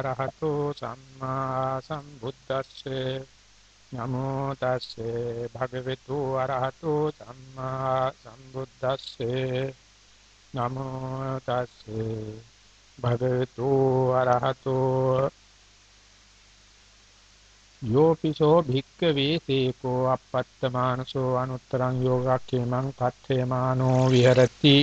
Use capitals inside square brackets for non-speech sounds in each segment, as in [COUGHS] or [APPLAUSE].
අරහතෝ සම්මා සම්බුද්දස්සේ නමෝ තස්සේ භගවතු අරහතෝ සම්මා සම්බුද්දස්සේ නමෝ තස්සේ භගවතු අරහතෝ යෝපිසෝ භික්කවේ සේකෝ අපත්තමානසෝ අනුත්තරං යෝගක්ඛේමං පත්තේමානෝ විහෙරති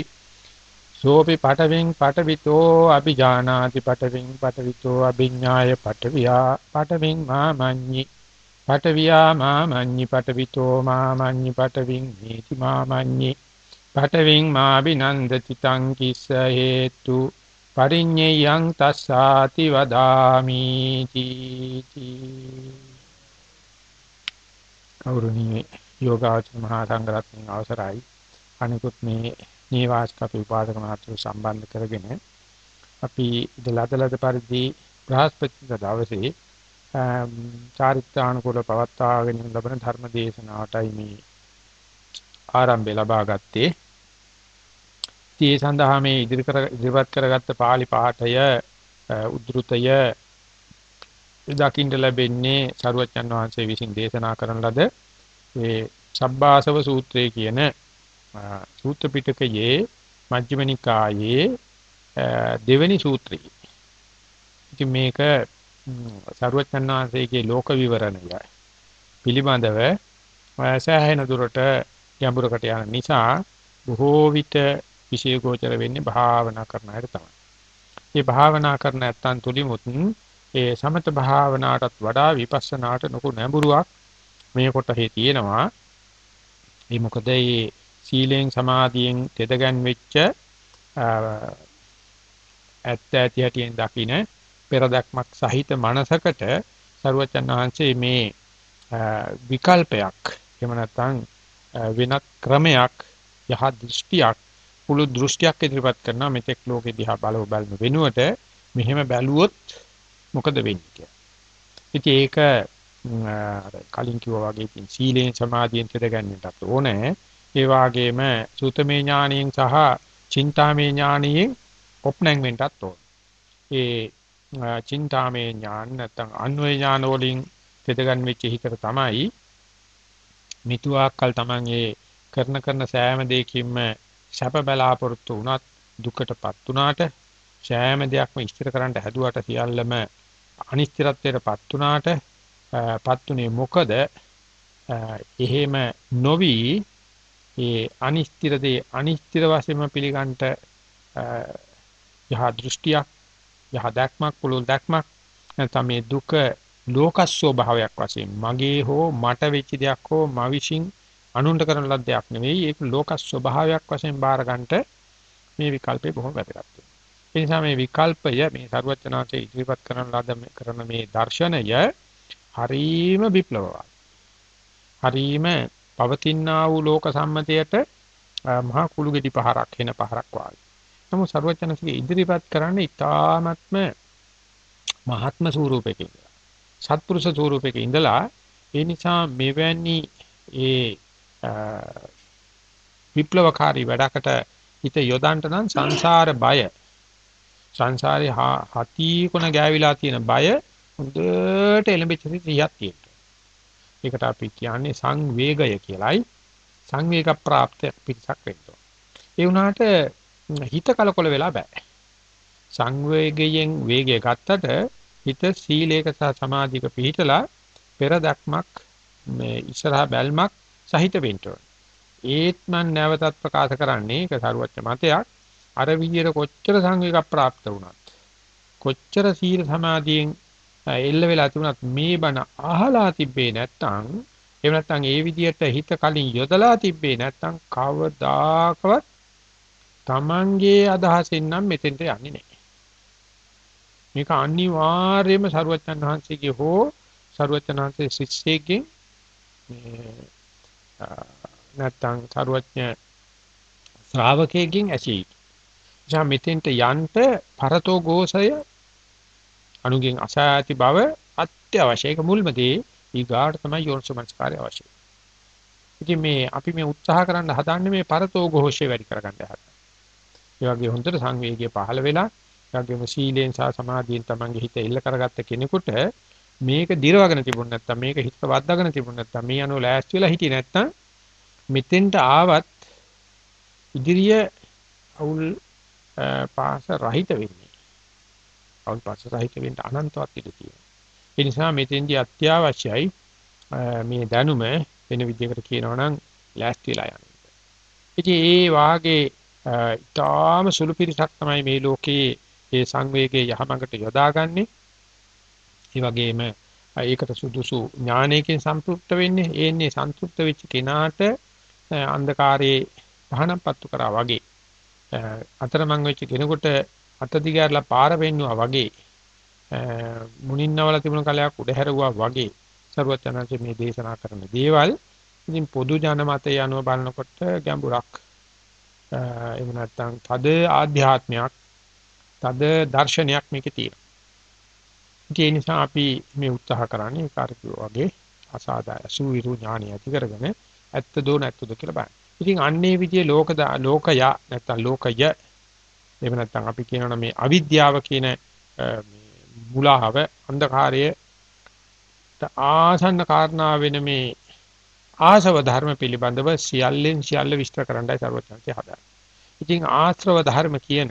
සෝපි පටවින් පටවිතෝ අபிජානාති පටවින් පටවිතෝ අභිඥාය පටවියා පටවින් මාමඤ්ඤි පටවියා මාමඤ්ඤි පටවිතෝ මාමඤ්ඤි පටවින් නීති මාමඤ්ඤි පටවින් මාබිනන්දති තං කිස්ස හේතු පරිඤ්ඤයං තස්සාති වදාමි තී කෞරණී යෝගාචර මහා සංඝරත්නයන් අවසරයි අනිකුත් මේ නීවාස්ක අපි උපාදක මාත්‍ර සම්බන්ධ කරගෙන අපි දලදලද පරිදි බ්‍රහස්පති දවසේ චාරිත්‍රානුකූල පවත්වාගෙන ලබන ධර්ම දේශනාවටයි මේ ආරම්භය ලබා ගත්තේ. ඒ සඳහා මේ ඉදිරි කර ඉදිරිපත් කරගත්ත pāli පාඨය උද්ෘතය දකින්න ලැබෙන්නේ සරුවච්චන් වහන්සේ විසින් දේශනා කරන ලද ඒ සබ්බාසව සූත්‍රය කියන සූත්‍ර පිටකයේ මජ්ක්‍ධිම නිකායේ දෙවෙනි සූත්‍රය. ඉතින් මේක සරුවච්චන් වහන්සේගේ ලෝක විවරණය පිළිබඳව සෑහෙන දුරට ගැඹුරකට යන නිසා බොහෝ විට විශේෂෝචර වෙන්නේ භාවනා කරන අයට තමයි. මේ භාවනා කරන ඇත්තන් තුලිමුත් ඒ සමත භාවනාවටත් වඩා විපස්සනාට නොකු නැඹුරුවක් මේ කොටහේ තියෙනවා. ඒ මොකද මේ සීලෙන් සමාධියෙන් තෙදගන් වෙච්ච ඇත්ත ඇති හැටියෙන් දකින පෙරදක්මක් සහිත මනසකට සරුවචන් වහන්සේ මේ විකල්පයක් එහෙම නැත්නම් වෙනත් ක්‍රමයක් යහ දෘෂ්ටියක් පුළු දෘෂ්ටියක් ඉදිරිපත් කරනවා මෙතෙක් ලෝකෙ දිහා බලව බලන වෙනුවට මෙහෙම බැලුවොත් මොකද වෙන්නේ කියලා. ඉතින් ඒක කලින් කිව්වා වගේ ඉතින් සීලෙන් සමාධියෙන් තෙදගන්නටත් ඕනේ. ඒ වගේම සූතමේ ඥානියෙන් සහ චින්තාමේ ඥානියෙන් ඔප්නැන් වෙන්නටත් ඕනේ. ඒ චින්තාමේ ඥාන නැත්නම් අන්වේ ඥාන වලින් තෙදගන් වෙච්ච හිතට තමයි මිතුආකල් Taman ඒ කරන කරන සෑම දෙයකින්ම සැප බලාපොරොත්තු වුණත් දුකටපත් උනාට සෑම දෙයක්ම ඉස්තර කරන්න හැදුවට සියල්ලම අනිශ්චිතත්වයටපත් උනාට පත්ුනේ මොකද එහෙම නොවි ඒ අනිශ්චිත දේ අනිශ්චිත වශයෙන්ම පිළිගන්නට යහ දෘෂ්ටියක් යහ දැක්මක් පුළුල් දැක්මක් නැත්නම් මේ දුක ලෝකස්සෝ භාවයක් වශයෙන් මගේ හෝ මට වෙච්ච දෙයක් හෝ මා විශ්ින් අනුන්ට කරන ලද්දයක් නෙවෙයි ඒක ලෝකස්සෝ භාවයක් වශයෙන් බාර ගන්නට මේ විකල්පේ බොහොම වැදගත් වෙනවා. ඒ නිසා මේ විකල්පය මේ සරුවචනාංශයේ ඉදිරිපත් කරන ලද කරන මේ දර්ශනය හරීම විප්ලවවාදී. හරීම පවතිනා වූ ලෝක සම්මතයට මහා කුළු ගෙඩි පහරක් වෙන පහරක් වාගේ. නමුත් සරුවචනසික ඉදිරිපත් කරන්නේ ඊ타ත්ම මහත්ම ස්වරූපයක ඉඳලා. සත්පුරුෂ ස්වරූපයක ඉඳලා ඒ නිසා මෙවැනි ඒ විප්ලවකාරී වැඩකට හිත යොදන්න නම් සංසාර බය සංසාරේ හති කොන ගෑවිලා තියෙන බය හොඳට එළඹෙච්ච සිටියක් තියෙනවා. ඒකට අපි කියන්නේ සංවේගය කියලයි. සංවේග પ્રાપ્ત පිටසක් වෙනවා. ඒ වුණාට හිත කලකොල වෙලා බෑ. සංවේගයෙන් වේගය ගත්තට හිත සීලයක සහ සමාධියක පිහිටලා පෙර දක්මක් මේ ඉස්සරහා බැල්මක් සහිත වෙන්න ඕන. ඒත් මම නැවතත් ප්‍රකාශ කරන්නේ ඒක සරුවච්ච මතයක්. අර විදියට කොච්චර සංවේග પ્રાપ્ત වුණත් කොච්චර සීල සමාධියෙන් එල්ල වෙලා තිබුණත් මේ බණ අහලා තිබ්බේ නැත්නම් එහෙම නැත්නම් ඒ විදියට හිත කලින් යොදලා තිබ්බේ නැත්නම් කවදාකවත් Tamange අදහසින් නම් මෙතෙන්ට යන්නේ නැහැ. මේක අනිවාර්යයෙන්ම සරුවචන් වහන්සේගේ හෝ සරුවචන් වහන්සේ ශිෂ්‍යයෙක්ගෙන් නැත්නම් සරුවඥ ශ්‍රාවකයෙක්ගෙන් ඇසී. එනිසා මෙතෙන්ට යන්න පරතෝ ഘോഷය අනුගෙන් අසාති බව අත්‍යවශ්‍ය ඒක මුල්මදී ඊගාට තමයි යෝනිසමස්කාරය අවශ්‍යයි. ඉතින් මේ අපි මේ උත්සාහ කරන්න හදන්නේ මේ පරතෝ ഘോഷය වැඩි කරගන්න හදන. ඒ වගේ හොඳට සංවේගය පහළ වෙලා ඒගොම සීලෙන් සහ සමාධියෙන් තමන්ගේ හිත එල්ල කරගත්ත කෙනෙකුට මේක දිරවගෙන තිබුණ නැත්තම් මේක හිත වද්දාගෙන තිබුණ නැත්තම් මේ අනුව ලෑස්ති වෙලා හිටියේ නැත්තම් මෙතෙන්ට ආවත් ඉදිරිය අවුල් පාස රහිත වෙන්නේ. අවුල් පාස රහිත වෙන්න අනන්තවත් ඉඩ තියෙනවා. ඒ නිසා මෙතෙන්දී අත්‍යවශ්‍යයි මේ දැනුම වෙන විදිහකට කියනවා නම් ලෑස්ති වෙලා යන්න. ඉතින් ඒ වාගේ ඊටාම සුළු පිරිසක් තමයි මේ ලෝකයේ ඒ සංවේගයේ යහමඟට යොදාගන්නේ. ඒ වගේම ඒකට සුදුසු ඥානයකින් සම්ප්‍රයුක්ත වෙන්නේ. ඒන්නේ සන්තුෂ්ත වෙච්ච කෙනාට අන්ධකාරයේ පහනක් පත්තු කරා වගේ අතරමං වෙච්ච කෙනෙකුට අත දිගහැරලා පාර පෙන්නුවා වගේ මුනින්නවල තිබුණු කලයක් උඩ හැරුවා වගේ සරුවචනන්සේ මේ දේශනා කරන දේවල් ඉතින් පොදු ජනමතය අනුව බලනකොට ගැඹුරක් එහෙම නැත්නම් තද ආධ්‍යාත්මයක් තද දර්ශනයක් මේකේ තියෙනවා. ඒ නිසා අපි මේ උත්සාහ කරන්නේ කාර්යය වගේ අසාදාය සුවිරු ඥානය ඇති කරගෙන ඇත්ත දෝ නැත්තද කියලා බලන්න. ඉතින් අන්නේ විදිහේ ලෝක ලෝකය නැත්නම් ලෝකය එහෙම නැත්නම් අපි කියනවා මේ අවිද්‍යාව කියන මුලාව අන්ධකාරයේ ආසන්න කාරණා වෙන මේ ආසව ධර්ම පිළිබඳව සියල්ලෙන් සියල්ල විස්තර කරන්නයි සර්වඥාන්සේ හදාගන්නේ. ඉතින් ආශ්‍රව ධර්ම කියන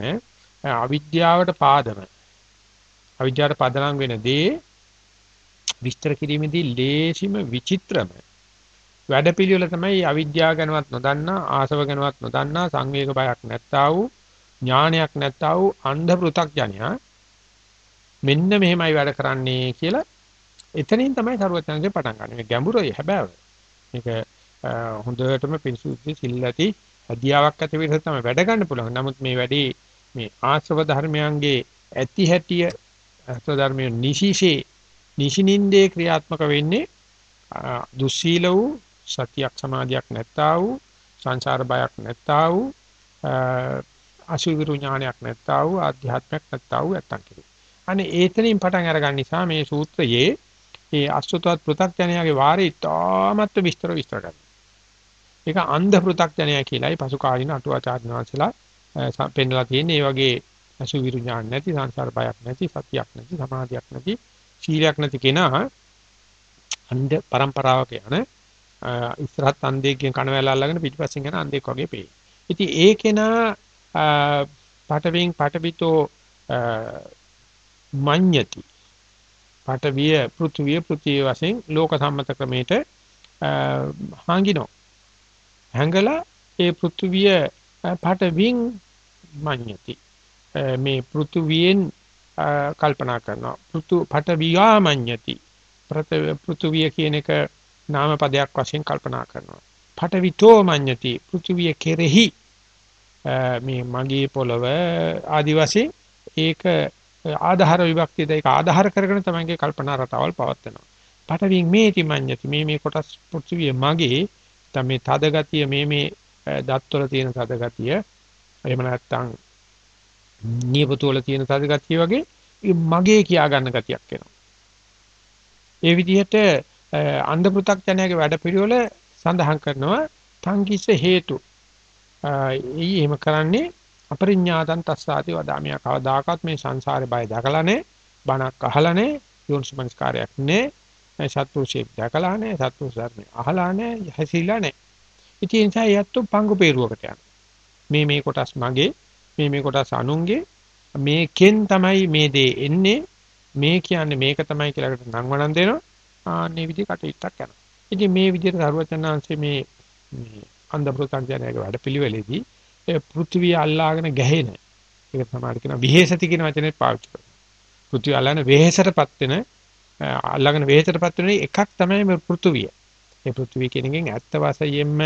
අවිද්‍යාවට පාදම අවිද්‍යාවට පදනම් වෙන දේ විස්තර කිරීමේදී ලේසිම විචිත්‍රම වැඩපිළිවෙල තමයි අවිද්‍යාව ගැනවත් නොදන්නා ආසව ගැනවත් නොදන්නා සංවේග බයක් නැත්තා වූ ඥානයක් නැත්තා වූ අන්ධ පෘ탁ජනයා මෙන්න මෙහෙමයි වැඩ කරන්නේ කියලා එතනින් තමයි සරුවචනන්සේ පටන් ගන්න. මේ ගැඹුරයි හැබැයි. මේක හොඳටම පිරිසුදු සිල්ලාති අධ්‍යාවක් ඇති වෙනස තමයි වැඩ ගන්න පුළුවන්. නමුත් මේ වැඩි මේ ආශ්‍රව ධර්මයන්ගේ ඇති හැටිය ආශ්‍රව ධර්මයේ නිසිසේ නිසිනින්දේ ක්‍රියාත්මක වෙන්නේ දුස්සීල වූ සතියක් සමාධියක් නැත්තා වූ සංසාර බයක් නැත්තා වූ අසුවිරු ඥානයක් නැත්තා වූ ආධ්‍යාත්මයක් නැත්තා වූ නැත්තම් කෙනෙක්. අනේ ඒතනින් පටන් අරගන්න නිසා මේ සූත්‍රයේ මේ අසුතවත් පෘථග්ජනයාගේ වාරේ තාමත් විස්තර විස්තර කරනවා. ඒක අන්ධ පෘථග්ජනයා කියලායි පසු කාලින අටුවාචාර්ය වංශලා පෙන්වලා තියෙන්නේ. ඒ වගේ අසුවිරු ඥාන නැති සංසාර බයක් නැති සතියක් නැති සමාධියක් නැති ශීලයක් නැති කෙනා අන්ධ પરම්පරාවක යන ඉස්සරහත් අන්ධයෙක්ගෙන් කණවැලා අල්ලගෙන පිටිපස්සෙන් යන අන්ධෙක් වගේ පේයි. ඉතින් ඒ කෙනා පටවින් පටවිතෝ මඤ්ඤති පටවිය පෘථුවිය පෘථිවිය වශයෙන් ලෝක සම්මත ක්‍රමයට හාංගිනෝ හැංගලා ඒ පෘථුවිය පටවින් මඤ්ඤති මේ පෘථුවියෙන් කල්පනා කරනවා පෘථු පටවියා මඤ්ඤති පෘථුවිය කියන එක නාම පදයක් වශයෙන් කල්පනා කරනවා පටවිතෝ මඤ්ඤති පෘථුවිය කෙරෙහි මේ මගේ පොළව ආදි වශයෙන් ඒක ආධාර විභක්තියද ඒක ආධාර කරගෙන තමයිගේ කල්පනා රටාවල් පවත්නවා. පටවින් මේති මඤ්ඤති මේ මේ කොටස් පෘථිවිය මගේ තමයි තද ගතිය මේ මේ දත්වල තියෙන තද ගතිය එහෙම නැත්නම් නියපොතු වල තියෙන තද ගතිය වගේ මගේ කියා ගන්න ගතියක් එනවා. ඒ විදිහට අන්ධ පෘ탁ජනයාගේ වැඩපිළිවෙල සඳහන් කරනවා තංකිස හේතු. ඊ එහෙම කරන්නේ අපරිඥාතං තස්සාති වදාමියා කවදාකවත් මේ සංසාරේ බය දැකලා නැහැ බණක් අහලා නැහැ යෝනිසමනස්කාරයක් නැහැ සත්පුරුෂයෙක් දැකලා නැහැ සත්පුරුෂ ධර්මය අහලා නැහැ හැසිරලා නැහැ. ඉතින් ඒ නිසා යැත්තු පංගු peerුවකට යන මේ මේ කොටස් මගේ මේ මේ කොටස් අනුන්ගේ මේකෙන් තමයි මේ දේ එන්නේ. මේ කියන්නේ මේක තමයි කියලාකට නම් වණන් දෙනවා. ආන්නේ විදිහ කටයුත්තක් යනවා ඉතින් මේ විදිහට සරුවචනාංශයේ මේ මේ අන්ධ ප්‍රත්‍යඥයගේ වැඩ පිළිවෙලේදී ඒ පෘථිවිය අල්ලාගෙන ගැහෙන. ඒක තමයි කියන විහෙසති කියන වචනේ පාවිච්චි කරනවා. පෘථිවිය අල්ලාගෙන වෙහෙසටපත් වෙන අල්ලාගෙන වෙහෙසටපත් වෙන එකක් තමයි මේ පෘථිවිය. ඒ පෘථිවිය කියන එකෙන් ඇත්ත වශයෙන්ම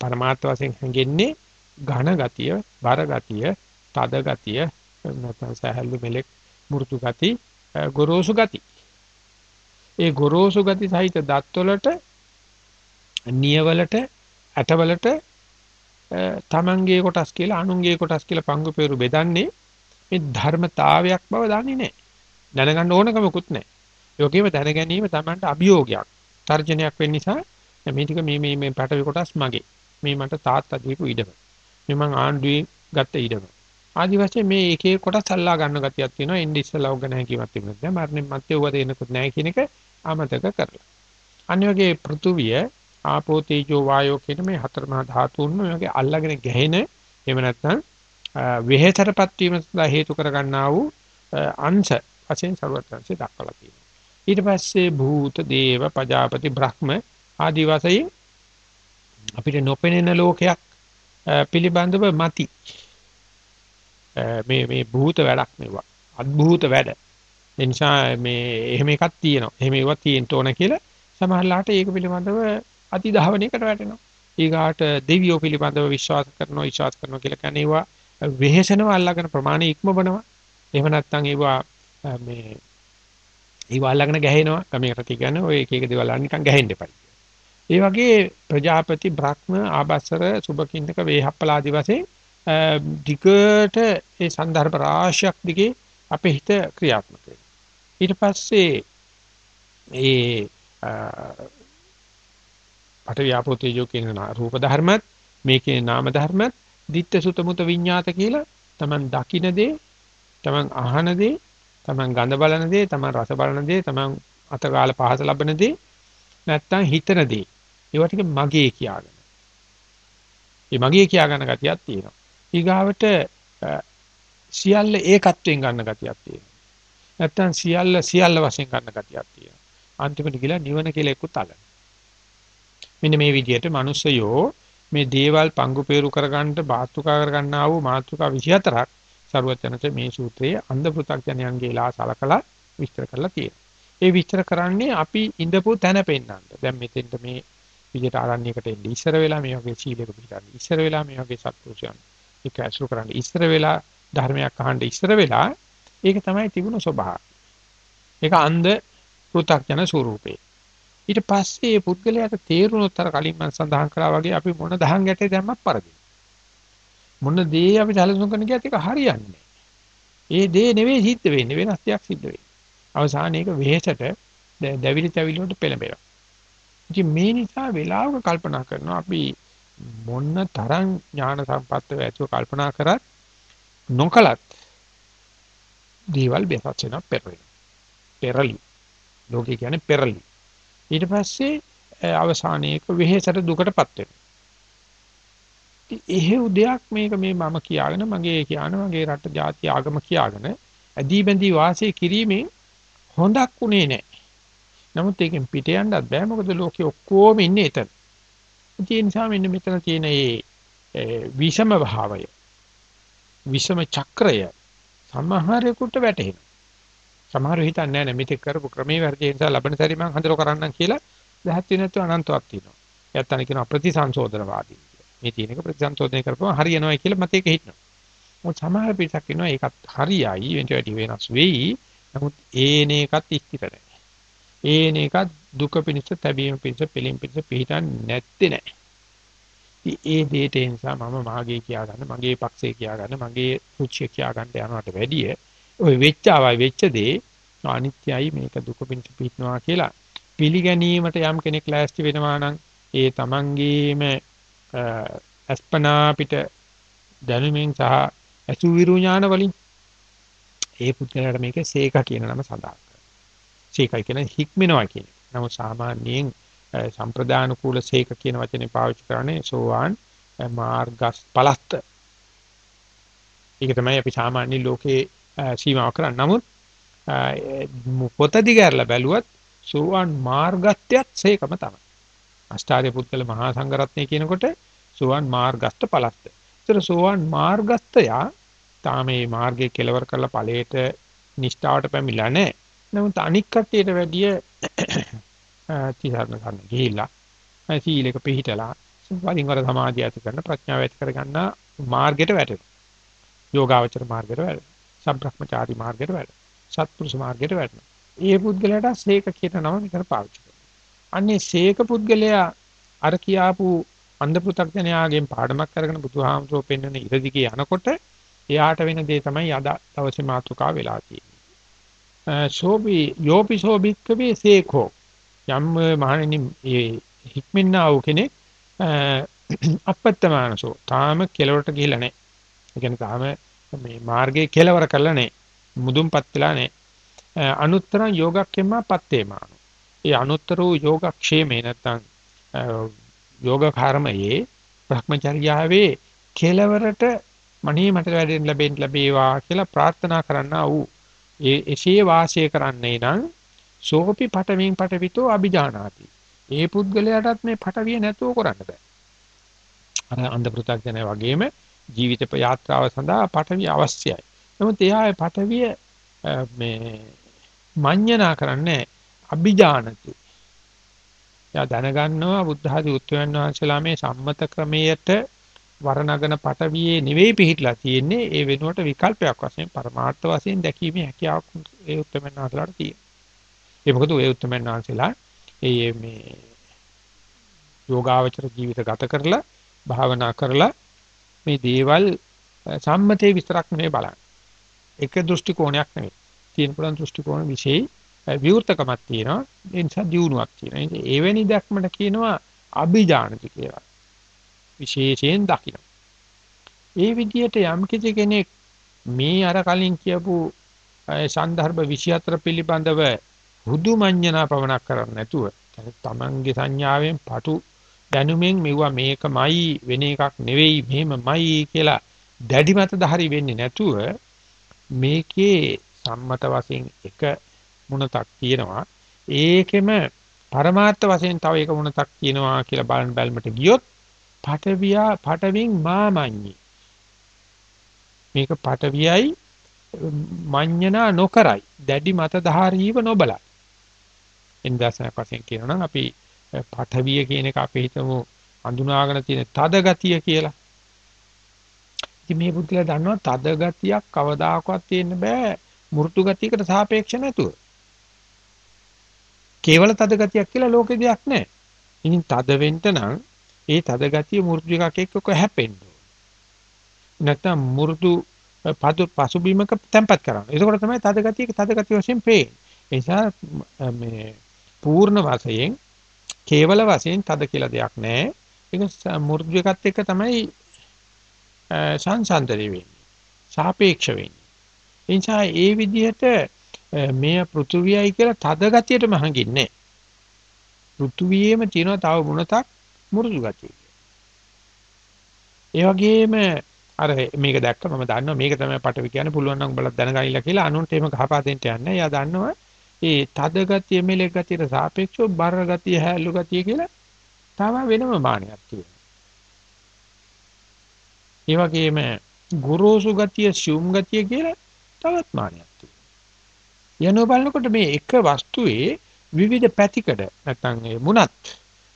පරමාර්ථ වශයෙන් හැඟෙන්නේ ඝන ගතිය, බර ගතිය, තද ගතිය, නැත්නම් සහැල්ලු මෙලෙක් මෘතු ගති, ගොරෝසු ගති. ඒ ගොරෝසු ගති සහිත දත්වලට නියවලට ඇටවලට තමන්ගේ කොටස් කියලා අනුන්ගේ කොටස් කියලා පංගු peeru බෙදන්නේ මේ ධර්මතාවයක් බව දන්නේ නැහැ. දැනගන්න ඕනකමකුත් නැහැ. යෝගීව දැන ගැනීම තමන්ට අභියෝගයක්. තර්ජනයක් වෙන්න නිසා මේ ටික මේ මේ මේ පැටවි කොටස් මගේ. මේ මට තාත්තා දීපු ඉඩම. මේ මං ආණ්ඩුවේ ගත්ත ඉඩම. ආදි වශයෙන් මේ එක එක කොටස් අල්ලා ගන්න ගතියක් තියෙනවා එන්නේ ඉස්සලා උග නැහැ කියවත් තිබුණත් නෑ මරණයන් මැත්තේ උව දෙන්නකුත් නැහැ කියන එක ආමතක කරලා. අනිවාර්යයේ පෘථුවිය ආපෝ තේජෝ වායෝ කියන මේ හතර මහා ධාතුන් මේවාගේ අල්ලගෙන ගැහෙන එහෙම නැත්නම් වෙහෙතරපත් වීම සඳහා හේතු කරගන්නා වූ අංශ වශයෙන් ਸਰවත්‍ංශය දක්වලා තියෙනවා. ඊට පස්සේ භූත දේව පජාපති බ්‍රහ්ම ආදී වශයෙන් අපිට නොපෙනෙන ලෝකයක් පිළිබඳව mati මේ මේ භූත වැඩක් මේවා. අద్භූත වැඩ. එනිසා මේ එහෙම එකක් තියෙනවා. එහෙම ඒවා තියෙන්න ඕන කියලා සමහරලාට ඒක පිළිබඳව අතිධාවනයකට වැටෙනවා. ඊගාට දෙවියෝ පිළිබඳව විශ්වාස කරනවා විශ්වාස කරනවා කියලා කියන්නේ ඒවා වෙහෙසනවා අල්ලගෙන ප්‍රමාණය ඉක්මවනවා. එහෙම නැත්නම් ඒවා මේ ඒවා අල්ලගෙන ගැහෙනවා. ගමේකට කියන්නේ ඔය එක එක දේවල් නිකන් ගැහෙන්න එපා ඒ වගේ ප්‍රජාපති බ්‍රහ්ම ආබස්සර සුභකින්නක වේහප්පලාදි වශයෙන් ධිකට ඒ සන්දර්භ රාශියක් දිගේ අපේ හිත ක්‍රියාත්මක වෙනවා. ඊට පස්සේ ඒ පටවියාපෝ තේජෝ කියන රූප ධර්මත් මේකේ නාම ධර්මත් ditta sutta muta විඤ්ඤාත කියලා Taman දකින දේ Taman අහන දේ Taman ගඳ බලන දේ Taman රස බලන දේ Taman අතගාල පහස ලබන දේ නැත්තම් හිතන දේ ඒවා ටික මගේ කියාගෙන. මේ මගේ කියා ගන්න ගතියක් තියෙනවා. ඊගාවට සියල්ල ඒකත්වයෙන් ගන්න ගතියක් තියෙනවා. නැත්තම් සියල්ල සියල්ල වශයෙන් ගන්න ගතියක් තියෙනවා. අන්තිමට ගිලා නිවන කියලා එක්කුත් අල්ලන. මෙන්න මේ විදිහට මිනිස්සයෝ මේ දේවල් පංගු peeru කරගන්න බාස්තුකා කරගන්නා වූ මාත්‍රිකා 24ක් සරුවචනත මේ සූත්‍රයේ අන්ධ පෘථග්ජනයන්ගේ ලා සලකලා විස්තර කරලා තියෙනවා. ඒ විස්තර කරන්නේ අපි ඉඳපු තැන පෙන්වන්න. දැන් මෙතෙන්ට මේ විදිහට ආරණ්‍යයකට එන්නේ ඉස්සර වෙලා මේ වගේ සීලයක පිළිගන්න. ඉස්සර වෙලා මේ වගේ සත්පුරුෂයන් ඒක ඇසුරු කරන්න. ඉස්සර වෙලා ධර්මයක් අහන්න ඉස්සර වෙලා ඒක තමයි තිබුණු ස්වභාවය. ඒක අන්ධ පෘථග්ජන ස්වරූපේ. ඊට පස්සේ මේ පුද්ගලයාට තේරුණොත් අර කලින් මම සඳහන් කළා වගේ අපි මොන දහං ගැටේ දැම්මත් පරදින. මොන දේ අපි සැලසුම් කරන ගියත් ඒක හරියන්නේ ඒ දේ නෙවෙයි සිද්ධ වෙන්නේ වෙනස් දෙයක් සිද්ධ වෙන්නේ. අවසානයේ ඒක වෙහෙසට දැවිලි තැවිලි වලට පෙළඹෙනවා. ඉතින් මේ නිසා වෙලාවක කල්පනා කරනවා අපි මොන්න තරම් ඥාන සම්පත්ත ඇතුව කල්පනා කරත් නොකලත් දේවල් වෙනස් වෙනවා පෙරලි. පෙරලි. ලෝකේ කියන්නේ පෙරලි. ඊට පස්සේ අවසානයේක වෙහෙසට දුකටපත් වෙනවා. එහෙව් දෙයක් මේක මේ මම කියාගෙන මගේ කියන මගේ රට ජාති ආගම කියාගෙන ඇදී බැඳී වාසය කිරීමෙන් හොඳක් උනේ නැහැ. නමුත් ඒකෙන් පිට යන්නත් බෑ මොකද ලෝකේ ඔක්කොම ඉන්නේ එතන. ඒ නිසා මෙන්න මෙතන තියෙන මේ විෂම භාවය විෂම චක්‍රය සමහරෙකුට වැටහෙනවා. සමහරව හිතන්නේ නැහැ නේ මෙතෙක් කරපු ක්‍රමේ වැඩි නිසා ලබන සැරේ මම හඳුර කරන්නම් කියලා දැහත් වෙනතු අනන්තයක් තියෙනවා. යත්තන කියන ප්‍රතිසංශෝධනවාදී. මේ තියෙන එක ප්‍රතිසංශෝධනය කරපුවම හරියනවා කියලා මතයක හිටනවා. මොකද සමහර පිටසක් ඉන්නවා ඒකත් හරියයි වෙන්ට වෙනස් වෙයි. නමුත් ඒන එකත් ස්ථිර නැහැ. ඒන එකත් දුක පිණිස තැබීම පිණිස පිළිම් පිණිස පිටින් නැත්තේ නැහැ. ඒ දෙයට නිසා මම මාගේ කියා ගන්න, මගේ පක්ෂේ කියා ගන්න, මගේ රුචිය කියා ගන්න යනවට වැඩිය ওই වෙච්ච ආවයි වෙච්ච දේ අනිත්‍යයි මේක දුක පිණිස පිටනවා කියලා පිළිගැනීමට යම් කෙනෙක් ලෑස්ති වෙනවා නම් ඒ තමන්ගේම අස්පනා පිට දැනුමින් සහ අසුවිරු ඥාන වලින් ඒ පුද්ගලයාට මේක සීක කියන නම සඳහන් කරනවා. සීකයි කියන හික්මනවා කියන. නමුත් සාමාන්‍යයෙන් සම්ප්‍රදාන කූල සීක කියන වචනේ පාවිච්චි කරන්නේ සෝවාන් මාර්ගස් පලස්ත. ඒක තමයි අපි සාමාන්‍ය ලෝකේ සීමාව කරන්නේ. නමුත් පොත දිගහැරලා බැලුවත් සෝවාන් මාර්ගත්‍යත් සීකම තමයි. අෂ්ටාර්ය පුද්ගල මහා සංඝරත්නය කියනකොට සෝවාන් මාර්ගස්ත පලස්ත. ඒතර සෝවාන් මාර්ගස්තයා තාම මේ මාර්ගයේ කෙලවර කරලා ඵලයට නිෂ්ඨාවට පැමිණලා නැහැ. නමුත් අනික් කට්ටියට වැඩිය තිහරණ ගන්න ගිහිල්ලා සීලයක පිළිහිටලා වරින් වර සමාධිය ඇති කරන ප්‍රඥාව ඇති කර ගන්න මාර්ගයට වැටෙනවා. යෝගාවචර මාර්ගයට වැටෙනවා. සම්ප්‍රක්‍මචාරි මාර්ගයට වැටෙනවා. සත්පුරුෂ මාර්ගයට වැටෙනවා. ඒ පුද්ගලයාට සීක කියන නම විතර පාවිච්චි කරනවා. අන්නේ සීක පුද්ගලයා අර කියාපු අන්ධ පෘථග්ජනයාගෙන් පාඩමක් කරගෙන බුදුහාමුදුරුවෝ පෙන්වන ඉරදිගේ යනකොට එයාට වෙන දේ තමයි අද දවසේ මාතෘකාව වෙලා තියෙන්නේ. සෝබි යෝපි සෝබික්කවේ සේකෝ යම් මහණෙනි ඒ හික්මෙන්නා වූ කෙනෙක් අපත්තමානසෝ තාම කෙලවරට ගිහිල්ලා නැහැ. ඒ කියන්නේ තාම මේ මාර්ගයේ කෙලවර කළා නේ. මුදුන්පත් වෙලා නේ. අනුත්තරං යෝගක්ඛෙම පත්තේමාන. ඒ අනුත්තර වූ යෝගක්ෂේමේ නැත්තම් යෝග කර්මයේ භ්‍රමචර්යාවේ කෙලවරට මණී මට වැඩෙන්න ලැබෙන්න ලැබේවා කියලා ප්‍රාර්ථනා කරන්නා වූ ඒ එසේ වාසය කරන්නේ නම් සෝපි පටමින් පටවිතෝ අபிජානාති. ඒ පුද්ගලයාටත් මේ පටවිය නැතුව කරන්න බෑ. අර අන්ධ පෘථග්ජනය වගේම ජීවිත යාත්‍රාව සඳහා පටවිය අවශ්‍යයි. නමුත් එයා පටවිය මේ මඤ්ඤණා කරන්නේ අභිජානති. එයා දැනගන්නවා බුද්ධ ආදී උත්තරයන් වහන්සේලා මේ සම්මත ක්‍රමයට වරණගෙන පටවියේ නෙවෙයි පිහිටලා තියෙන්නේ ඒ වෙනුවට විකල්පයක් වශයෙන් පරමාර්ථ වශයෙන් දැකීමේ හැකියාවක් ඒ උත්තරයන් වහන්සේලාට තියෙනවා. ඒ මොකද ඒ උත්තරයන් වහන්සේලා ඒ මේ යෝගාවචර ජීවිත ගත කරලා භාවනා කරලා මේ දේවල් සම්මතේ විතරක් නෙවෙයි බලන්නේ. එක දෘෂ්ටි කෝණයක් නෙවෙයි. තියෙන පුළුවන් දෘෂ්ටි කෝණ විශේෂයි විවෘතකමක් තියෙනවා. ඒ නිසා දියුණුවක් තියෙනවා. ඉතින් එවැනි දැක්මට කියනවා අභිජානති කියලා. විශේෂයෙන් දකින්න. ඒ විදිහට යම් කිසි කෙනෙක් මේ අර කලින් කියපු සන්දර්භ 24 පිළිබඳව හුදු මඤ්ඤණා පවණක් කරන්නේ නැතුව තමන්ගේ සංඥාවෙන් පටු දැනුමෙන් මෙවුවා මේකමයි වෙන එකක් නෙවෙයි මෙහෙමමයි කියලා දැඩි මත ධාරි වෙන්නේ නැතුව මේකේ සම්මත වශයෙන් එක මුණතක් තියෙනවා. ඒකෙම පරමාර්ථ වශයෙන් තව එක මුණතක් තියෙනවා කියලා බලන් බැලමට ගියොත් පටවියා පටවින් මාමඤ්ඤි. මේක පටවියයි මඤ්ඤනා නොකරයි. දැඩි මත ධාරීව නොබලයි එන්දාසනක් වශයෙන් කියනවා නම් අපි පඨවිය කියන එක අපි හිතමු අඳුනාගෙන තියෙන තද ගතිය කියලා. ඉතින් මේ බුද්ධිලා දන්නවා තද ගතියක් කවදාකවත් තියෙන්න බෑ මෘතු ගතියකට සාපේක්ෂ නැතුව. කේවල තද ගතියක් කියලා ලෝකේ දෙයක් නැහැ. ඉතින් තද වෙන්න නම් ඒ තද ගතිය මෘතු එකක් එක්ක හැපෙන්න නැත්නම් මෘතු පදු පසුබිමක තැම්පත් කරනවා. ඒකෝට තමයි තද ගතියක තද ගතිය වශයෙන් පේන්නේ. ඒ නිසා මේ පූර්ණ වශයෙන් කේවල වශයෙන් තද කියලා දෙයක් නැහැ. ඒක මෘදු එකත් එක්ක තමයි සංසන්දනය වෙන්නේ. සාපේක්ෂ වෙන්නේ. ඒ නිසා ඒ විදිහට මේ පෘථුවියයි කියලා තද ගතියටම හංගින්නේ. පෘථුවියේම තියෙන තව ගුණයක් මෘදු ගතිය. ඒ වගේම අර මේක දැක්ක මම දන්නවා මේක තමයි පටවි කියන්නේ පුළුවන් නම් උඹලා දැනගනිලා කියලා අනුන්ට එහෙම ගහපා දෙන්න යන්නේ. එයා දන්නවා ඒ තද ගතිය මෙලෙක් ගතියට සාපේක්ෂව බර ගතිය හැලු ගතිය කියලා තව වෙනම මානයක් තියෙනවා. ඒ වගේම ගොරෝසු ගතිය සියුම් ගතිය කියලා තවත් මානයක් තියෙනවා. යනෝ බලනකොට මේ එක වස්තුවේ විවිධ පැතිකඩ නැත්නම් ඒ මුණත්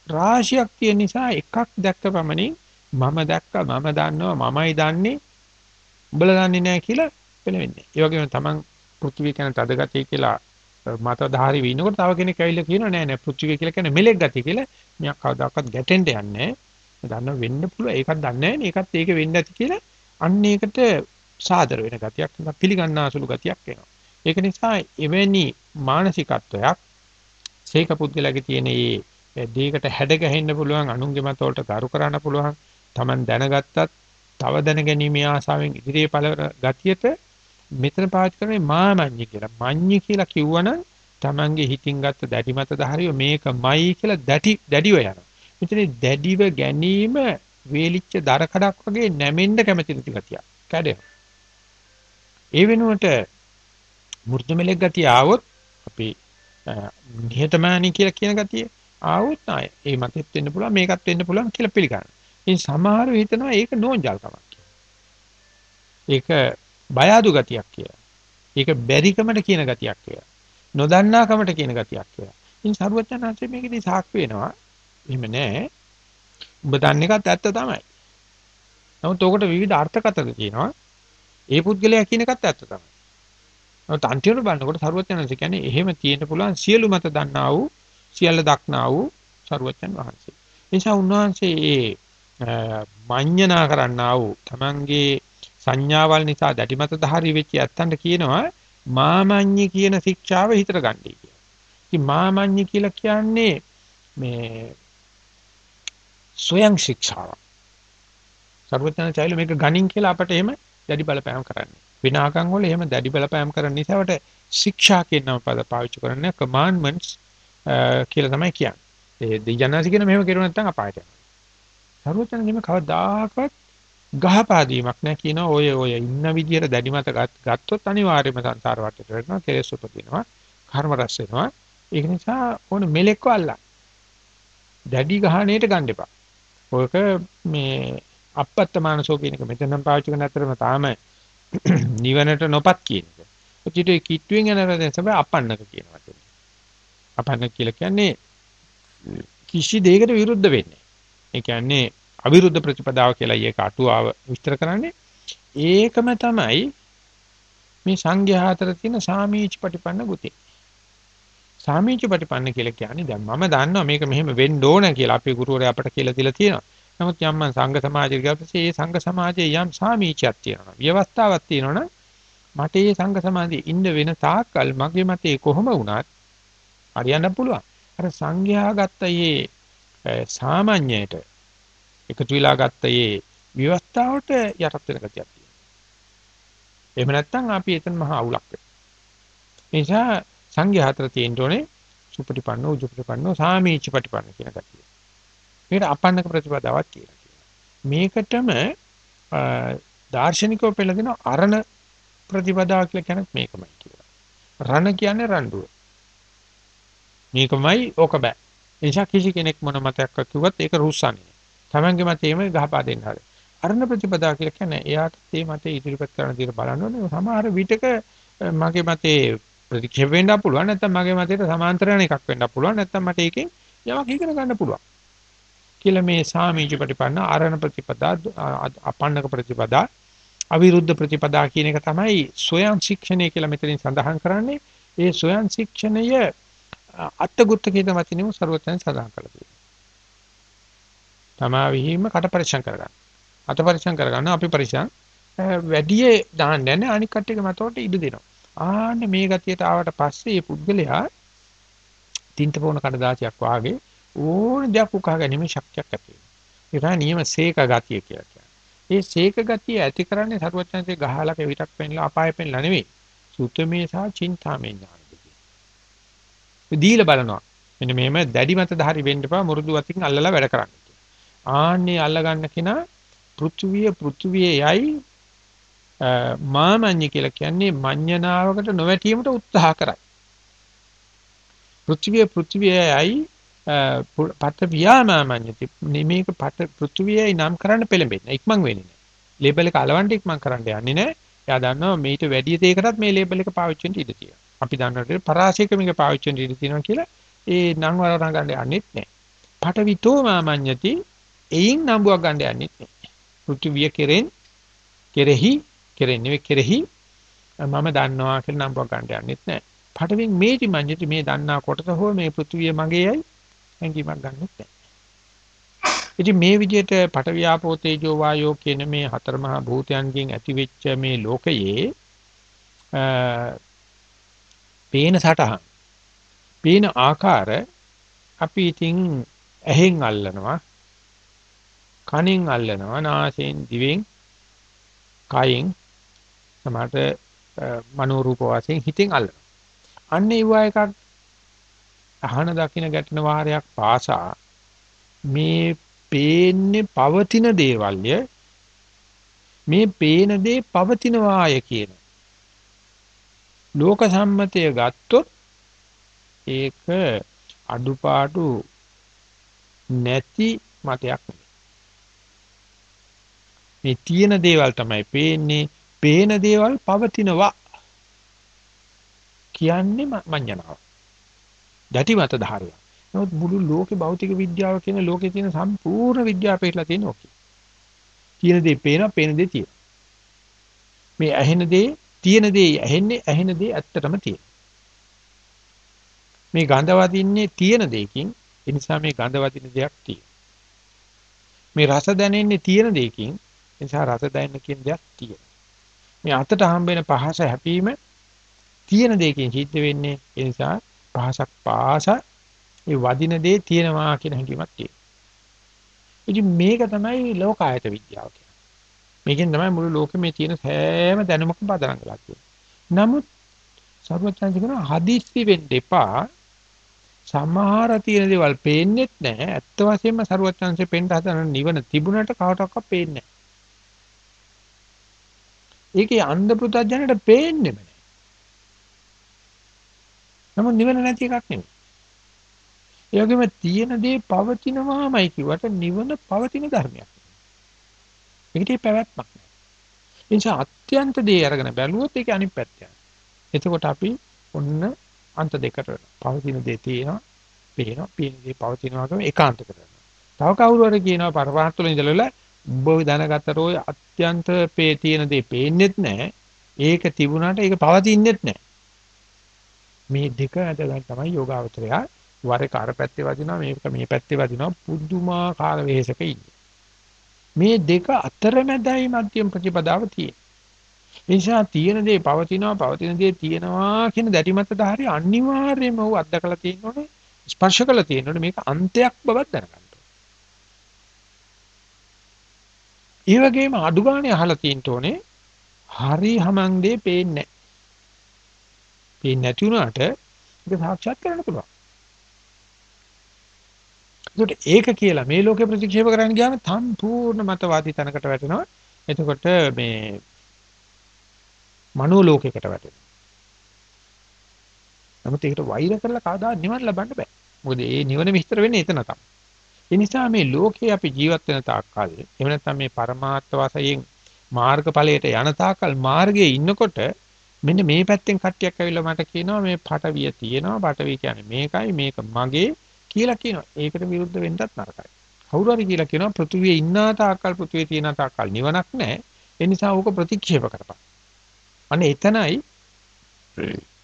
රාශියක් තියෙන නිසා එකක් දැක්ක පමණින් මම දැක්කා මම දන්නවා මමයි දන්නේ උඹලා දන්නේ නැහැ කියලා පෙළවෙන්නේ. ඒ වගේම තමන් පෘථිවි කියන තද ගතිය කියලා මතධාරී වෙනකොට තව කෙනෙක් ඇවිල්ලා කියනවා නෑ නෑ පෘථිවිය කියලා කියන්නේ මෙලෙක් ගතිය කියලා. මෙයක් කවදාකවත් ගැටෙන්න යන්නේ නෑ. දන්න වෙන්න පුළුවන්. ඒකත් දන්නේ නෑ. ඒකත් ඒක වෙන්න ඇති කියලා අන්න ඒකට සාදර වෙන ගතියක් පිළිගන්නාසුළු ගතියක් එනවා. ඒක නිසා එවැනි මානසිකත්වයක් සීක පුද්ගලයාගේ තියෙන මේ දෙයකට හැඩ ගැහෙන්න පුළුවන් අනුන්ගේ මත වලට ගරු කරන්න පුළුවන් Taman දැනගත්තත් තව දැනගැනීමේ ආසාවෙන් ඉදිරියේ පළ ගතියට මෙතන පාවිච්චි කරන්නේ මාමඤ්ඤි කියලා. මඤ්ඤි කියලා කිව්වනම් Tamange හිතින් ගත්ත දැඩි මත ධාරිය මේකමයි කියලා දැටි දැඩිව යනවා. මෙතන දැඩිව ගැනීම වේලිච්ච දර කඩක් වගේ නැමෙන්න කැමති නැති ගතිය. කැඩෙනවා. ඒ වෙනුවට මෘදු මෙලෙක් ගතිය ආවොත් අපි නිහතමානී කියලා කියන ගතිය ආවොත් ආය ඒ මතෙත් වෙන්න පුළුවන් මේකත් වෙන්න පුළුවන් කියලා පිළිගන්න. ඉතින් සමහරව හිතනවා ඒක නෝන්ජල්කමක් ඒක බය අඩු ගතියක් කියලා. ඒක බැරිකමට කියන ගතියක් කියලා. නොදන්නාකමට කියන ගතියක් කියලා. ඉතින් සරුවචනාංශය මේකදී සාක්ෂි වෙනවා. එහෙම නෑ. ඔබ දන්න එකත් ඇත්ත තමයි. නමුත් උකට විවිධ අර්ථකථන තියෙනවා. ඒ පුද්ගලයා කියන එකත් ඇත්ත තමයි. නමුත් අන්තිමට බලනකොට සරුවචනාංශය කියන්නේ එහෙම තියෙන්න පුළුවන් සියලු මත දන්නා වූ සියල්ල දක්නා වූ සරුවචන් වහන්සේ. ඒ නිසා උන්වහන්සේ මේ මඤ්ඤණා කරන්නා වූ තමන්ගේ සංඥාවල් නිසා දැඩිමත ධාරී වෙච්ච ඇත්තන්ට කියනවා මාමඤ්ඤි කියන ශික්ෂාව හිතට ගන්නයි කියලා. ඉතින් මාමඤ්ඤි කියලා කියන්නේ මේ ස්වයං ශික්ෂාව. සර්වඥාචාර්ය මේක ගණින් කියලා අපට එහෙම දැඩි බලපෑම් කරන්නේ. වෙන ආගම් වල එහෙම දැඩි බලපෑම් කරන නිසාවට ශික්ෂා කියන නම පද පාවිච්චි කරන්නේ commandments කියලා තමයි කියන්නේ. ඒ දෙයයන්ාසි කියන මෙහෙම කරුව නැත්නම් අපායට යනවා. සරුවචනගෙම කවදාකවත් ගහපාදීමක් නැහැ කියන ඔය ඔය ඉන්න විදියට දැඩි මත ගත්තොත් අනිවාර්යයෙන්ම සංසාර වටේට වැටෙනවා කෙලෙස් උපදිනවා කර්ම රැස් වෙනවා ඒක නිසා ඕන මෙලෙක්ව අල්ලන්න දැඩි ගහණයට ගන්න එපා ඔයක මේ අපත්තමානසෝ කියන එක මෙතනම් පාවිච්චි කරන අතරම තාම [CLEARS THROAT] නිවනට නොපත් කියන එක. ඔච්චිට කිට්ටුවෙන් යන රදෙන් තමයි අපන්නක කියන වචනේ. අපන්නක කියලා කියන්නේ කිසි දෙයකට විරුද්ධ වෙන්නේ. ඒ කියන්නේ අවිරුද්ධ ප්‍රතිපදාව කියලා ඊයක අටුවාව විස්තර කරන්නේ ඒකම තමයි මේ සංඝයා අතර තියෙන සාමීච ප්‍රතිපන්න ගුතේ. සාමීච ප්‍රතිපන්න කියලා කියන්නේ දැන් මම දන්නවා මේක මෙහෙම වෙන්න ඕන කියලා අපේ ගුරුවරයා අපට කියලා දීලා තියෙනවා. නමුත් යම් මං සංඝ සමාජයට ගියාපස්සේ ඒ සංඝ සමාජයේ යම් සාමීචයක් තියෙනවා. ව්‍යවස්ථාවක් තියෙනවනම් මට මේ සංඝ සමාජයේ ඉන්න වෙන තාක්කල් මගේ මතේ කොහොම වුණත් හරියන්න පුළුවන්. අර සංඝයා ගත්ත මේ සාමාන්‍යයට එකතු වෙලා ගත්ත මේ ව්‍යවස්ථාවට යටත් වෙන ගතියක් තියෙනවා. එහෙම නැත්නම් අපි එතන මහා අවුලක් වෙනවා. ඒ නිසා සංඝයා හතර තියෙන්න ඕනේ සුපටිපන්න උජුපටිපන්න සාමීච ප්‍රතිපන්න කියන ගතිය. මේකට අපන්නක ප්‍රතිපදාවක් කියලා කියනවා. මේකටම දාර්ශනිකව පෙළදෙන අරණ ප්‍රතිපදාව කියලා කියන්නේ මේකමයි කියලා. රණ කියන්නේ රණ්ඩුව. මේකමයි ඕක බෑ. ඒ නිසා කිසි කෙනෙක් මොන මතයක් කිව්වත් ඒක රුස්සන්නේ. Tamange මතේම ගහපා දෙන්න හරි. අරණ ප්‍රතිපදා කියලා කියන්නේ එයාට මේ මතේ ඉදිරිපත් කරන දේ බලන්න ඕනේ. සමහර විටක මගේ මතේ ප්‍රතික්ෂේප වෙන්න පුළුවන් නැත්නම් මගේ මතයට සමාන්තර යන එකක් වෙන්න පුළුවන් නැත්නම් මට ඒකෙන් යමක් ඉගෙන ගන්න පුළුවන්. කියලා මේ සාමීච ප්‍රතිපන්න ආරණ ප්‍රතිපදා අපන්නක ප්‍රතිපදා අවිරුද්ධ ප්‍රතිපදා කියන එක තමයි සොයන් ශික්ෂණය කියලා මෙතනින් සඳහන් කරන්නේ. ඒ සොයන් ශික්ෂණය අත්ගුත්ත කියන වචනේම ਸਰවඥයන් සඳහන් කළා තියෙනවා. තමා විහිම කට පරික්ෂම් කරගන්න. අත පරික්ෂම් කරගන්න අපි පරික්ෂම් වැඩි දාන්න යන්නේ අනික් කට්ටියක මතවට ඉඩ දෙනවා. ආන්න මේ ගතියට ආවට පස්සේ මේ පුද්ගලයා තින්ත පොණ කඩදාසියක් වාගේ ඕන දෙයක් උකහා ගැනීම ශක්තියක් ඇති වෙනවා. ඒක නියම සීක ගතිය කියලා කියන්නේ. ඒ සීක ගතිය ඇති කරන්නේ සරුවචනසේ ගහලක විතක් පෙන්ලා අපාය පෙන්ලා නෙවෙයි. සුතමේ සහ චින්තාමේ ඥාන දෙකේ. දීලා බලනවා. මෙන්න මේම දැඩි මත ධාරි වෙන්න එපා මුරුදු වතින් අල්ලලා වැඩ කරන්න. ආන්නේ අල්ල ගන්න කෙනා පෘථුවිය පෘථුවියයි මාමඤ්ඤ කියලා කියන්නේ මඤ්ඤණාවකට නොවැටීමට උත්සාහ කරයි. පෘථිවිය පෘථිවියයි පත වියාමාමඤ්ඤති මේක පත පෘථිවියයි නම් කරන්න පෙළඹෙන්නේ ඉක්මන් වෙන්නේ නැහැ. ලේබල් එක අලවන්න ඉක්මන් කරන්න යන්නේ නැහැ. එයා දන්නවා මේට වැඩි දෙයකටත් මේ ලේබල් එක පාවිච්චි වෙන්න ඉඩ තියෙනවා. අපි දන්නවා පරාසයක මේක පාවිච්චි වෙන්න ඉඩ තියෙනවා කියලා ඒ නම් වල ගන්න යන්නෙත් නැහැ. පටවිතෝ මාමඤ්ඤති එයින් නම්බුවක් ගන්න යන්නෙත් නැහැ. පෘථිවිය කෙරෙන් කෙරෙහි කෙරෙන්නේ කෙරෙහි මම දන්නවා කියලා නම්බුවක් ගන්න යන්නෙත් නැහැ. පටවින් මේටි මඤ්ඤති මේ දන්නා කොටස හෝ මේ පෘථිවිය මගේයි හැඟීමක් ගන්නෙත් නැහැ. ඉතින් මේ විදිහට පටවියාපෝ තේජෝ වායෝ කියන මේ හතර මහා භූතයන්ගෙන් ඇතිවෙච්ච මේ ලෝකයේ පේන සටහන් පේන ආකාර අපි ඉතින් ඇහෙන් අල්ලනවා. කනෙන් අල්ලනවා නාසයෙන් දිවෙන් කයෙන් සමහරට මනෝ රූප වශයෙන් හිතෙන් අල්ලනවා. අන්න ඒව එකක් අහන දකින ගැටෙන වාරයක් පාසා මේ පේන්නේ පවතින දේවල්ය. මේ පේන දේ පවතිනවාය කියන ලෝක සම්මතය ගත්තොත් ඒක අඩුපාඩු නැති මතයක් මේ තියෙන දේවල් තමයි පේන්නේ පේන දේවල් පවතිනවා කියන්නේ මඤ්ඤණාව දැටි මත ධාරය. නමුත් මුළු ලෝකේ භෞතික විද්‍යාව කියන ලෝකේ තියෙන සම්පූර්ණ විද්‍යාව පිටලා තියෙන ඕකේ. තියෙන දේ පේනවා, පේන දේ තියෙනවා. මේ ඇහෙන දේ, තියෙන දේ ඇහෙන්නේ, ඇහෙන දේ ඇත්තටම තියෙනවා. මේ ගඳ වදින්නේ තියෙන දෙයකින්, ඒ නිසා මේ ගඳ වදින දෙයක් තියෙනවා. මේ රස දැනෙන්නේ තියෙන දෙයකින්, ඒ නිසා රස දැනෙන කියන දෙයක් තියෙනවා. මේ අතට හම්බෙන පහස හැපීම තියෙන දෙයකින් සිද්ධ වෙන්නේ, ඒ නිසා පහසක් පාස ඒ වදින දේ තියෙනවා කියන හැඟීමක් තියෙනවා. ඉතින් මේක තමයි ලෝකායත විද්‍යාව කියන්නේ. මේකෙන් තමයි මුළු ලෝකෙ මේ තියෙන සෑම දැනුමක්ම පදනම් කරලා තියෙන්නේ. නමුත් සර්වඥාන්ති කියන හදිස්සි වෙන්න එපා. සමහර තියෙන දේවල් පේන්නේත් නැහැ. ඇත්ත වශයෙන්ම සර්වඥාන්සේ පෙන්න හදන නිවන තිබුණට කවටක්වත් පේන්නේ නැහැ. ඒකේ අන්ධ පුතඥයට පේන්නේම නැහැ. නමුත් නිවන නැති එකක් නෙමෙයි. ඒ වගේම තියෙන දේ පවතිනවාමයි කිව්වට නිවන පවතින ධර්මයක්. ඒකට පැවැත්මක් නැහැ. ඒ නිසා අත්‍යන්ත දේ අරගෙන බැලුවොත් ඒක අනිත් පැත්ත එතකොට අපි ඔන්න අන්ත දෙකට පවතින දේ තියෙනවා, පේනවා, පේන දේ පවතිනවා කියන ඒකාන්ත කරනවා. තව කවුරු හරි කියනවා පරමාර්ථ වල ඉඳලා උඹ දැනගත්තට ඔය අත්‍යන්ත පේ තියෙන දේ පේන්නේත් නැහැ. ඒක තිබුණාට ඒක පවතින්නේත් නැහැ. මේ දෙක ඇදලා තමයි යෝගාවචරය වර එක අර පැත්තේ වදිනවා මේක මේ පැත්තේ වදිනවා පුදුමාකාර වෙහෙසක ඉන්නේ. මේ දෙක අතරමැදයි මධ්‍යම ප්‍රතිපදාව තියෙන්නේ. ඒ නිසා තියෙන දේ පවතිනවා පවතින දේ තියෙනවා කියන දැටි මත ධාරි අනිවාර්යයෙන්ම ਉਹ අත්දකලා තියෙනෝනේ ස්පර්ශ කළා තියෙනෝනේ මේක අන්තයක් බවක් දැනගන්න. ඒ වගේම අඩු ගානේ අහලා තියෙන්න ඕනේ හරි හමං දෙ පේන්නේ නැහැ. පේන්නේ නැති වුණාට ඒක සාක්ෂාත් කරන්න පුළුවන්. ඒකට ඒක කියලා මේ ලෝකේ ප්‍රතික්ෂේප කරන්න ගියාම සම්පූර්ණ මතවාදී තැනකට වැටෙනවා. එතකොට මේ මනෝ ලෝකයකට වැටෙනවා. නමුත් ඒකට වෛර කරලා කවදා නිවන් ලබන්න බෑ. මොකද ඒ නිවන විස්තර වෙන්නේ එතන තමයි. ඒ නිසා මේ ලෝකේ අපි ජීවත් වෙන තාක්කල් එහෙම නැත්නම් මේ පරමාර්ථ වශයෙන් මාර්ගඵලයට යන තාක්කල් මාර්ගයේ ඉන්නකොට මෙන්න මේ පැත්තෙන් කට්ටියක් ඇවිල්ලා මට කියනවා මේ පටවිය තියෙනවා පටවිය කියන්නේ මේකයි මේක මගේ කියලා කියනවා. ඒකට විරුද්ධ වෙන්නත් නරකයි. කවුරු හරි කියලා කියනවා පෘථුවියේ ඉන්නා තාක්කල් පෘථුවියේ තියෙන තාක්කල් නිවනක් නැහැ. ඒ නිසා ඕක ප්‍රතික්ෂේප කරපන්. අනේ එතනයි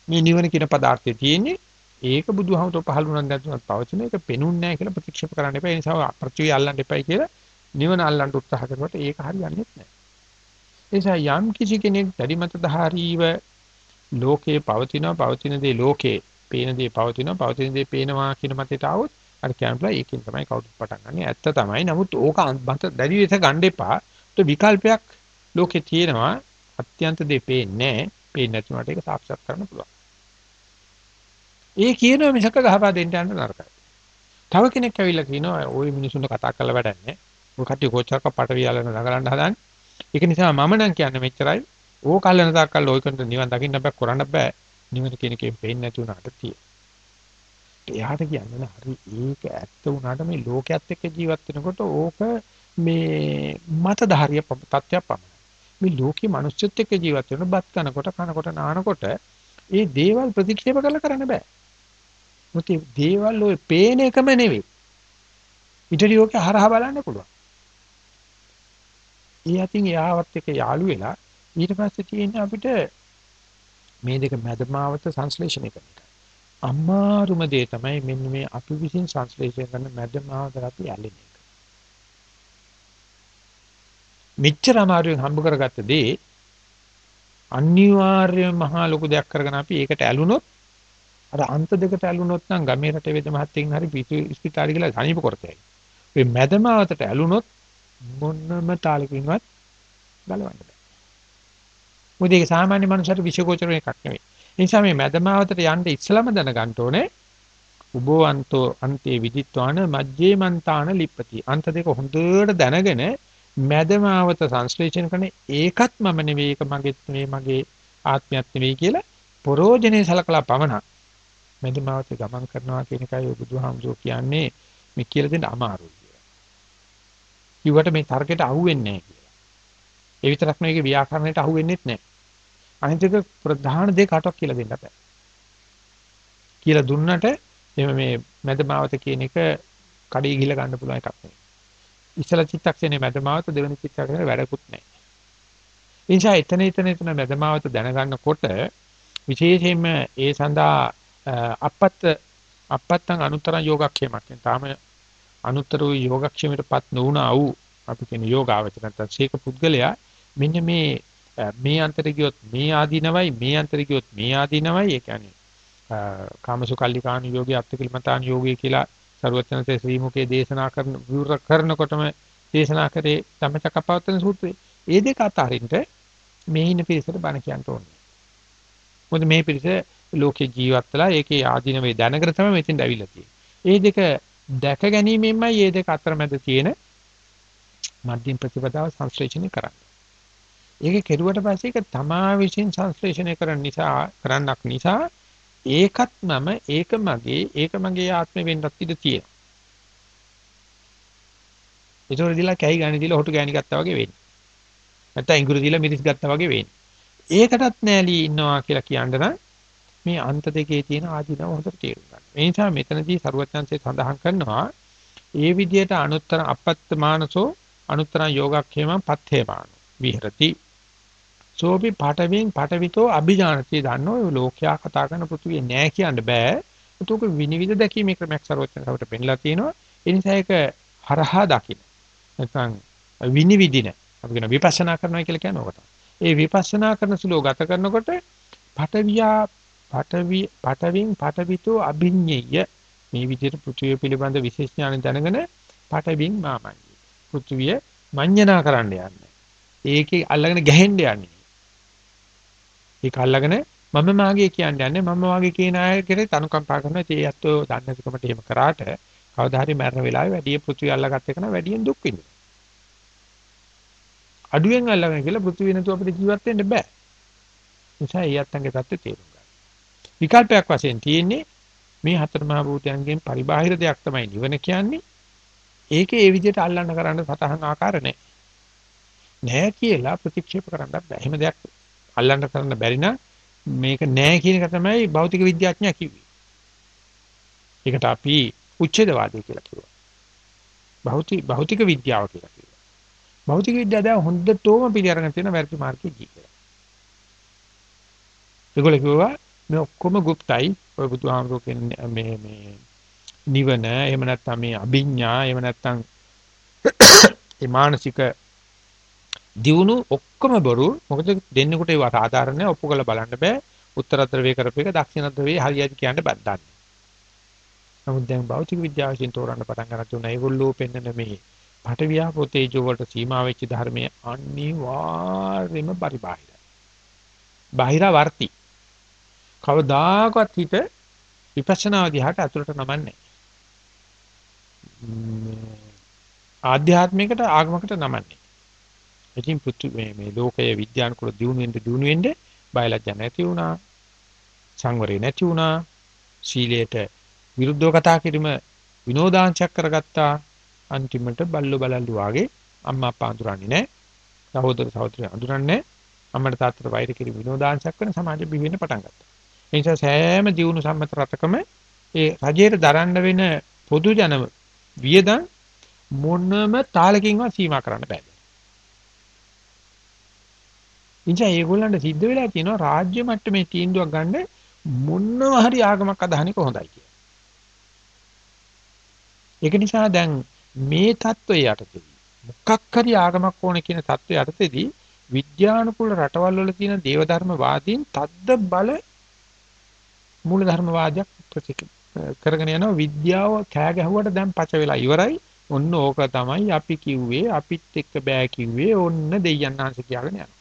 මේ නිවන කියන පදාර්ථය තියෙන්නේ. ඒක බුදුහමතෝ පහළුණක් දැක්වුවත් පවතින එක පෙනුන්නේ නැහැ කියලා ප්‍රතික්ෂේප කරන්න එපා. ඒ නිසා පෘථුවිය අල්ලන්න එපයි කියලා නිවන අල්ලන්න උත්සාහ කරනකොට ඒක හරියන්නේ නැහැ. ඒ නිසා යම් කිසි කෙනෙක් දැඩි මතධාරීව ලෝකේ පවතිනවා පවතින දේ ලෝකේ පේන දේ පවතිනවා පවතින දේ පේනවා කියන මතයට આવොත් අර කැම්ප්ලා ඒකෙන් තමයි කවුරුත් පටන් ගන්න. ඇත්ත තමයි. නමුත් ඕක මත දැඩි ලෙස ගන්න එපා. ඒක විකල්පයක් ලෝකේ තියෙනවා. අත්‍යන්ත දේ පේන්නේ නැහැ. පේන්නේ නැතුනට ඒක සාක්ෂාත් කරන්න පුළුවන්. ඒ කියනවා මිසක ගහපා දෙන්න යන්න නරකයි. තව කෙනෙක් ඇවිල්ලා කියනවා ওই මිනිසුන්ට කතා කරලා වැඩක් නැහැ. ඔය කට්ටිය කොච්චරක් පට වියාලන නගලන්න හදන්නේ. ඒක නිසා මම නම් කියන්නේ මෙච්චරයි. ඕක කල්ලන තාක්කල් ඔයකට නිවන් දකින්න බෑ කරන්න බෑ. නිවන කියන එකෙන් පේන්නේ නැති වුණාට තියෙන. එයාට කියන්නේ හරි ඒක ඇත්ත වුණාට මේ ලෝකයේත් එක්ක ජීවත් වෙනකොට ඕක මේ මතධාරිය තත්ත්වයක් පමණයි. මේ ලෝකේ මිනිස්සුත් එක්ක ජීවත් වෙන බත් කනකොට කනකොට නානකොට ඒ දේවල් ප්‍රතික්ෂේප කරලා කරන්න බෑ. මොකද දේවල් ඔය පේන එකම නෙවෙයි. ඉදිරි ඕක හරහා බලන්න පුළුවන්. ඒ අතින් එයාවත් එක්ක යාළු වෙලා ඊට පස්සේ තියෙන්නේ අපිට මේ දෙක මැදමාවත සංශ්ලේෂණය කරන එක. අමාරුම දේ තමයි මෙන්න මේ අපි විසින් සංශ්ලේෂණය කරන මැදමාවත අපි ඇලෙන එක. මෙච්චර අමාරුවෙන් හම්බ කරගත්ත දේ අනිවාර්යයෙන්ම මහා ලොකු දෙයක් කරගෙන අපි ඒකට ඇලුනොත් අර අන්ත දෙකට ඇලුනොත් නම් ගමේ රටේ වේද මහත්තයෙන් හරි පිටු ස්පිතාලේ ගිහලා සනීප කරතයි. ඔය මැදමාවතට ඇලුනොත් මොනම තාලකින්වත් ගලවන්න බෑ. මොකද ඒක සාමාන්‍ය මනුස්සයට විශේෂෝචර එකක් නෙවෙයි. ඒ නිසා මේ මැදමාවතට යන්න ඉස්සලම දැනගන්න ඕනේ උබෝවන්තෝ අන්තේ විදිත්වාන මජ්ජේ මන්තාන ලිප්පති. අන්ත දෙක හොඳට දැනගෙන මැදමාවත සංශ්ලේෂණ කරන ඒකත් මම නෙවෙයි ඒක මගේත් නෙවෙයි මගේ ආත්මයක් නෙවෙයි කියලා පරෝජනේ සලකලා පමණක් මැදමාවත ගමන් කරනවා කියන එකයි බුදුහාමුදුරුවෝ කියන්නේ මේ කියලා දෙන්න අමාරුයි කියලා. කිව්වට මේ තර්කයට අහුවෙන්නේ නැහැ කියලා. ඒ විතරක් නෙවෙයි ව්‍යාකරණයට අහුවෙන්නේත් නැහැ. අනිත් එක ප්‍රධාන දේ කාටවත් කියලා දෙන්න බෑ. කියලා දුන්නට එහම මේ මැදමාවත කියන එක කඩේ ගිහිල්ලා ගන්න පුළුවන් එකක් නෙවෙයි. ඉස්සල චිත්තක්ෂණේ මැදමාවත දෙවෙනි චිත්තක්ෂණේ වැඩකුත් නැහැ. ඒ නිසා එතන එතන එතන මැදමාවත දැනගන්නකොට විශේෂයෙන්ම ඒ සඳහා අපත්ත අපත්තං අනුතරං යෝගක්ෂේමක්. තාම අනුතර වූ යෝගක්ෂේමයටපත් නොවුණා වූ අපි කියන යෝගාවචර නැත්නම් ශේක පුද්ගලයා මෙන්න මේ මේ අන්තර ගියොත් මේ ආදීනවයි මේ අන්තර ගියොත් මේ ආදීනවයි ඒ කියන්නේ කාමසුකල්ලිකාන යෝගී අත්තිකිලමතාන යෝගී කියලා සරුවචනසේ ශ්‍රී මුකේ දේශනා කරන විවර කරනකොටම දේශනා කරේ ධම්මචක්කපවත්තන සූත්‍රයේ ඒ දෙක අතරින්ට මේ ඉන්න පිරිසට බණ කියන්න ඕනේ. මොකද මේ පිරිස ලෝකේ ජීවත් වෙලා ඒකේ ආධිනවේ දැනගෙන තමයි මෙතෙන් ඇවිල්ලා තියෙන්නේ. ඒ දෙක දැක ගැනීමෙන්මයි මේ දෙක අතරමැද තියෙන මධ්‍යම ප්‍රතිපදාව සංශ්ලේෂණය කරන්නේ. ඒක කෙරුවට පස්සේ ඒක තමා විසින් සංශ්ලේෂණය කරන නිසා කරන්නක් නිසා ඒකත් මම ඒක මගේ ඒක මගේ ආත්මෙ වෙන්නත් ඉඩ තියෙනවා. ඒතොර දිලා කැහි ගානි දිලා හොටු ගෑණි ගත්තා වගේ වෙන්නේ. නැත්නම් ඉඟුරු දිලා මිරිස් ගත්තා වගේ වෙන්නේ. ඒකටත් නෑලී ඉන්නවා කියලා කියන්න නම් මේ අන්ත දෙකේ තියෙන ආධිනව හොඳට තේරුම් ගන්න. ඒ නිසා මෙතනදී සරුවචන්සේ සඳහන් කරනවා ඒ විදිහට අනුත්තර අපත්ත මානසෝ අනුත්තර යෝගක්ඛේම පත්තේමාන විහෙරති. සෝපි පාඨවෙන් පාඨවිතෝ අභිජානති දන්නෝ ලෝකයා කතා කරන පෘථුවිය නෑ කියන්න බෑ. ඒක විනිවිද දැකීමේ ක්‍රමයක් සරුවචන්සවට පෙන්ලා තියෙනවා. ඒ නිසා ඒක හරහා දකින්න. නැත්නම් විනිවිදින අපි කියන විපස්සනා කරනවා කියලා කියන්නේ ඕක තමයි. ඒ විපස්සනා කරන සුලෝ ගත කරනකොට පටවියා පටවි පටවින් පටවිතෝ අභිඤ්ඤය මේ විදිහට පෘථිවිය පිළිබඳ විශේෂ ඥාන දැනගෙන පටවින් මාමයි. පෘථිවිය මඤ්ඤණා කරන්න යන්නේ. ඒකේ අල්ලගෙන ගැහෙන්න යන්නේ. ඒක අල්ලගෙන මම මාගේ කියන්නේ යන්නේ මම වාගේ කියන අය කෙරේ තනුකම්පා කරනවා. ඒ ඇත්තෝ දන්නේ නැතිකමට එහෙම කරාට කවදා හරි මරණ වෙලාවේ වැඩි පෘථිවිය අල්ලගත්ත එක නම් වැඩියෙන් දුක් විඳිනවා. අඩුවෙන් අල්ලගෙන කියලා පෘථිවිය නැතුව අපිට ජීවත් වෙන්න බෑ. නිසා ඒ අත්තන්ගේ தත්ත්වය තේරුම් ගන්න. විකල්පයක් වශයෙන් තියෙන්නේ මේ හතර මහා භූතයන්ගෙන් පරිබාහිර දෙයක් තමයි නිවන කියන්නේ. ඒකේ ඒ විදිහට අල්ලන්න කරන්න සතහන් ආකාර නැහැ. නැහැ කියලා ප්‍රතික්ෂේප කරන්න බෑ. එහෙම දෙයක් අල්ලන්න කරන්න බැරි නම් මේක නැහැ කියන එක තමයි භෞතික විද්‍යාඥයා කිව්වේ. ඒකට අපි උච්ඡේදවාදී කියලා කිව්වා. භෞතික භෞතික විද්‍යාව කියලා කිව්වා. භෞතික විද්‍යාව දැන් හොඳටම පිළිඅරගෙන තියෙන වැරදි මාර්ගයේ ජීවිතය. ඒගොල්ලෝ කිව්වා මේ ඔක්කොම গুপ্তයි ඔය බුදුහාමුදුරු කියන්නේ මේ මේ නිවන එහෙම නැත්නම් මේ අභිඥා එහෙම නැත්නම් [COUGHS] ඒ මානසික දියුණු ඔක්කොම බොරු. මොකද දෙන්නෙකුට ඒව සාධාරණ ඔප්පු කරලා බලන්න බෑ. උත්තර ධ්‍රවයේ කරපු එක දක්ෂිණ ධ්‍රවයේ හරියට කියන්න බෑ නමුත් දැන් භෞතික විද්‍යාවෙන් තෝරන්න පටන් ගන්න තුන. ඒගොල්ලෝ පෙන්වන මේ පටවියා පොතේජෝ වලට සීමා වෙච්ච ධර්මයේ අනිවාර්යම පරිබාහිරයි. බාහිරවර්ති. කවදාකවත් හිත විපස්සනා දිහාට අතුලට නමන්නේ ආධ්‍යාත්මිකට ආගමකට නමන්නේ. ඉතින් පුතු මේ මේ ලෝකයේ විද්‍යානුකූල දියුණු වෙන්න දියුණු වෙන්න බයලජ්ජ නැති වුණා. සංවරේ නැති වුණා. සීලයට විරුද්ධව කතා කිරීම විනෝදාංශයක් කරගත්තා. අන්තිමට බල්ලෝ බලල්ලු වාගේ අම්මා අප්පා අඳුරන්නේ නැහැ. සහෝදර සහෝදරිය අඳුරන්නේ නැහැ. අම්මට තාත්තට වෛර කිරීම විනෝදාංශයක් වෙන සමාජෙ බිහි වෙන්න පටන් ගත්තා. ඒ නිසා සෑම දියුණු සම්මත රටකම ඒ රජයට දරන්න වෙන පොදු ජනම වියදම් මොනම තාලකින්වත් සීමා කරන්න බෑ. ඉතින් ඒගොල්ලන්ට සිද්ධ වෙලා තියෙනවා රාජ්‍ය මට්ටමේ තීන්දුවක් ගන්න මොනවා හරි ආගමක් අදහනික හොඳයි කියලා. ඒක නිසා දැන් මේ தত্ত্বය යටතේ මොකක් හරි ආගමක් ඕන කියන தত্ত্বය යටතේදී විද්‍යානුකූල රටවල් වල තියෙන දේවධර්ම වාදීන් තද්ද බල මූලධර්ම වාදයක් කරගෙන යනවා විද්‍යාව කෑ ගැහුවට දැන් පච වෙලා ඉවරයි ඔන්න ඕක තමයි අපි කිව්වේ අපිත් එක්ක බෑ කිව්වේ ඔන්න දෙයයන්ාංශ කියලාගෙන යනවා.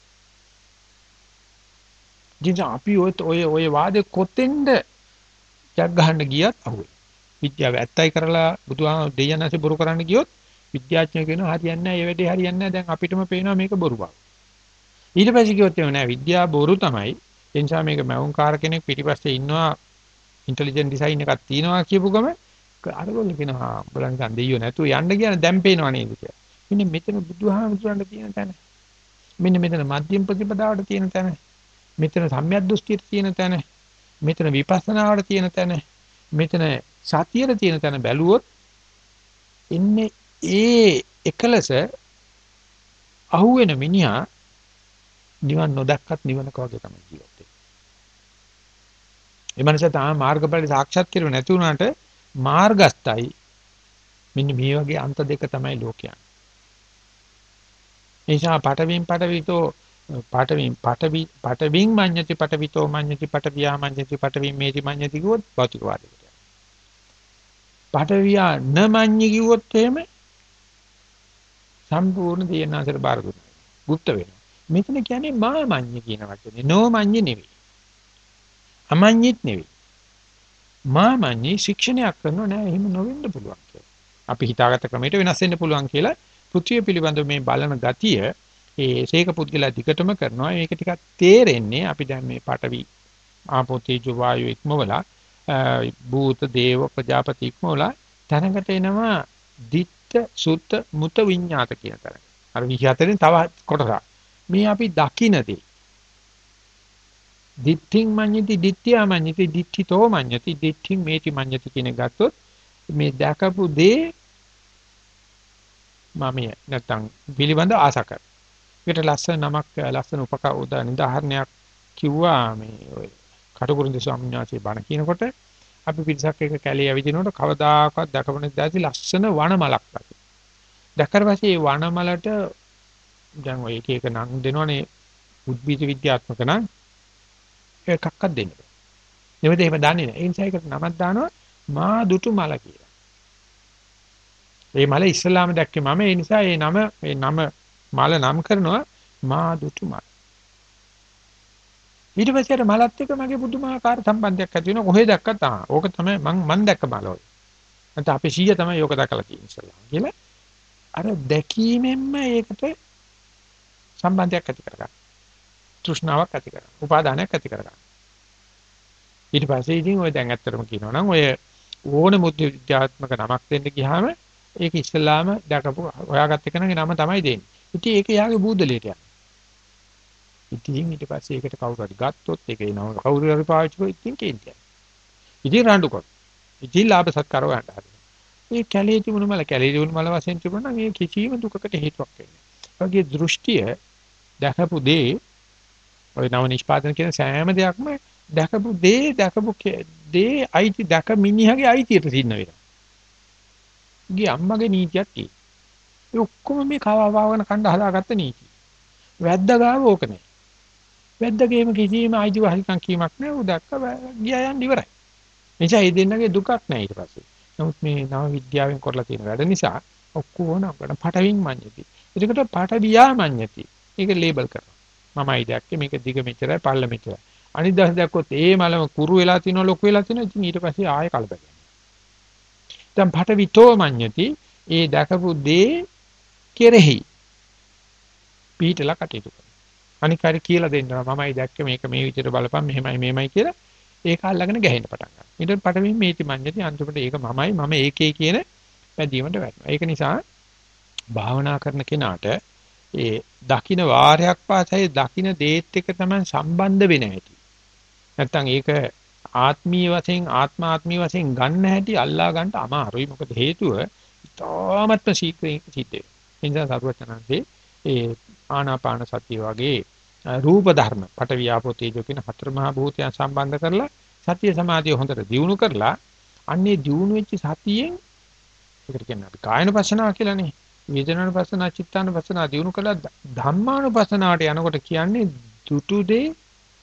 ඉතින් අපි ඔය ඔය වාදේ කොතෙන්ද ජග් ගහන්න ගියත් අහුවේ. විද්‍යාව ඇත්තයි කරලා බුදුහාම දෙයයන්ාංශ බොරු කරන්න ගියොත් විද්‍යාඥයෝ කියනවා හරියන්නේ නැහැ මේ වැඩේ හරියන්නේ නැහැ දැන් අපිටම පේනවා මේක බොරු බව. ඊට පස්සේ කිව්වොත් එන්නේ නැහැ විද්‍යාව බොරු තමයි. ඒ නිසා මේක මවුන්කාර කෙනෙක් පිටිපස්සේ ඉන්නවා ඉන්ටෙලිජන්ට් ඩිසයින් එකක් තියෙනවා කියපු ගම අරගොල්ලෝ කියනවා බලන් ගන්න දෙයියෝ නැතුව යන්න කියන දැන් පේනවා නේද කියලා. මෙන්න මෙතන බුදුහාමුදුරන්ට තියෙන තැන. මෙන්න මෙතන මධ්‍යම ප්‍රතිපදාවට තියෙන තැන. මෙතන සම්‍යක් දෘෂ්ටියට තියෙන තැන. මෙතන විපස්සනාවට තියෙන තැන. මෙතන සතියේ තියෙන තැන බැලුවොත් ඉන්නේ ඒ එකලස අහුවෙන මිනිහා නිවන් නොදක්කත් නිවනක වගේ තමයි ජීවත් වෙන්නේ. ඒ මනස තාම මාර්ගඵල සාක්ෂාත් කරුවේ නැති වුණාට මාර්ගස්තයි මෙන්න මේ වගේ අන්ත දෙක තමයි ලෝකයන්. එනිසා පටවින් පටවිතෝ පටවින් පටවි පටවින් මඤ්ඤති පටවිතෝ මඤ්ඤති පටවියා මඤ්ඤති පටවින් මේති මඤ්ඤති කිව්වොත් භෞතිකවාදයකට. පටවියා න මඤ්ඤි කිව්වොත් එහෙම සම්පූර්ණ දේනාසර බාර දුන්නා. গুপ্ත වෙනවා. මෙතන කියන්නේ මාමඤ්ඤ කියන වචනේ. නෝමඤ්ඤ නෙවෙයි. අමඤ්ඤිත් නෙවෙයි. මාමඤ්ඤී ශික්ෂණයක් කරනවා නෑ එහෙම නොවෙන්න පුළුවන් කියලා. අපි හිතාගත්ත ක්‍රමයට වෙනස් වෙන්න පුළුවන් කියලා පෘථිවිය පිළිබඳව මේ බලන ගතිය ඒ සීක පුද්ගලයා දිගටම කරනවා. මේක ටිකක් තේරෙන්නේ අපි දැන් මේ පටවි ආපෝ තේජෝ වායු ඉක්මවලා භූත දේව ප්‍රජාපති ඉක්මවලා තනකට එනවා ditta sutta muta විඤ්ඤාත කියන තරම. අර 24න් තව කොටසක්. මේ අපි දකින්නදී දිට්ඨින් මඤ්ඤති දිට්ඨියා මඤ්ඤති දිට්ඨිතෝ මඤ්ඤති දිට්ඨින් මේටි මඤ්ඤති කියන ගත්තොත් මේ දැකපු දේ මම නැත්තම් පිළිබඳ ආශා කර. ඒකට ලස්සන නමක් ලස්සන උපකා උදාහරණයක් කිව්වා මේ ඔය කටුකුරුන්ද ස්වාමීන් වහන්සේ බණ කියනකොට අපි පිටසක් එක කැලේ ඇවිදිනකොට කවදාකවත් දැකපොනේ දැසි ලස්සන වනමලක් වගේ. දැක්කට පස්සේ මේ වනමලට දැන් ඔය එක එක නම් දෙනවනේ උද්භිද විද්‍යාත්මක නම් එකක්වත් දෙන්න බෑ. නෙවෙයි එහෙම දන්නේ නැහැ. ඒ නිසා ඒකට නමක් දානවා මා දුටු මල කියලා. මේ මල ඉස්ලාම දැක්කේ මම ඒ නිසා ඒ නම ඒ නම මල නම් කරනවා මා දුටු මල. ඊට පස්සේ අර මලත් එක්ක මගේ පුදුමාකාර සම්බන්ධයක් ඇති වෙනවා කොහෙද දැක්කත් ආ ඕක තමයි මං මං දැක්ක මල ඔය. නැත්නම් අපේ සීය තමයි ඕක දැකලා තියෙන්නේ ඉස්සල්ලා. කියලා අර දැකීමෙන්ම ඒකට සම්බන්ධයක් ඇති කරගන්න. තෘෂ්ණාවක් ඇති කරගන්න. උපාදානයක් ඇති කරගන්න. ඊට පස්සේ ඉතින් ඔය දැන් ඇත්තටම කියනවා නම් ඔය ඕන මුද්‍ය විද්‍යාත්මක නමක් දෙන්න ගියාම ඒක ඉස්ලාම දැකපු හොයාගත්ත කෙනාගේ නම තමයි දෙන්නේ. ඉතින් ඒක යාගේ බූදලියට යනවා. ඉතින් ඊට පස්සේ ඒකට කවුරු හරි ගත්තොත් ඒකේ නම කවුරු හරි පාවිච්චි කරොත් ඉතින් කේන්තිය. ඉතින් රණ්ඩු කර. ඉතින් ලාභ සත්කාර ගන්න හදනවා. මේ කැලේ තිබුණු මල කැලේ තිබුණු මල වශයෙන් තිබුණා නම් ඒ කිසිම දුකකට හේතුවක් වෙන්නේ නැහැ. වගේ දෘෂ්ටිය දැකපු දේ ඔය නව නිෂ්පාදන කියන සෑම දෙයක්ම දැකපු දේ දැකපු දේ අයිති දැක මිනිහගේ අයිතියට සින්න වෙනවා. ගිය අම්මගේ නීතියක් තියෙනවා. ඒ ඔක්කොම මේ කවා වාගෙන කණ්ඩ හදාගත්ත නීති. වැද්ද ගාව ඕක නෑ. වැද්දගේම කිසිම අයිතිවාසිකම් කීමක් නෑ. උ දැක්ක ගියා යන්න ඉවරයි. එනිසා මේ දෙන්නගේ දුකක් නෑ ඊට පස්සේ. නමුත් මේ නව විද්‍යාවෙන් කරලා තියෙන වැඩ නිසා ඔක්කොම අපකට පටවින් මඤ්ඤති. ඒකට පටවියා මඤ්ඤති. ඒක ලේබල් කරනවා. මමයි දැක්කේ මේක දිග මෙච්චරයි පල්ල මෙච්චරයි. අනිත් දවස් දැක්කොත් ඒ මලම කුරු වෙලා තිනවා ලොකු වෙලා තිනවා. ඉතින් ඊට පස්සේ ආයෙ කලබල. දැන් පටවිතෝ මඤ්ඤති ඒ දැකපු දේ කෙරෙහි පිටලා කටයුතු කරනවා. අනික හරි කියලා දෙන්නවා මමයි දැක්ක මේක මේ විදිහට බලපන් මෙහෙමයි මෙහෙමයි කියලා ඒක අල්ලගෙන ගැහෙන්න පටන් ගන්නවා. ඊට පටවින් මේටි මඤ්ඤති අන්තිමට ඒක මමයි මම ඒකේ කියන පැදීමට වැටෙනවා. ඒක නිසා භාවනා කරන කෙනාට ඒ දකින්න වාරයක් පාසයි දකින්න දේත් එක තමයි සම්බන්ධ වෙන හැටි. නැත්තම් ඒක ආත්මීය වශයෙන් ආත්මාත්මීය වශයෙන් ගන්න හැටි අල්ලා ගන්න අමාරුයි. මොකද හේතුව තාමත්ම ශීක්‍රයෙන් සිද්ධ වෙනවා. ඒ නිසා සරුවචනන්සේ ඒ ආනාපාන සතිය වගේ රූප ධර්ම පට වියාපෝ තේජෝ කියන හතර මහා භූතයන් සම්බන්ධ කරලා සතිය සමාධිය හොඳට දියුණු කරලා අන්නේ දියුණු වෙච්ච සතියෙන් ඒකට කියන්නේ අපි කායනුපස්සනාව කියලානේ වේදනානුපස්සනා චිත්තානුපස්සනා දියුණු කළා ධම්මානුපස්සනාවට යනකොට කියන්නේ දුටු දේ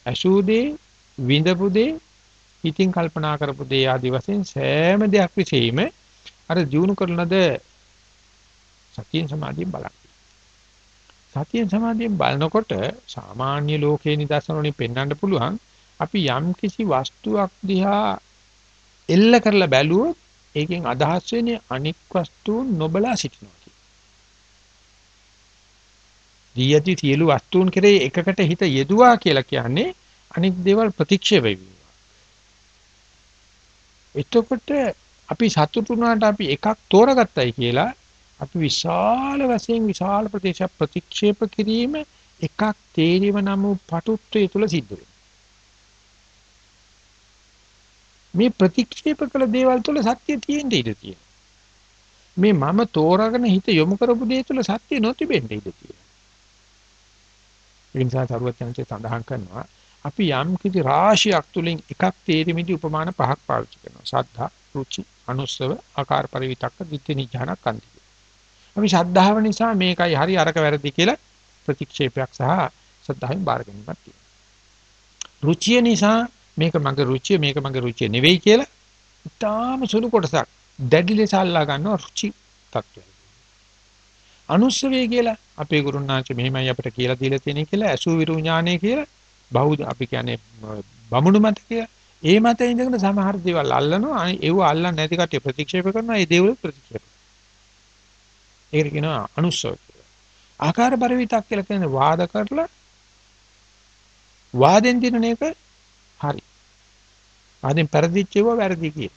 අසු දේ විඳපු දේ හිතින් කල්පනා කරපු දේ ආදි වශයෙන් සෑම දෙයක් විශේෂෙම අර ජීවුන කරනද සතියෙන් සමාධියෙන් බලන්න. සතියෙන් සමාධියෙන් බලනකොට සාමාන්‍ය ලෝකේ නිදර්ශන වලින් පෙන්වන්න පුළුවන් අපි යම් කිසි වස්තුවක් දිහා එල්ල කරලා බැලුවොත් ඒකෙන් අදහස් වෙන්නේ අනික් වස්තුන් නොබලා සිටිනවා කියන. දී යති සියලු වස්තුන් කෙරේ එකකට හිත යෙදුවා කියලා කියන්නේ අනික් දේවල් ප්‍රතික්ෂේප වෙනවා. එතකොට අපි සතුටු වුණාට අපි එකක් තෝරගත්තයි කියලා අපි විශාල වශයෙන් විශාල ප්‍රදේශ ප්‍රතික්ෂේප කිරීම එකක් තේරීම නම් වූ පටුත්වය තුළ සිද්ධ වෙනවා. මේ ප්‍රතික්ෂේප කළ දේවල් තුළ සත්‍ය තියෙන්න ඉඩ තියෙනවා. මේ මම තෝරාගෙන හිත යොමු කරපු දේ තුළ සත්‍ය නොතිබෙන්න ඉඩ තියෙනවා. ඒ නිසා තරුවත් යනසේ සඳහන් කරනවා අපි යම් කිසි රාශියක් තුලින් එකක් තේරිමිදි උපමාන පහක් පාවිච්චි කරනවා. සද්ධා, රුචි, අනුස්සව, ආකාර පරිවිතක්ක, ditthi නිජාන කන්ති. අපි ශ්‍රද්ධාව නිසා මේකයි හරි අරක වැරදි කියලා ප්‍රතික්ෂේපයක් සහ ශ්‍රද්ධාවෙන් බාර ගැනීමක් තියෙනවා. රුචිය නිසා මේක මගේ රුචිය මේක මගේ රුචිය නෙවෙයි කියලා ඊටාම සුළු කොටසක් දැඩි ලෙස අල්ලා ගන්නවා රුචි තත්ත්වය. අනුස්සවේ කියලා අපේ ගුරුනාංශ මෙහෙමයි අපිට කියලා දීලා තියෙන්නේ කියලා අසු විරු ඥානය කියලා බෞද්ධ අපි කියන්නේ බමුණු මත කියලා. ඒ මතේ ඉඳගෙන සමහර දේවල් අල්ලනවා ඒව අල්ලන්නේ නැති කටිය ප්‍රතික්ෂේප කරනවා ඒ දේවල් ප්‍රතික්ෂේප. ඒකට කියනවා අනුස්සව කියලා. ආකාර පරිවිතක් කියලා කියන්නේ වාද කරලා වාදෙන් දිනන එක හරි. වාදෙන් පෙරදිච්චේව වැරදි කියන.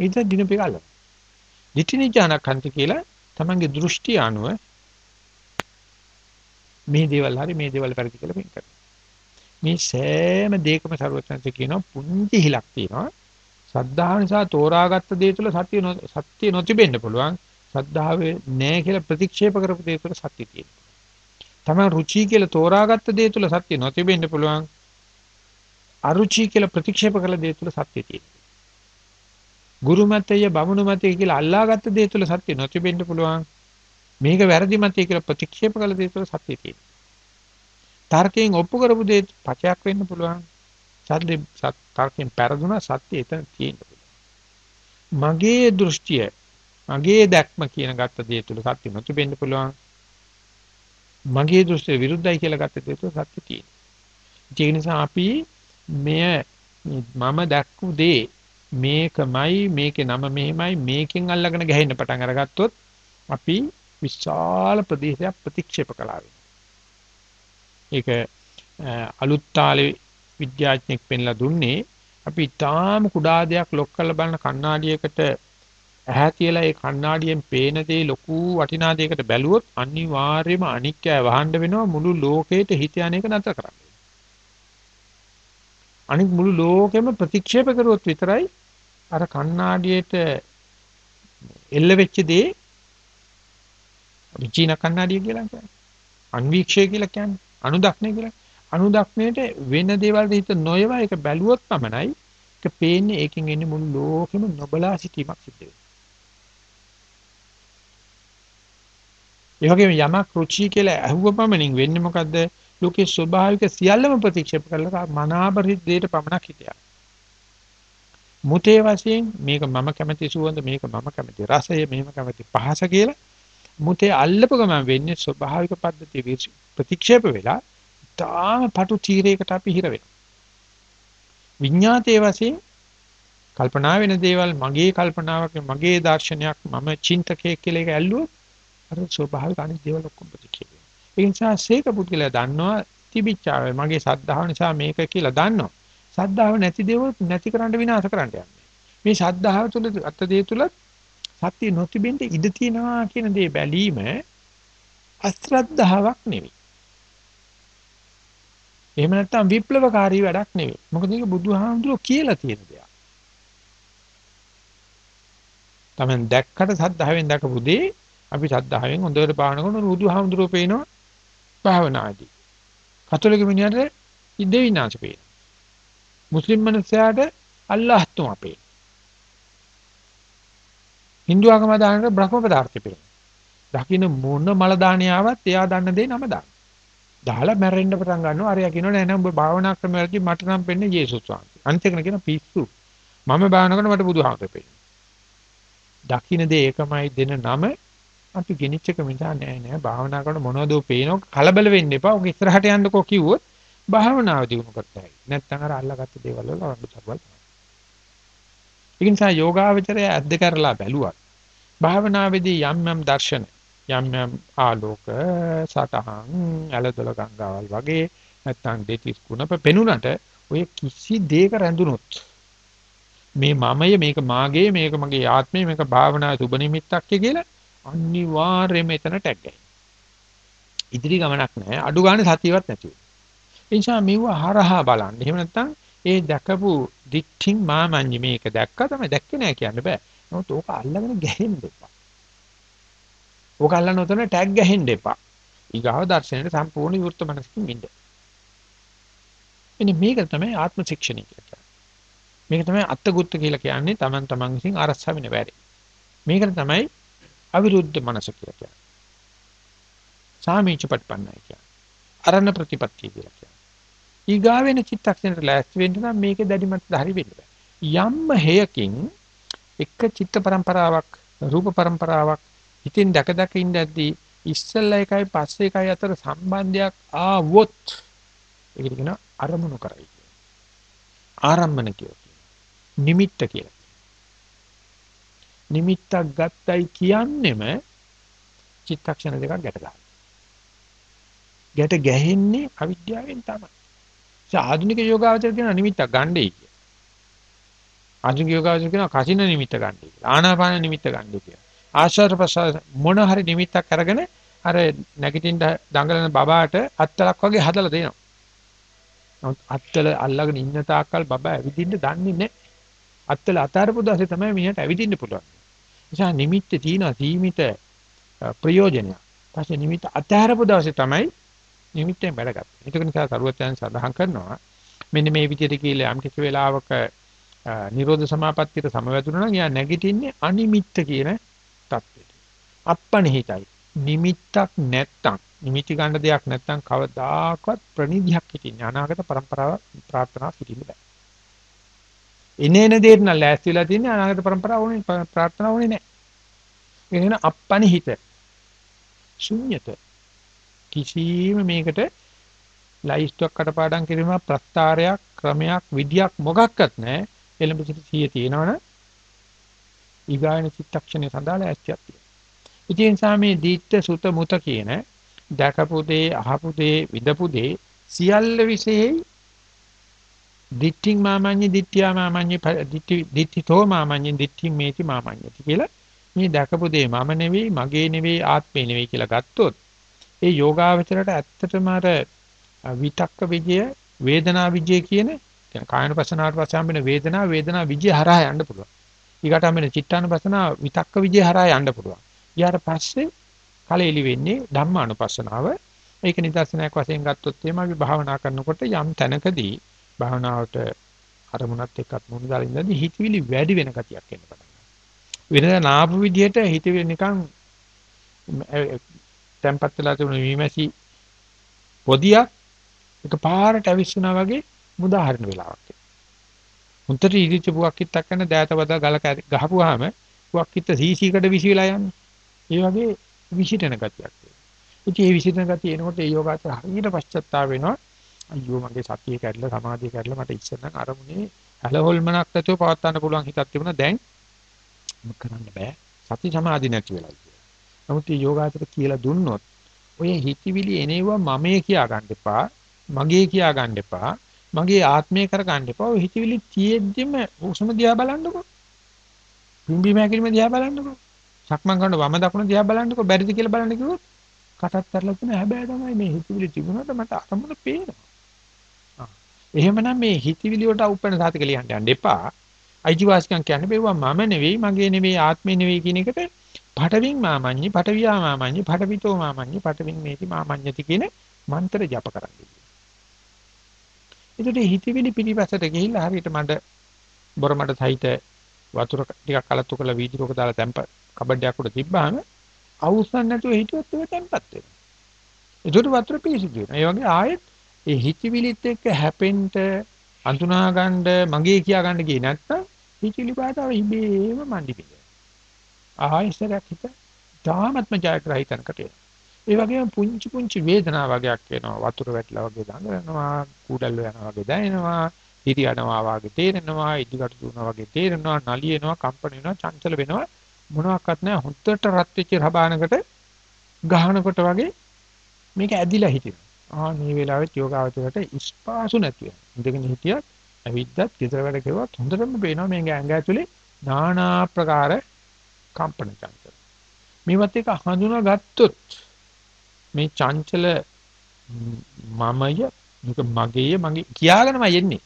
ඊට දිනපෙකල. දිටිනිජානකන්ති කියලා තමන්ගේ දෘෂ්ටි අනුව මේ දේවල් හරි මේ දේවල් වැරදි කියලා මෙන් කරනවා. මේ සෑම දෙයකම ਸਰවඥන්ත කියනවා පුංචි හිලක් තියෙනවා. සද්ධාව නිසා තෝරාගත්ත දේ තුළ සත්‍ය සත්‍ය නොතිබෙන්න පුළුවන්. සද්ධාවේ නැහැ කියලා ප්‍රතික්ෂේප කරපු දේ තුළ සත්‍ය තියෙනවා. තමයි රුචි කියලා තෝරාගත්ත දේ තුළ සත්‍ය නොතිබෙන්න පුළුවන්. අරුචි කියලා ප්‍රතික්ෂේප කළ දේ තුළ සත්‍ය තියෙනවා. ගුරු මතය බමුණු මතය කියලා අල්ලාගත්ත දේ තුළ සත්‍ය නොතිබෙන්න පුළුවන්. මේක වැරදි මතය කියලා ප්‍රතික්ෂේප කළ දේ තුළ සත්‍ය තියෙනවා. තර්කයෙන් ඔප්පු කරපු දේ පචයක් වෙන්න පුළුවන්. සත්‍ය තර්කයෙන් පෙරදුනා සත්‍ය එතන තියෙන්න පුළුවන්. මගේ දෘෂ්ටිය මගේ දැක්ම කියන ගත්ත දේ තුළ සත්‍ය නොතිබෙන්න පුළුවන්. මගේ දෘෂ්ටිය විරුද්ධයි කියලා ගත්ත දේ තුළ සත්‍ය තියෙනවා. ඒ නිසා අපි මෙය මම දැක්කු දේ මේකමයි මේකේ නම මෙහෙමයි මේකෙන් අල්ලගෙන ගහින්න පටන් අරගත්තොත් අපි විශාල ප්‍රදේශයක් ප්‍රතික්ෂේප කළා ඒක අලුත් තාලේ විද්‍යාඥයෙක් පෙන්ලා දුන්නේ අපි තාම කුඩා දෙයක් ලොක් කරලා බලන කණ්ණාඩියකට ඇහැ තියලා ඒ කණ්ණාඩියෙන් පේන දේ ලොකු වටිනා දෙයකට බැලුවොත් අනිවාර්යයෙන්ම අනික්කය වහන්න වෙනවා මුළු ලෝකෙට හිත යන්නේක නැතර කරන්න. අනික මුළු ලෝකෙම ප්‍රතික්ෂේප කරුවොත් විතරයි අර කණ්ණාඩියට එල්ල වෙච්ච දේ විචින කණ්ණාඩිය කියලා කියන්නේ. අන්වීක්ෂය කියලා කියන්නේ. අනුදක්ෂණය කියලා. අනුදක්ෂණයට වෙන දේවල් හිත නොයවා ඒක බැලුවොත් පමණයි ඒක පේන්නේ ඒකෙන් එන්නේ මුළු ලෝකෙම නොබලා සිටීමක් සිද්ධ වෙනවා. ඒ වගේම යමක් රුචි කියලා අහුව පමණින් වෙන්නේ මොකද්ද? ලෝකේ ස්වභාවික සියල්ලම ප්‍රතික්ෂේප කරලා මනාබරි දෙයට පමණක් හිතයක්. මුතේ වශයෙන් මේක මම කැමති සුවඳ මේක මම කැමති රසය මේක කැමති පහස කියලා මුතේ අල්ලපු ගමන් වෙන්නේ ස්වභාවික පද්ධතිය ප්‍රතික්ෂේප වෙලා තාම පටු තීරයකට අපි හිර වෙනවා. විඤ්ඤාතයේ වශයෙන් කල්පනා වෙන දේවල් මගේ කල්පනාවක් මගේ දර්ශනයක් මම චින්තකයෙක් කියලා එක ඇල්ලුවොත් අර ස්වභාවික අනිත් දේවල් ඔක්කොම ප්‍රතික්ෂේප වෙනවා. ඒ නිසා සීක පුද්ගලයා දන්නවා තිබිච්චාවේ. මගේ සද්ධාව නිසා මේක කියලා දන්නවා. සද්ධාව නැති දේවල් නැති කරන්න විනාශ කරන්න යන්නේ. මේ සද්ධාව තුළ අත් දේ තුල සත්‍ය නොතිබෙන්න ඉඩ තියනවා කියන දේ බැලීම අශ්‍රද්ධාවක් නෙවෙයි. එහෙම නැත්නම් විප්ලවකාරී වැඩක් නෙවෙයි. මොකද මේක බුදුහාමුදුරුවෝ කියලා තියෙන දෙයක්. Taman දැක්කට සද්ධාවෙන් දැකපු දේ අපි සද්ධාවෙන් හොඳට පාන කරන බුදුහාමුදුරුවෝ පේනවා භාවනාදී. කතෝලික මිනිහට ඉදෙවිනාංශ පේනවා. මුස්ලිම් මිනිසයාට අල්ලාහ් තුම අපේ. Hindu ආගම දානට බ්‍රහ්ම පදාර්ථය පේනවා. දකින්න මොන මල දානියාවත් එයා දන්න දේ නම දාන. දාලා මැරෙන්න පටන් ගන්නවා. අරයා කියනවා නෑ නෑ ඔබ භාවනා ක්‍රමවලදී මට නම් වෙන්නේ යේසුස් වහන්සේ. අනිත් එක කියන පිස්සු. මම භාවනා කරන මට බුදුහාමර පේනවා. දකින්න දේ ඒකමයි දෙන නම අපි ගෙනිච්ච එක මිසා නෑ නෑ භාවනා කරන මොනවද පේනව කලබල වෙන්න එපා. ඔක ඉස්සරහට යන්නකෝ කිව්වොත් භාවනාව දිනු කරතයි. නැත්නම් අර අල්ලගත්ත දේවල් වල වඩු තරවල්. ඒ නිසා යෝගාවචරය අද්ද කරලා බැලුවා. භාවනාවේදී යම් යම් දර්ශන යම් යම් ආලෝක සතහන් ඇලදොල ගංගාවල් වගේ නැත්නම් දෙතිස් කුණප පෙනුනට ඔය කිසි දෙයක රැඳුනොත් මේ මමය මේක මාගේ මේක මගේ ආත්මය මේක භාවනා සුබ නිමිත්තක් කියලා අනිවාර්යයෙන්ම එතන ටැග් ගහනවා. ඉදිරි ගමනක් නැහැ. අඩු ගානේ සතියවත් නැතුව. ඒ නිසා මෙව හරහා බලන්න. එහෙම නැත්නම් ඒ දැකපු දික්ඨින් මාමඤ්ඤි මේක දැක්කා තමයි දැක්කේ නෑ කියන්න බෑ. නමුත් ඕක අල්ලගෙන ගැහෙන්න එපා. ඕක අල්ලන උතන ටැග් ගැහෙන්න එපා. ඊගාව දර්ශනයේ සම්පූර්ණ විවෘත මනසකින් ඉන්න. එනි මේක තමයි ආත්ම ශික්ෂණය කියලා කියන්නේ. මේක තමයි අත්ගුත්ත කියලා කියන්නේ Taman taman විසින් අරස්සා වෙන වැඩේ. මේකට තමයි අවිරුද්ධ මනස කියලා කියන්නේ. සාමීච පටපන්නයි කියන්නේ. අරණ ප්‍රතිපත්තිය කියලා කියන්නේ. ඊගාව වෙන චිත්තක්ෂණයට ලෑස්ති වෙන්න නම් මේකේ දැඩිමත් හරි වෙන්න යම්ම හේයකින් එක චිත්ත પરම්පරාවක් රූප પરම්පරාවක් හිතින් දැක දැක ඉඳද්දී ඉස්සෙල්ලා එකයි පස්සේ එකයි අතර සම්බන්ධයක් ආවොත් ඒක කියනවා අරමුණු කරයි ආරම්භන කියලා නිමිත්ත කියලා නිමිත්තක් ගත්තයි කියන්නෙම චිත්තක්ෂණ දෙකක් ගැට ගැට ගැහෙන්නේ අවිද්‍යාවෙන් තමයි. ඒ ආධුනික යෝගාවචර කියන නිමිත්තක් ගන්නයි කිය. ආධුනික යෝගාවචර කියන කසින නිමිත්ත ගන්නයි කියලා. ආනාපාන නිමිත්ත ගන්නයි කියලා. ආශ්වාස ප්‍රශ්වාස මොන හරි නිමිත්තක් අරගෙන අර නැගිටින්න දඟලන බබාට අත්තලක් වගේ හදලා දෙනවා. නමුත් අත්තල අල්ලගෙන ඉන්න තාක්කල් බබා ඇවිදින්න දන්නේ නැහැ. අත්තල අතාරපු දවසේ තමයි මිනිහට ඇවිදින්න පුළුවන්. නිසා නිමිත්ත තියෙන සීමිත ප්‍රයෝජනය. පස්සේ නිමිත්ත අතාරපු දවසේ තමයි නිමිත්තෙන් වැඩගත්තා. ඒක නිසා සරුවත්යන් සඳහන් කරනවා මෙන්න මේ විදිහට කියලා යම් කිසි වෙලාවක නිරෝධ සමාපත්තියට සමවැදුණා නම් යා නැගිටින්නේ අනිමිත්ත කියන தත්ත්වෙට. අප්පනිහිතයි. නිමිත්තක් නැත්තම් නිමිති ගන්න දෙයක් නැත්තම් කවදාකවත් ප්‍රනිධියක් හිටින්නේ අනාගත પરම්පරාව ප්‍රාර්ථනා පිටින්න බෑ. ඉනේන දෙයට නම් ලෑස්ති වෙලා තින්නේ අනාගත પરම්පරාව ඕනේ ප්‍රාර්ථනා ඕනේ නැහැ. ඒ කියන අප්පනිහිත ශුන්්‍යත කිසිම මේකට ලයිස්ට්ුවක් කටපාඩම් කිරීම ප්‍රස්තාරයක් ක්‍රමයක් විදියක් මොකක්වත් නැහැ. එළඹ සිට සිය තියෙනවනේ ඊගායන චිත්තක්ෂණය සඳහා ලෑස්තියක් තියෙනවා. ඉතින් සාමේ දීත්‍ය සුත මුත කියන දැකපු දේ අහපු දේ විදපු දේ සියල්ල විශේෂයි. දිට්ඨින් මාමඤ්ඤ දිට්ඨියා මාමඤ්ඤ දිට්ඨි දිට්ඨිතෝ මාමඤ්ඤ දිට්ඨින් මේති මාමඤ්ඤති කියලා මේ දැකපු දේ මම නෙවෙයි මගේ නෙවෙයි ආත්මේ නෙවෙයි කියලා ගත්තොත් ඒ යෝගාවචරයට ඇත්තටම අර විතක්ක විජය වේදනා විජය කියන කියන කායන පසනාවට පස්සේ හම්බෙන වේදනා වේදනා විජය හරහා යන්න පුළුවන්. ඊකට හම්බෙන චිත්තානුපසනාව විතක්ක විජය හරහා යන්න පුළුවන්. ඊට පස්සේ කලෙලි වෙන්නේ ධම්මානුපස්සනාව. ඒක නිදර්ශනයක් වශයෙන් ගත්තොත් එහෙම අපි භාවනා කරනකොට යම් තැනකදී භාවනාවට අරමුණත් එක්කත් මුණ දාලා ඉඳදී හිතවිලි වැඩි වෙන ගතියක් එන්න පටන් ගන්නවා. වෙනදා නාපු විදිහට හිතවිලි නිකන් තැම්පත් වෙලා තිබුණ මීමැසි පොදියක් එක පාරට ඇවිස්සුනා වගේ මුදාහරින වෙලාවක්. උන්ට ඉදිච්ච බුවක් කිත්තක් කරන දෑතවද ගල ගහපුවාම බුවක් කිත්ත සීසීකට විසිලා යන්නේ. ඒ වගේ විසිටෙන ගතියක්. ඉතින් මේ විසිටෙන ගතිය එනකොට ඒ යෝගාචර හරියට පශ්චත්තාප වෙනවා. අයියෝ මගේ සතිය කැඩලා සමාධිය කැඩලා මට ඉස්සර නම් අරමුණේ හැලහොල්මනක් නැතුව පවත් ගන්න පුළුවන් හිතක් තිබුණා දැන් මොකක් කරන්න බෑ. සති සමාධි නැති වෙලා කියලා. නමුත් මේ යෝගාචර කියලා දුන්නොත් ඔය හිතවිලි එනවා මමේ කියා ගන්න එපා. මගේ කියා ගන්න එපා. මගේ ආත්මය කර ගන්න එපා. ඔය හිතවිලි තියෙද්දිම උසම දිහා බලන්නකෝ. පිම්බි මෑකිලිම දිහා බලන්නකෝ. සක්මන් කරන වම දකුණ දිහා බලන්නකෝ. බැරිද කියලා බලන්න කිව්වොත් කටත් කරලා තියෙන හැබැයි තමයි මේ හිතවිලි තිබුණාට මට අරමුණ පේනවා. එහෙමනම් මේ හිතවිලි වලට උපෙන සාතික ලියන්න යන්න එපා. අයිතිවාසිකම් කියන්නේ බේවා මම නෙවෙයි මගේ නෙවෙයි ආත්මේ නෙවෙයි කියන එකට පටවින් මාමඤ්ඤි පටවියා මාමඤ්ඤි පටවිතෝ මාමඤ්ඤි පටවින් මේති මාමඤ්ඤති කියන මන්ත්‍ර ජප කරන්නේ. ඒකට හිතවිලි පිටිපස්සට ගිහිල්ලා හරියට මඩ බොර මඩ සහිත වතුර ටිකක් කලතු කරලා වීදුරුවක දාලා තැම්ප කබඩයක් උඩ තිබ්බාම අවුස්සන් නැතුව හිටියොත් ඒක තැම්පත් වෙනවා. ඒකට වතුර පිසිදු වෙනවා. ඒ වගේ ආයෙත් ඒ හිතවිලිත් එක්ක හැපෙන්න අඳුනා ගන්න මගේ කියා ගන්න ගියේ නැත්තම් හිතවිලි පාටව ඉබේම මණ්ඩි පිට. ආයෙසරක් හිත ධාමත්ම ජයග්‍රහීතනකට එනවා. ඒ වගේම පුංචි පුංචි වේදනා වගේක් එනවා. වතුර වැටලා වගේ දඟලනවා, කුඩල් යනවා වගේ දැනෙනවා, හිටි යනවා වගේ තේරෙනවා, ඉදිකට දුවනවා වගේ තේරෙනවා, නලියනවා, කම්පන වෙනවා, චංචල වෙනවා. මොනවාක්වත් නැහැ. හොත්තට රත් වෙච්ච රබානකට ගහනකොට වගේ මේක ඇදිලා හිටිනවා. ආ මේ වෙලාවෙත් යෝගාවචරයට ඉස්පාසු නැති වෙනවා. ඉඳගෙන හිටියත් ඇවිද්දත් ගෙදර වැඩ කෙරුවත් හොඳටම පේනවා මේ ඇඟ ඇතුලේ নানা ආකාර කම්පන චංචල. මේවත් එක හඳුනා ගත්තොත් මේ චංචල මමය මේක මගේය මගේ කියාගෙනමයි එන්නේ.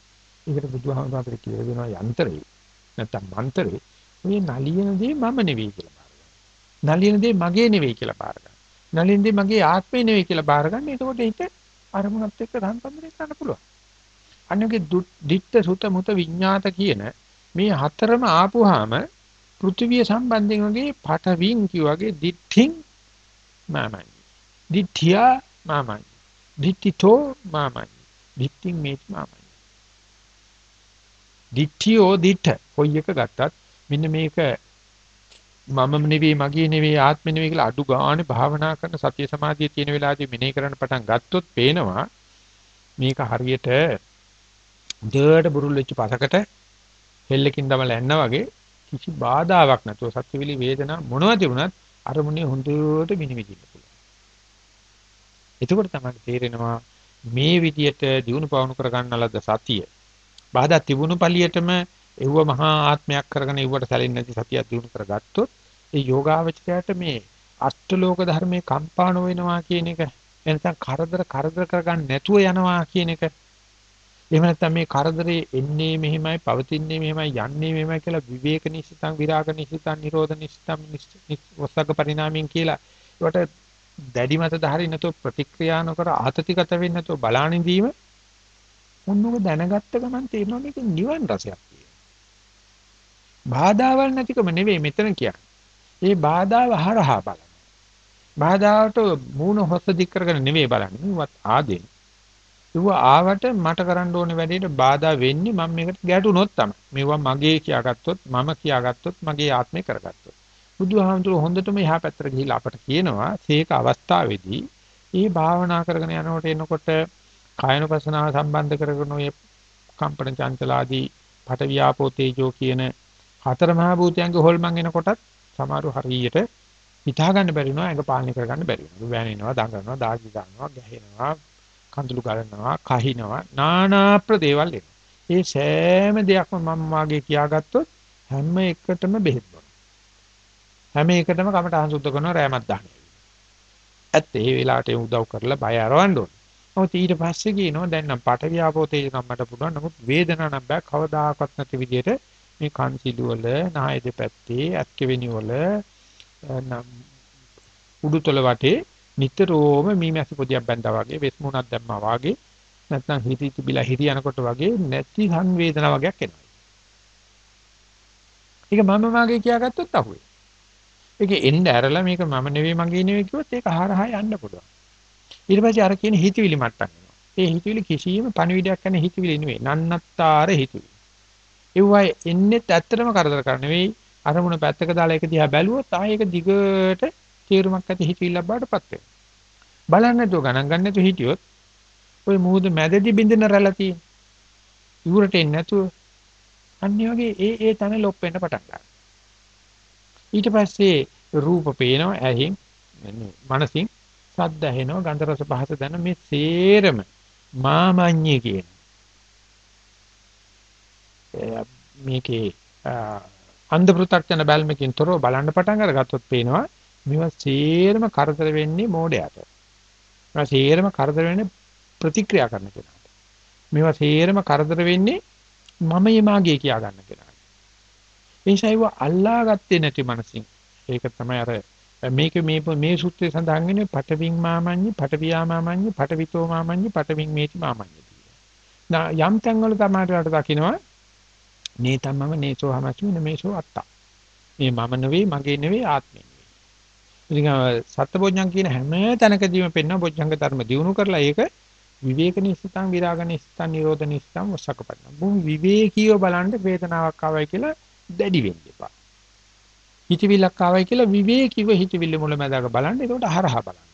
ඒකට බුදුහාමුදුරුවෝ කියලා දෙනවා යන්ත්‍රේ නැත්තම් මන්ත්‍රේ මේ නලියන දේ මම නෙවෙයි කියලා බාර ගන්න. නලියන දේ මගේ නෙවෙයි කියලා බාර ගන්න. නලියන දේ මගේ ආත්මේ නෙවෙයි කියලා බාර ගන්න. එතකොට හිත අරමුණත් එක්ක සම්බන්ධ කරන්න පුළුවන්. අනිවාර්ය දිට්ඨ සුත මුත විඤ්ඤාත කියන මේ හතරම ආපුවාම පෘථිවිය සම්බන්ධයෙන් වගේ පටවින් කිව්වාගේ දිඨින් මාමයි. දිඨියා මාමයි. දිඨිතෝ මාමයි. දිඨින් මේත් මාමයි. දිඨියෝ දිඨ කොයි එක ගත්තත් මෙන්න මේක මම නෙවෙයි මගේ නෙවෙයි ආත්මෙ නෙවෙයි කියලා අඩු ගානේ භාවනා කරන සතිය සමාධිය තියෙන වෙලාවදී මෙනෙහි කරන්න පටන් ගත්තොත් පේනවා මේක හරියට දෙයට බුරුල් වෙච්ච පසකට හෙල්ලකින් දමලා ඇන්නා වගේ කිසි බාධාවක් නැතුව සත්‍යවිලි වේදනා මොනවද තිබුණත් අරමුණේ හොඳට විනිවිදින්න පුළුවන්. එතකොට තමයි තේරෙනවා මේ විදියට දිනු පවණු කර ගන්නලද සතිය. බාධා තිබුණු පළියටම එව්ව මහා ආත්මයක් කරගෙන එව්වට සැලෙන්නේ නැති සතියක් දිනු කරගත්තොත් ඒ යෝගාවචරයට මේ අෂ්ටලෝක ධර්මයේ කම්පා නොවෙනවා කියන එක එනසම් කරදර කරදර කරගන්න නැතුව යනවා කියන එක එහෙම නැත්නම් මේ කරදරේ එන්නේ මෙහෙමයි පවතින්නේ මෙහෙමයි යන්නේ මෙහෙමයි කියලා විවේක නිසිතං විරාග නිසිතං නිරෝධ නිසිතං වස්සග්ග පරිණාමයෙන් කියලා ඒකට දැඩි මත ධාරි නැතුව ප්‍රතික්‍රියා නොකර ආතතිගත වෙන්නේ නැතුව බලානින්දීම මොන්නක දැනගත්ත ගමන් තේරෙනවා මේක නිවන් රසයක් කියලා. බාධාවල් නැතිකම නෙවෙයි මෙතන කියන්නේ. ඒ බාධාව හරහා බලන. බාධාවට මූණ හොස්ස දික් කරගෙන නෙවෙයි බලන්නේ. වත් ආදෙන. ඒව ආවට මට කරන්න ඕනේ වැඩේට බාධා වෙන්නේ මම මේකට ගැටුනොත් තමයි. මේවා මගේ කියාගත්තොත් මම කියාගත්තොත් මගේ ආත්මේ කරගත්තොත්. බුදුහාමුදුරුවෝ හොඳටම එහා පැත්තට ගිහිල්ලා අපට කියනවා සීක අවස්ථාවේදී මේ භාවනා කරගෙන යනකොට එනකොට කායනුපසනාව සම්බන්ධ කරගෙන ඔය කම්පන චංචලාදී පට වියාපෝ තේජෝ කියන හතර මහා භූතයන්ගේ හොල්මන් එනකොටත් සමහරු හරියට හිතා ගන්න බැරි වෙනවා ඒක පාලනය කර ගන්න බැරි වෙනවා. වැනෙනවා, දඟනවා, දාගි ගන්නවා, ගැහෙනවා, කඳුළු ගලනවා, කහිනවා, নানা ප්‍රදේවල් එනවා. ඒ සෑම දෙයක්ම මම වාගේ කියාගත්තොත් හැම එකටම බෙහෙත් බොනවා. හැම එකටම කමටහන් සුද්ධ කරනවා රෑමත් දානවා. ඇත්ත ඒ වෙලාවට උදව් කරලා බය අරවන්න ඕන. නමුත් ඊට පස්සේ කියනවා දැන් නම් පට වියාපෝ තේජ නම් මට පුළුවන්. නමුත් වේදනාවක් නම් බෑ කවදාකවත් නැති විදිහට මේ කන් සිළු වල, නාය දෙපැත්තේ, ඇත්කෙවෙනි වල උඩුතල වටේ නිතරම මීමැසි පොදියක් බැඳා වගේ වෙස් මුණක් දැම්මා වගේ නැත්නම් හිතී තිබිලා හිරි යනකොට වගේ නැති සංවේදනා වගේක් එනවා. ඒක මම මාගේ කියාගත්තොත් අහුවේ. ඒක එන්න ඇරලා මේක මම නෙවෙයි මගේ නෙවෙයි කිව්වොත් ඒක හරහා යන්න පුළුවන්. ඊට පස්සේ අර කියන හිතවිලි මට්ටම් වෙනවා. ඒ හිතවිලි කිසියම් පණවිඩයක් කරන හිතවිලි නෙවෙයි. නන්නත්තර හිතවිලි. ඒවයි එන්නේ ඇත්තටම කරදර කර නෙවෙයි අරමුණ පැත්තක දාලා ඒක දිහා බැලුවොත් ආයෙ ඒක දිගට තීරුමක් ඇති හිතවිල්ලක් බාටපත් වෙනවා. බලන්න නැතුව ගණන් ගන්න නැතුව හිටියොත් ওই මුහුද මැදදී බින්දන රැළ තියෙන. ඉවුරට එන්නේ නැතුව අන්නේ වගේ ඒ ඒ තැන ලොප් වෙන්න පටන් ගන්නවා. ඊට පස්සේ රූප පේනවා ඇහින් මනසින් සද්ද ඇහෙනවා ගන්ධ රස පහස දැන මේ සේරම මාමඤ්ඤේ කියන මේකේ අන්ධ පෘථග්ජන බැල්මකින් තොරව බලන්න පටන් අරගත්තොත් පේනවා මේවා සේරම කරදර වෙන්නේ මෝඩයට. මේවා සේරම කරදර වෙන්නේ ප්‍රතික්‍රියා කරන කෙනාට. මේවා සේරම කරදර වෙන්නේ මම යමාගේ කියා ගන්න කෙනාට. එනිසායිව අල්ලාගත්තේ නැති මනසින්. ඒක තමයි අර මේක මේ මේ සූත්‍රයේ සඳහන් වෙන්නේ පටවින් මාමඤ්ඤි, පටවියා මාමඤ්ඤි, පටවිතෝ මාමඤ්ඤි, පටවින් මේති මාමඤ්ඤි. යම් තැන්වල තමයි දකින්නවා නේතම්මම නේසෝ හමස්මින මේසෝ අත්තා. මේ මම නෙවෙයි මගේ නෙවෙයි ආත්මෙ නෙවෙයි. ඉතින් සත්බොජ්ජං කියන හැම තැනකදීම පෙන්න බොජ්ජංග ධර්ම දිනු කරලා ඒක විවේක නිස්සතං විරාග නිස්සතං නිරෝධ නිස්සතං වසකපන්න. බොහොම විවේකීව බලන්න වේදනාවක් ආවයි කියලා දැඩි වෙන්න එපා. හිතවිල්ලක් ආවයි කියලා විවේකීව හිතවිල්ල මුලමඳාක බලන්න. ඒකට හරහා බලන්න.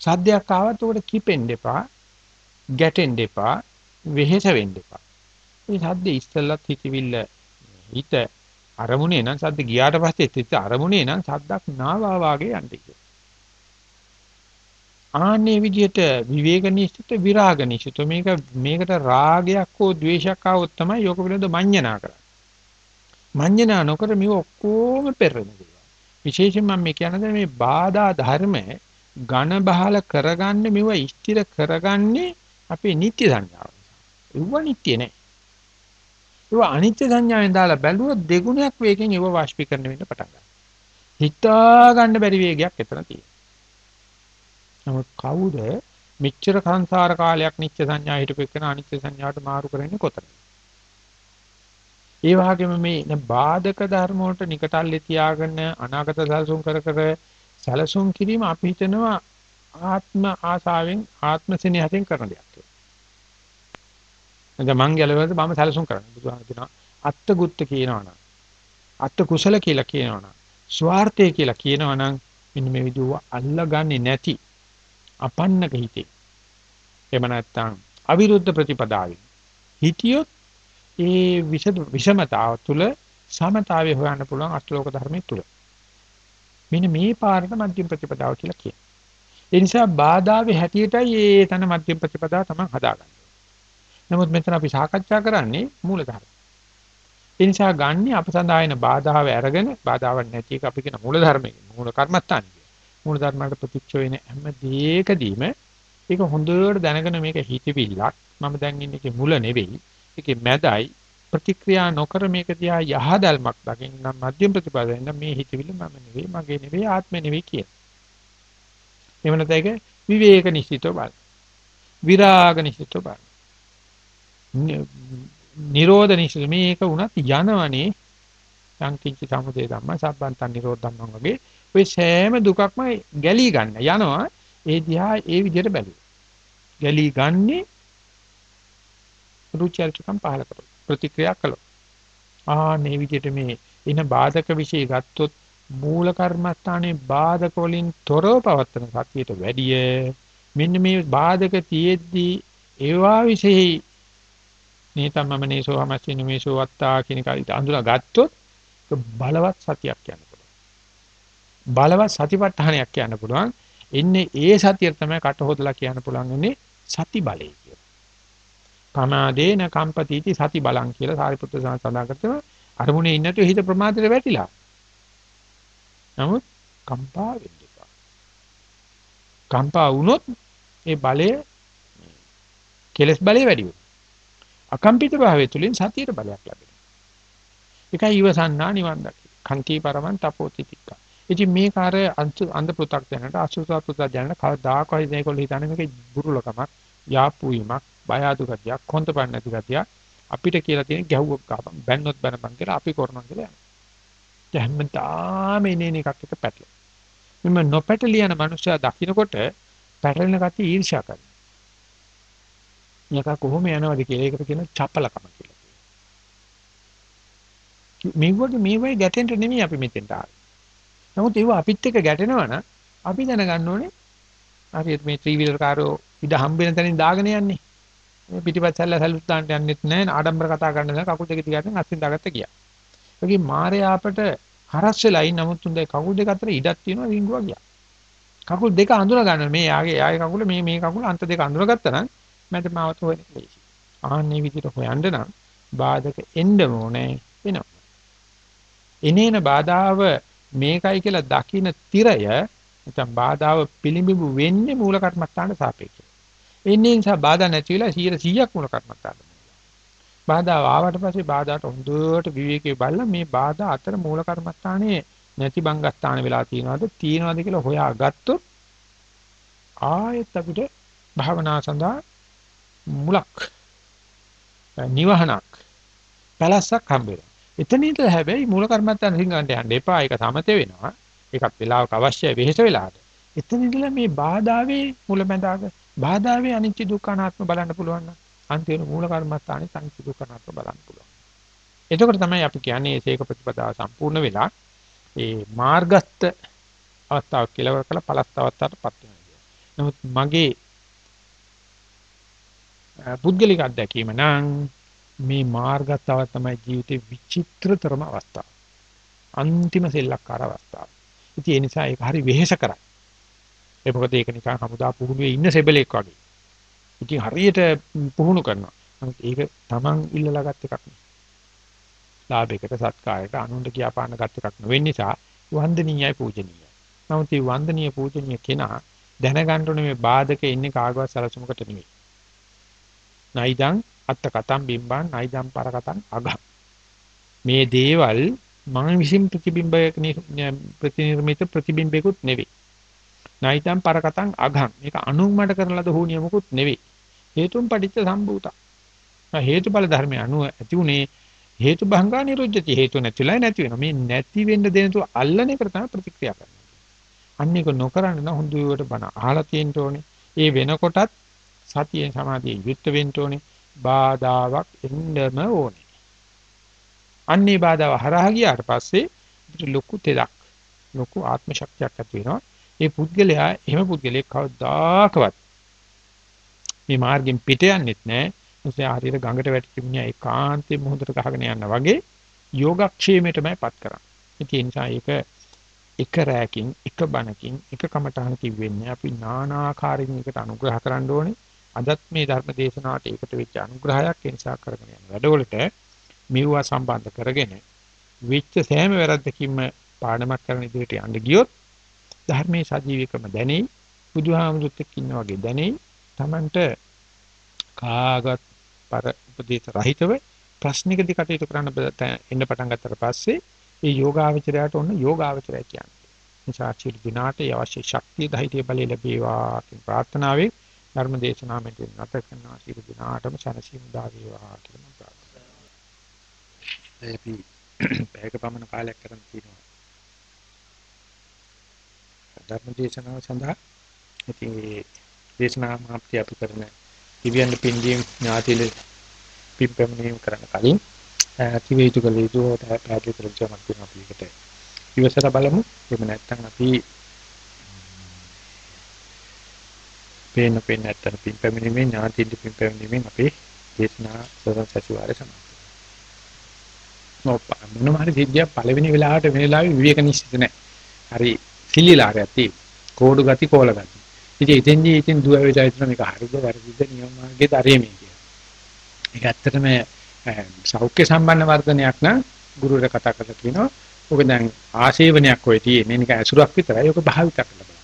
සද්දයක් ආවත් උකට කිපෙන්න එපා. ගැටෙන්න එපා. වෙහෙස වෙන්න එපා. මේ සද්ද ඉස්සෙල්ලත් හිතවිල්ල හිත අරමුණේ නම් සද්ද ගියාට පස්සේ හිත අරමුණේ නම් සද්දක් නාවා වාගේ යන්නේ. ආන්නේ විදිහට විවේක නිශ්චිත විරාග නිශ්චිත මේක මේකට රාගයක් හෝ ද්වේෂයක් ආවොත් තමයි යෝග පිළිබඳ මඤ්ඤණා කරන්නේ. මඤ්ඤණා නොකර මේ ඔක්කොම පෙරෙන දේවල්. විශේෂයෙන් මම මේ කියන්නේ මේ බාධා ධර්ම ඝන බහල කරගන්න මෙව ස්ථිර කරගන්නේ අපේ නිත්‍ය සංඥාව. ඒව නිත්‍ය නෑ. ඒව අනිත්‍ය සංඥාවෙන් දාලා බැලුවොත් දෙගුණයක් වේගෙන් ඒව වාෂ්පීකරණය වෙන්න පටන් ගන්නවා. හිතා ගන්න බැරි වේගයක් එතන තියෙනවා. නමුත් කවුද මෙච්චර සංසාර කාලයක් නිත්‍ය සංඥා හිටපු එකන අනිත්‍ය සංඥාවට මාරු කරන්නේ කොතනද? ඒ වගේම මේ බාධක ධර්ම වලට නිකටල්ලේ තියාගෙන අනාගත සැලසුම් කර කර සැලසුම් කිරීම අපි හිතනවා ආත්ම ආසාවෙන් ආත්ම සෙනෙහයෙන් කරන දෙයක් කියලා. එතන මං ගැලවෙද්දී මම සැලසුම් කරන්නේ. බුදුහාම කියනවා අත්ත ගුත්ත කියනවනම් අත්ත කුසල කියලා කියනවනම් ස්වార్థය කියලා කියනවා නම් මෙන්න මේ විදිහව අල්ලගන්නේ නැති අපන්නක හිතේ. එහෙම නැත්නම් අවිරුද්ධ ප්‍රතිපදාවෙන් හිතියොත් ඒ විෂමතාව තුළ සමතාවය හොයන්න පුළුවන් අෂ්ටලෝක ධර්මයේ තුල. මෙන්න මේ පාරට මධ්‍යම ප්‍රතිපදාව කියලා කියනවා. ඒ නිසා බාධාවේ හැටියටයි ඒ තන මධ්‍යම ප්‍රතිපදාව තමයි හදාගන්නේ. නමුත් මෙතන අපි සාකච්ඡා කරන්නේ මූල ධර්ම. ඒ නිසා ගන්නේ අපසඳායන බාධාව අරගෙන බාධාවක් නැති එක අපි කියන මූල ධර්මයේ මූල කර්මස්ථාන කියන. මූල ධර්මයට ප්‍රතික්ෂ වෙන හැම දෙයකදීම ඒක හොඳට දැනගෙන මේක හිතවිල්ලක් මම දැන් ඉන්නේ මුල නෙවෙයි. ඒකේ මැදයි ප්‍රතික්‍රියා නොකර මේක දිහා යහදල්මක් දකින්න නම් මධ්‍යම ප්‍රතිපදාවෙන් මේ හිතවිල්ල මම නෙවෙයි මගේ නෙවෙයි ආත්මෙ නෙවෙයි කියන. එහෙම නැත්නම් ඒක විවේක නිශ්චිතව බල. විරාග නිශ්චිතව බල. නිරෝධ නිශ්චිත මේක උනත් යනවනේ සංකින්ච සමුදය ධම්ම සබ්බන්තන් නිරෝධ ධම්මං වගේ ඔය සෑම දුකක්ම ගැලී ගන්න යනවා ඒ දිහා ඒ විදිහට බැලුවා. ගැලී ගන්නේ රුචර්චකම් පහල කරලා ප්‍රතික්‍රියා කළොත්. ආ මේ විදිහට මේ ඉන බාධක વિશે ගත්තොත් මූල කර්මස්ථානයේ බාධක වලින් තොරව පවත්තන සතියට වැඩිය මෙන්න මේ බාධක තියෙද්දී ඒවා વિશે නේතම්මම නේසෝ හමස්සින මේසෝ වත්තා කියන කාරිත අඳුලා ගත්තොත් බලවත් සතියක් කියන්න පුළුවන්. බලවත් සතිපට්ඨානයක් කියන්න පුළුවන්. එන්නේ ඒ සතිය තමයි කට හොදලා කියන්න පුළුවන් ඉන්නේ සති බලය කියලා. පමාදේන කම්පතිති සති බලං කියලා සාරිපුත්‍ර සඳහන් කරනවා. අරමුණේ ඉන්නතු හිත ප්‍රමාදයට වැටිලා. නමුත් කම්පා වෙන්න එපා. කම්පා වුණොත් ඒ බලය කෙලස් බලය වැඩි වෙනවා. අකම්පිත භාවය තුළින් සතියට බලයක් ලැබෙනවා. ඒකයි ඊවසන්නා නිවන් දකි. කන්ති පරමන් තපෝති තික්ක. ඉතින් මේක අර අන්ධ පෘ탁 දැනට අසුසත් පෘ탁 දැනට කවදාකවත් මේගොල්ලෝ හිතන්නේ මේක බුරුලකමක්, යාපුවීමක්, බය අඩු ගතියක්, කොන්තපන්න නැති ගතියක් අපිට කියලා තියෙන ගැහුවක් ගහපන්, බැන්නොත් බැනපන් කියලා අපි කරනවා කියලා යනවා. හැමදාම එනේන එකක් එක පැටලෙන. මෙන්න නොපැටලිය යන මනුස්සයා දකින්නකොට පැටලෙන ගතිය ඊර්ෂ්‍යා කරනවා. යකා කොහොම යනවද කියලා ඒකට කියන චපලකම කියලා. මේ වගේ මේ වගේ ගැටෙන්න නෙමෙයි අපි මෙතෙන්ට ආවේ. නමුත් ඒව අපිත් එක්ක ගැටෙනවා නම් අපි දැනගන්න ඕනේ හරියට මේ ත්‍රී වීලර් කාරෝ ඉඩ හම්බ වෙන තැනින් දාගෙන යන්නේ. මේ පිටිපස්ස හැල්ල සැලුත් දාන්න යන්නෙත් නැහැ ආඩම්බර කතා කරන්න නැහැ කකුල් දෙක දිගට අස්සින් දාගත්ත ගියා. ඒකේ මාරයා අපට හරස් වෙලා ඉන්න නමුත් උන්ගේ කකුල් දෙක අතර ඉඩක් තියෙනවා රිංගුවා ගියා. කකුල් දෙක අඳුර ගන්න මේ යාගේ යාගේ කකුල මේ මේ කකුල අන්ත දෙක අඳුරගත්තා නම් මට මාවත හොයන්න ලේසි. ආන්නේ විදිහට හොයන්න නම් බාධක එන්න ඕනේ වෙනවා. එනේන බාධාව මේකයි කියලා දකින්න තිරය නැත්නම් බාධාව පිළිඹු වෙන්නේ මූල කර්මස්ථාන සාපේක්ෂව. එන්නේ නිසා බාධා නැති වෙලා 100ක් මූල කර්මස්ථාන. බාධා ආවට පස්සේ බාධාට හොඳට විවේකී බලලා මේ බාධා අතර මූල කර්මස්ථානයේ නැති බංගස්ථාන වෙලා තියෙනවද තියෙනවද කියලා හොයාගත්තොත් ආයෙත් අපිට භාවනා සඳහා මුලක් නිවහනක් පැලස්සක් හම්බ වෙනවා. එතන ඉඳලා හැබැයි මූල කර්මත්තාන සිංගන්ට යන්න එපා. ඒක සමතේ වෙනවා. ඒකත් වෙලාවක අවශ්‍යයි වෙහෙස වෙලාට. එතන ඉඳලා මේ බාධාවේ මුලැඳාක බාධාවේ අනිත්‍ය දුක්ඛ අනාත්ම බලන්න පුළුවන් නම් අන්තිම මූල කර්මස්ථානේ අනිත්‍ය දුක්ඛ අනාත්ම බලන්න පුළුවන්. එතකොට තමයි අපි කියන්නේ ඒකක ප්‍රතිපදාව සම්පූර්ණ වෙලා ඒ මාර්ගස්ත අවස්ථාව කෙලවර කළ පලස්ත අවස්ථාවටපත් වෙනවා. නමුත් මගේ පුද්ගලික අත්දැකීම නම් මේ මාර්ගස්තාව තමයි ජීවිතේ විචිත්‍රතරම අවස්ථාව. අන්තිම සෙල්ලක්කාර අවස්ථාව. ඉතින් ඒ නිසා ඒක හරි වෙහෙස කරයි. ඒ මොකද ඒක නිකන් හමුදා පුහුණුවේ ඉන්න සෙබලෙක් වගේ. ඉතින් හරියට පුහුණු කරනවා. නමුත් ඒක Taman ඉල්ලලා ගත් එකක් නෙවෙයි. ලාභයකට සත්කාරයකට අනුන්ට කියාපාන ගත් එකක් නෙවෙයි නිසා වන්දනීයයි පූජනීයයි. නමුත් මේ වන්දනීය පූජනීය කෙනා දැනගන්න ඕනේ මේ බාධක ඉන්නේ කාගවත් සලසුමකට නෙවෙයි. නයිදං අත්ත කතම් බිම්බං නයිදං පර කතං අගම් මේ දේවල් මම විසින් ප්‍රතිබිම්බයක ප්‍රතිනිර්මිත ප්‍රතිබිම්බයකුත් නෙවෙයි නයිතම් පරකටං අඝං මේක අනුන් මඩ කරන ලද හෝනියමකුත් නෙවෙයි හේතුම් පටිච්ච සම්භූත. හේතුඵල ධර්මය අනුව ඇති උනේ හේතු භංගා නිරුද්ධති හේතු නැතිලා නැති වෙනවා. මේ නැති වෙන්න දෙන තු අල්ලන එක තමයි ප්‍රතික්‍රියා කරන්නේ. අන්න ඒක නොකරන නම් හොඳට බන අහලා තියෙන්න ඕනේ. ඒ වෙනකොටත් සතියෙන් සමාධියෙන් යුක්ත වෙන්න ඕනේ. බාධාවක් එන්නම ඕනේ. අන්නේ බාධාව හරහා ගියාට පස්සේ අපිට ලොකු තෙදක් ලොකු ආත්ම ශක්තියක් ඇති වෙනවා. ඒ පුද්ගලයා එහෙම පුද්ගලෙක් කවදාකවත් මේ මාර්ගෙන් පිට යන්නෙත් නැහැ. එසේ හරියට ගඟට වැටිච්ච මිනිහා ඒකාන්තයෙන් මුහුදට ගහගෙන යනවා වගේ යෝගක්ෂේමයටමයිපත් කරන්නේ. ඒ නිසා ඒක එක රැයකින් එක බණකින් එක කමඨහනකින් වෙන්නේ අපි නානාකාරින් එකට අනුග්‍රහ කරන්න ඕනේ. අදත් මේ ධර්ම දේශනාවට ඒකට වෙච්ච අනුග්‍රහයක් ඒ නිසා කරගෙන යන වැඩවලට මෙවුවා සම්බන්ධ කරගෙන වෙච්ච සෑම වැරද්දකින්ම පාඩමක් කරන ඉදිරියට යන්න ගියොත් ධර්මයේ සජීවීකම දැනෙයි බුදුහාමුදුරුත් එක්ක ඉන්න වගේ දැනෙයි Tamanට කාගත් පර උපදේශ රහිතව ප්‍රශ්නිකදී කටයුතු කරන්න එන්න පටන් ගත්තට පස්සේ ඒ යෝගාවචරයට ඔන්න යෝගාවචරය කියන්නේ. නිසා චිර දිනාට අවශ්‍ය ශක්තිය ධෛර්ය බලය ලැබේවා කියන ප්‍රාර්ථනාවෙන් ධර්ම දේශනාව මෙතන නැත කරනවා චිර දිනාටම සනසීම දා වේවා කියලා ප්‍රාර්ථනා. අපි පැයක පමණ කාලයක් කරන් තියෙනවා. ධර්ම දේශනාව සඳහා ඉතින් දේශනා මාප්තිය අපි කරන දිව්‍යන් පින්දීම් ඥාතිල පිම්පැමිණීම් කරන කලින් කිව යුතු කළ යුතු පැහැදිලි කර ජමක් වෙන අපි එකට ඉවසලා බලමු එහෙම නැත්නම් අපි පේන පේන නැත්නම් පිම්පැමිණීමේ ඥාතිල පිම්පැමිණීමෙන් අපේ දේශනා සරණ සතිවාරය සමාප්ත නොපා මොනම හරි සිද්ධියක් පළවෙනි වෙලාවට වෙන වෙලාවෙ විවේක නිශ්චිත නැහැ හරි සිලිලාරයක් තියෙයි කෝඩු ගති කෝල ගති ඉතින් එතෙන්දී ඉතින් දුව වේදා හිතන මේක හරිද වැරදිද නියම මාර්ගයේ දරේමේ කියලා. ඒක ඇත්තටම සෞඛ්‍ය සම්බන්ධ වර්ධනයක් නම් ගුරුවරයා කතා කරලා කියනවා. ඔක දැන් ආශේවනයක් ඔය තියෙන්නේ නිකන් ඇසුරක් විතරයි. ඔක භාවිත කරලා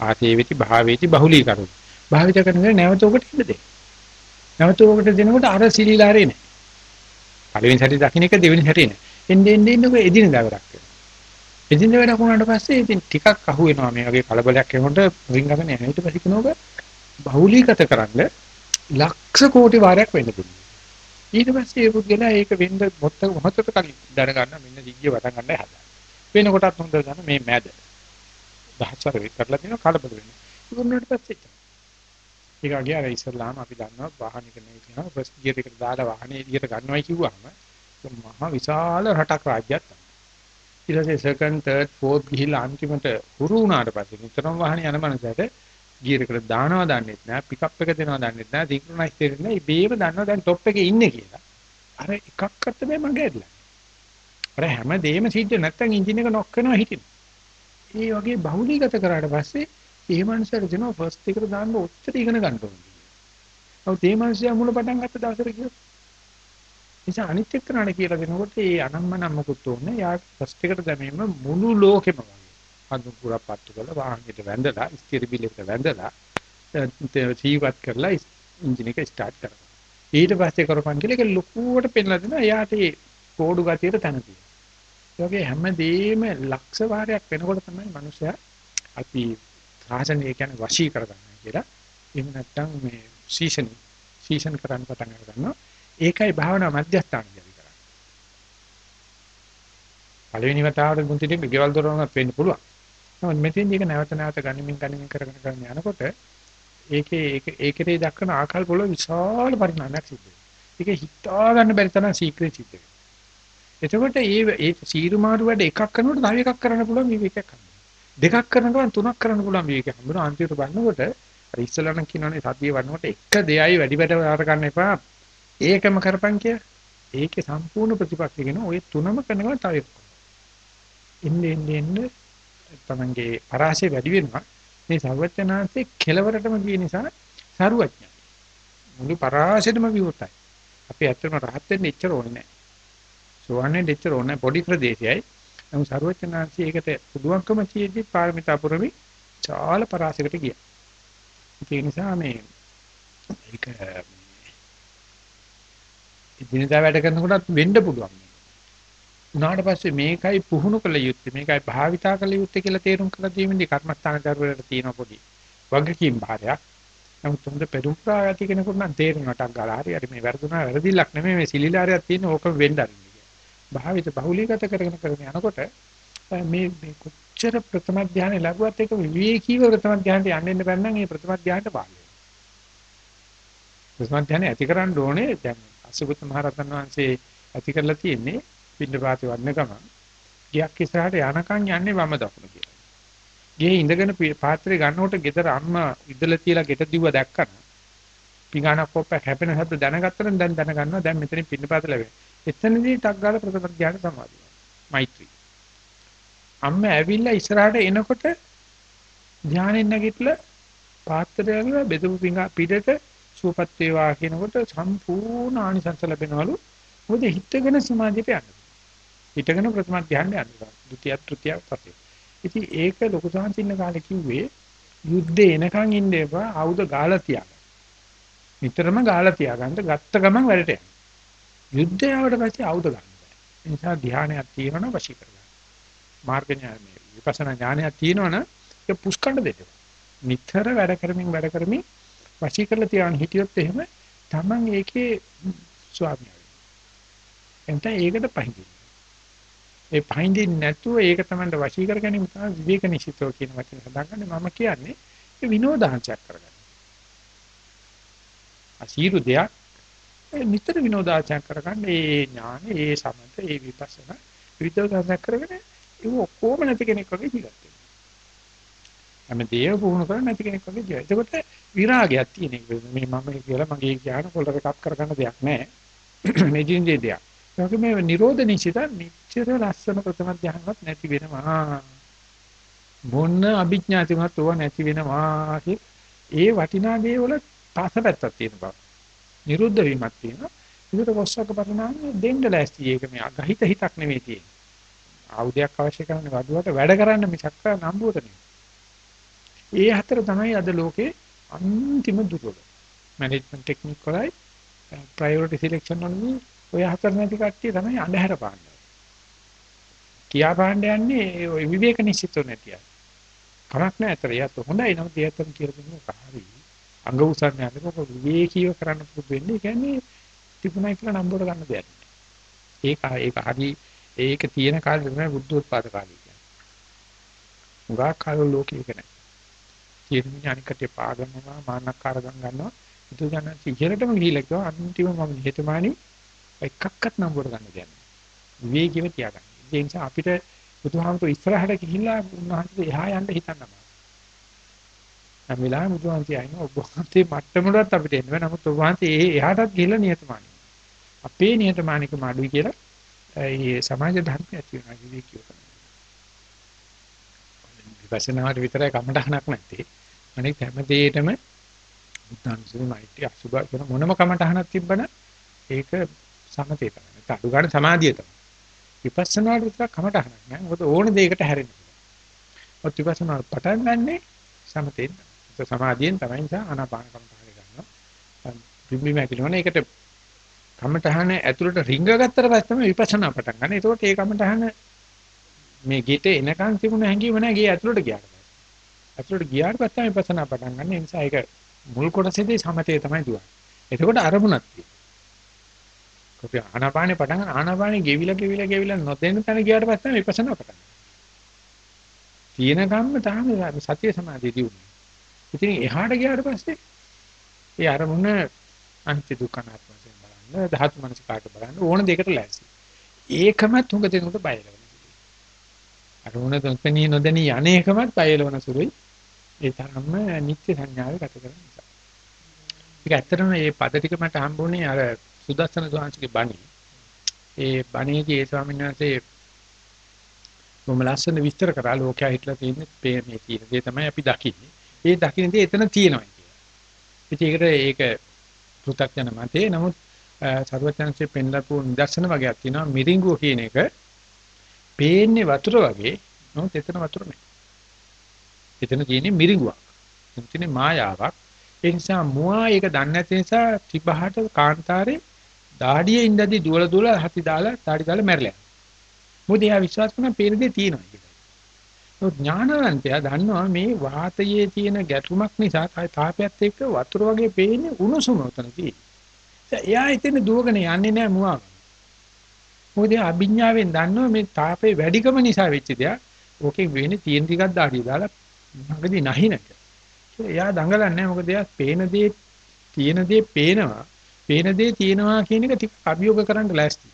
බලන්න. ආශේවිති භාවේති බහුලී කරු. භාවිත කරනකොට නැවත ඔකට ඉන්න දෙන්න. නැවත ඔකට දෙනකොට අර සිලිලාරේ නෑ. පළවෙනි සැරේ දකින්න එක දෙවෙනි සැරේ නෑ. එන්නේ එන්නේ එන්නේ එදිනදා වැඩක් වෙනවා. එදින වැඩ වුණාට පස්සේ ඉතින් ටිකක් අහු වෙනවා මේ වගේ කලබලයක් එනකොට රින්ගගෙන යන ඊට පස්සේ කිනෝක බහුලීගත කරන්න ලක්ෂ කෝටි වාරයක් වෙන්න පුළුවන්. ඊට පස්සේ ඒ පුද්ගලයා ඒක වෙන්න මොහොත මොහොතට කලින් දැනගන්න මෙන්න දිග්ගිය වටන් ගන්නයි හදන්නේ. වෙන කොටත් හොඳ ගන්න මේ මැද. දහස්වර වෙත් කරලා තියෙනවා කලබල වෙන්නේ. ඉවරනට පස්සේ ඒක අගිය අර ඉස්සල්ලාම අපි දන්නවා වාහනික නේ කියනවා ෆස්ට් ගියර් එකට දාලා වාහනේ එළියට ගන්නවයි කිව්වම මහා විශාල රටක් රාජ්‍යයක් තමයි. ඊට පස්සේ සෙකන්ඩ් තර්ඩ් ෆෝර්ත් ගිහිල්ලා අන්තිමට හුරු වුණාට පස්සේ නිතරම වාහනේ යන මනසට ගියර් එකට දානවා දන්නෙත් නෑ පිකප් එක දෙනවා දන්නෙත් නෑ සින්ක්‍රොනයිස් දෙන්නේ නෑ ඉබේම දන්නවා දැන් টොප් එකේ ඉන්නේ කියලා. අර එකක්වත් මේ මගේ ඇදලා. අර හැම දෙයක්ම සිද්ධ නැත්තම් එන්ජින් එක නොක් කරනවා හිටින්න. ඒ වගේ බහුලීගත කරාට පස්සේ ඒ මනුස්සයාට දෙනවා ෆස්ට් එකට දාන්න ඔච්චර ඉගෙන ගන්න ඕනේ. නමුත් මේ මනුස්සයා මුල පටන් ගත්ත දවසට කියොත් නිසා අනිත් එක්කනට කියලා දෙනකොට ඒ අනම්මනම් මොකුත් ඕනේ. යා ෆස්ට් එකට දැමීම මුළු ලෝකෙම වගේ. අඳු පුරා පත්තු කරලා වාහනයට වැඳලා, ස්ථිර බිලෙකට වැඳලා ජීවත් කරලා එන්ජින් එක ස්ටාර්ට් කරනවා. ඊට පස්සේ කරපන් කියලා ඒක ලොකුවට පෙන්ලා දෙනවා. එයාට ඒ කෝඩු ගතියට තන තියෙනවා. ඒ වගේ හැමදේම ලක්ෂ වාරයක් වෙනකොට තමයි මිනිස්සයා අපි සාසනය කියන්නේ වශී කරගන්නවා කියලා. එහෙම නැත්නම් මේ සීසන් සීසන් කරන්න පටන් ගන්නවා. ඒකයි භාවනා මධ්‍යස්ථානදී අපි කරන්නේ. පළවෙනි වතාවට මුන්තිට ගෙවල් දොරවන්නත් වෙන්න පුළුවන්. නමුත් මෙතෙන්දී ඒක නැවත නැවත ගනිමින් ගනිමින් කරගෙන කරගෙන යනකොට ඒකේ ඒක ඒකේ දක්වන ආකල්ප වල විශාල පරිණාමයක් සිද්ධ වෙනවා. ඒක හිතා ගන්න බැරි තරම් සීක්‍රෙට් සිද්ධ වෙනවා. එතකොට මේ ඒ සීරු මාරු වැඩ එකක් කරනකොට තව එකක් කරන්න පුළුවන් විවේකයක් හම්බෙනවා. දෙකක් කරනකොට තුනක් කරන්න පුළුවන් විවේකයක් හම්බෙනවා. අන්තිමට බලනකොට අර ඉස්සලනම් කියනවානේ සතිය වඩනකොට එක දෙයයි වැඩි වැඩ වර ගන්න එපා. ඒකම කරපන් කිය. ඒකේ සම්පූර්ණ ප්‍රතිපක්ෂගෙන ඔය තුනම කරනවා තව එකක්. එන්නේ එන්නේ එන්නේ තමන්ගේ පරාසය වැඩි වෙනවා. මේ සර්වඥාන්සේ කෙලවරටම ගිය නිසා සරුවඥයි. මුළු පරාසෙටම විවෘතයි. අපි ඇත්තටම රහත් වෙන්න එච්චර ඕනේ නැහැ. සෝවන්නේ එච්චර ඕනේ පොඩි ප්‍රදේශයයි. නමුත් සර්වඥාන්සේ ඒකට පුදුමකම තියෙද්දි පාරමිතා පුරමි චාල පරාසයකට ගියා. ඒ නිසා මේ ඒක දිනදා වැඩ කරනකොටත් වෙන්න පුළුවන්. උනාට පස්සේ මේකයි පුහුණු කළ යුත්තේ මේකයි භාවිතා කළ යුත්තේ කියලා තේරුම් කරලා දීමේදී කර්මස්ථාන දරුවලට තියෙන පොඩි වගකීම් භාරයක්. නමුත් හොඳ පෙරුම් ප්‍රායති කෙනෙකුට නම් තේරුණාටක් ගාලා හරි හරි මේ වැරදුනා වැරදිලක් නෙමෙයි මේ සිලිලාරයක් තියෙන ඕක වෙන්න අරින්න. භාවිත බහුලීගත කරගෙන කරගෙන යනකොට මේ මේ කොච්චර ප්‍රථම ධානය ලැබුවත් ඒක විවේකීව ප්‍රථම ධානයට යන්න ඉන්න බැන්නම් මේ ප්‍රථම ධානයට බාහිර. ප්‍රථම ධානය ඇති කරන්න ඕනේ දැන් අසුබුත් මහ රහතන් වහන්සේ ඇති කරලා තියෙන්නේ පින්නපාති වඩන ගම ගියක් ඉස්සරහට යනකම් යන්නේ වම දකුණ කියලා. ගේ ඉඳගෙන පාත්‍රය ගන්නකොට ගෙදර අම්මා ඉදලා තියලා ගෙට දිව්ව දැක්කම පිඟානක් කොප්පක් හැපෙන හැද්ද දැනගත්තනම් දැන් දැනගන්නවා දැන් මෙතනින් පින්නපාත ලැබෙයි. එතනදී ටක් ගාලා ප්‍රථම ධ්‍යාන සමාධිය. මෛත්‍රී. අම්ම ඇවිල්ලා ඉස්සරහට එනකොට ධ්‍යානෙන් නැගිටලා පාත්‍රය ඇවිල්ලා බෙදපු පිඟා පිටට සූපත් වේවා කියනකොට සම්පූර්ණ ආනිසංස ලැබෙනවලු. මොකද හිතගෙන සමාධියට යනවා. හිතගෙන ප්‍රථම ධ්‍යානෙ යනවා. ဒုတိ ය තෘතිය පස්සේ. ඉතින් ඒක ලොකු සාන්තින්න කාලේ කිව්වේ යුද්ධේ එනකන් ඉන්න එපා ආයුධ ගාලා තියාගන්න. නිතරම ගාලා තියාගන්න ගත්ත ගමන් වැඩට යන්න. යුද්ධය ආවට පස්සේ ආයුධ ගන්න බෑ. ඒ නිසා ධ්‍යානයක් තියෙනවනම් වශී කරගන්න. මාර්ග ඥානය විපස්සනා ඥානයක් තියෙනවනම් ඒක පුස්කණ්ඩ දෙන්න. නිතර වැඩ කරමින් වැඩ කරමින් වශී කරලා තියාගෙන හිටියොත් එහෙම Taman ඒකේ ස්වාමියා වෙනවා. එතන ඒකට පහඳින්න. ඒ පහඳින්නේ නැතුව ඒක තමයි වශී කර ගැනීම තමයි විවේක නිශ්චිතව කියන වචනේ සඳහන් කරන්නේ මම කියන්නේ ඒ විනෝදාංශයක් කරගන්න. අසීරු දෙයක් නිතර විනෝදාංශයක් කරගන්න ඒ ඥාන ඒ සමත ඒ විපස්සනා විවිධතාවක් කරගෙන ඒක ඔක්කොම නැති කෙනෙක් වගේ ජීවත් වෙනවා. හැමදේම පුහුණු කරන්නේ නැති කෙනෙක් වගේ ජීවත්. එතකොට විරාගයක් තියෙන එක මේ මම කියලා මගේ ඥාන පොළර එකක් කරගන්න දෙයක් නැහැ. [CLEARS THROAT] මේ ජීඳේ දෙයක්. ඒක මේ නිරෝධ නිශ්චිත නිච්චර ලස්සන ප්‍රථම ධ්‍යානවත් නැති වෙනවා. මොන අභිඥාතිමත් ඕවා නැති වෙනවා ඒ වටිනා දේ වල පසපැත්තක් තියෙන බව. නිරුද්ධ වීමක් තියෙනවා. ඒකට වස්සක පරිණාමය දෙන්න ලෑස්ති. ඒක මේ අගහිත හිතක් නෙවෙයි තියෙන්නේ. ආයුධයක් අවශ්‍ය කරන්නේ වදුවට වැඩ කරන්න මිසක් නම්බුවට නෙවෙයි. ඒ හතර තමයි අද ලෝකේ අන්තිම දුර්වල. මැනේජ්මන්ට් ටෙක්නික් වලයි ප්‍රයොරිටි සිලෙක්ෂන් වලදී ඔය හතර නැති කට්ටිය තමයි අඳුර පාන්නේ. කියා පාන්න යන්නේ ඔය විවේක නිශ්චිතව නැතිය. කමක් නැහැ අතර යත් හොඳයි නම් දෙයතර කියලා දෙන්න කාරී. අංග උසන්නේ අදක විවේකීව කරන්න පුරුදු වෙන්නේ. ඒ කියන්නේ තිබුණා කියලා නම්බර ගන්න දෙයක්. ඒක ඒක හරි ඒක තියෙන කාලේ තමයි බුද්ධ උත්පාද කාලය කියන්නේ. උගා කාල ලෝකයක නැහැ. කියන අනිකට පාගන්නවා මානක්කාර ගන්නවා. ඒක ගන්න ඉහළටම ගිහිල්ලා කිව්වා අන්තිම මම නිහතමානී එකක්වත් නම්බර ගන්න දෙයක් නැහැ. විවේකීව තියාගන්න. ඒ නිසා අපිට බුදුහාමුදුරු ඉස්සරහට ගිහිල්ලා උන්වහන්සේ එහා යන්න හිතන්නවා. හැම වෙලාවෙම බුදුහන්සේ අයින ඔබ වහන්සේ මට්ටමකට අපිට එන්න බෑ. නමුත් ඔබ වහන්සේ ඒ එහාටත් ගිහිල්ලා නියතමානී. අපේ නියතමානිකම අඩුයි කියලා ඒ සමාජ ධර්ම ඇති වෙනවා විවේකීව. විපස්සනාට විතරයි කමටහනක් නැත්තේ. අනික හැම දෙයකම උත්තරසුයි මෛත්‍රී අසුබ කියන මොනම කමටහනක් තිබ්බන ඒක සමතේ තමයි. අඩු ගන්න සමාධිය තමයි. විපස්සනාට විතර කමටහනක් නෑ. මොකද ඕන දෙයකට හැරෙන්න. ඔත් විපස්සනා පටන් ගන්නෙ සමතෙන්. සමාධියෙන් තමයි නිසා ආනාපාන කමටහන ගන්නවා. බිම්බි මැකිලවන ඒකට කමටහන ඇතුළට රිංග ගත්තට පස්සේ තමයි විපස්සනා පටන් ගන්න. ඒකෝට ඒ කමටහන මේ ගෙට එනකන් තිබුණ හැඟීම නැහැ ගේ ඇතුළට ගියාට පස්සේ. ඇතුළට ගියාට පස්සේ තමයි විපස්සනා පටන් ගන්න. ඒ නිසා ඒක මුල් කොටසේදී සමතේ තමයි දුවන්නේ. එතකොට අරමුණක් තියෙනවා. කොපි ආනාපානේ පටන් ගන්න ආනාපානේ ගෙවිලා ගෙවිලා ගෙවිලා නොදෙන්න තැන ගියාට පස්සේ විපස්සනා පටන් ගන්නවා. තියෙන කම්ම තාම සතිය සමාධිය දියුනේ. ඉතින් එහාට ගියාට පස්සේ ඒ අරමුණ අනිත්‍ය දුක්ඛනාත්ම වශයෙන් බලන්න ධාතු මනස කාට බලන්න ඕන දෙයකට ලෑස්ති. ඒකමත් උඟ දෙනකොට බයලවන. අරමුණ දෙන්නේ නොදෙනී අනේකමත් බයලවන සුළුයි. ඒ තරම්ම නිත්‍ය සංඥාවේ ගත කරන නිසා. ඒක ඇත්තටම මේ පද ටික මට හම්බුනේ අර සුදස්සන ස්වාමීන්ගේ බණේ. ඒ බණේදී ඒ ස්වාමීන් වහන්සේ මොම ලස්සන විස්තර කරා ලෝකයා හිටලා තියෙන්නේ මේ තියෙන දේ තමයි අපි දකින්නේ. ඒ දකින්න දේ එතන තියෙනවා කියලා. ඉතින් ඒකට ඒක පෘථග්ජන මතේ නමුත් සර්වඥාන්සේ පෙන්ලපු නිදර්ශන වගේක් තියෙනවා මිරිඟුව කියන එක පේන්නේ වතුර වගේ නමුත් එතන වතුර නෑ. එතන තියෙන්නේ මිරිඟුවක්. එතන තියෙන්නේ මායාවක්. ඒ නිසා මුවා ඒක දන්නේ නැති නිසා ත්‍රිපහට කාන්තාරේ දාඩියේ ඉඳදී දුවල දුවල හති දාලා දාඩි දාලා මැරලා. මොකද එයා විශ්වාස කරන පේන දේ තියෙනවා කියලා. ඥානවන්තයා දන්නවා මේ වාතයේ තියෙන ගැටුමක් නිසා තාපයත් එක්ක වතුර වගේ පේන්නේ උණුසුම උතන තියෙන්නේ. එයා ඉතින් දුවගෙන යන්නේ නැහැ මුවා. මොකද අභිඥාවෙන් දන්නවා මේ තාපේ වැඩිකම නිසා වෙච්ච දෙයක්. ඕකෙන් වෙන්නේ තියෙන ටිකක් දාඩිය දාලා මගදී නැහිනක. එයා දඟලන්නේ නැහැ මොකද එයා පේන දේ තියෙන දේ පේනවා. පේන දේ තියෙනවා කියන එක ටික අභියෝග කරන්න ලෑස්ති.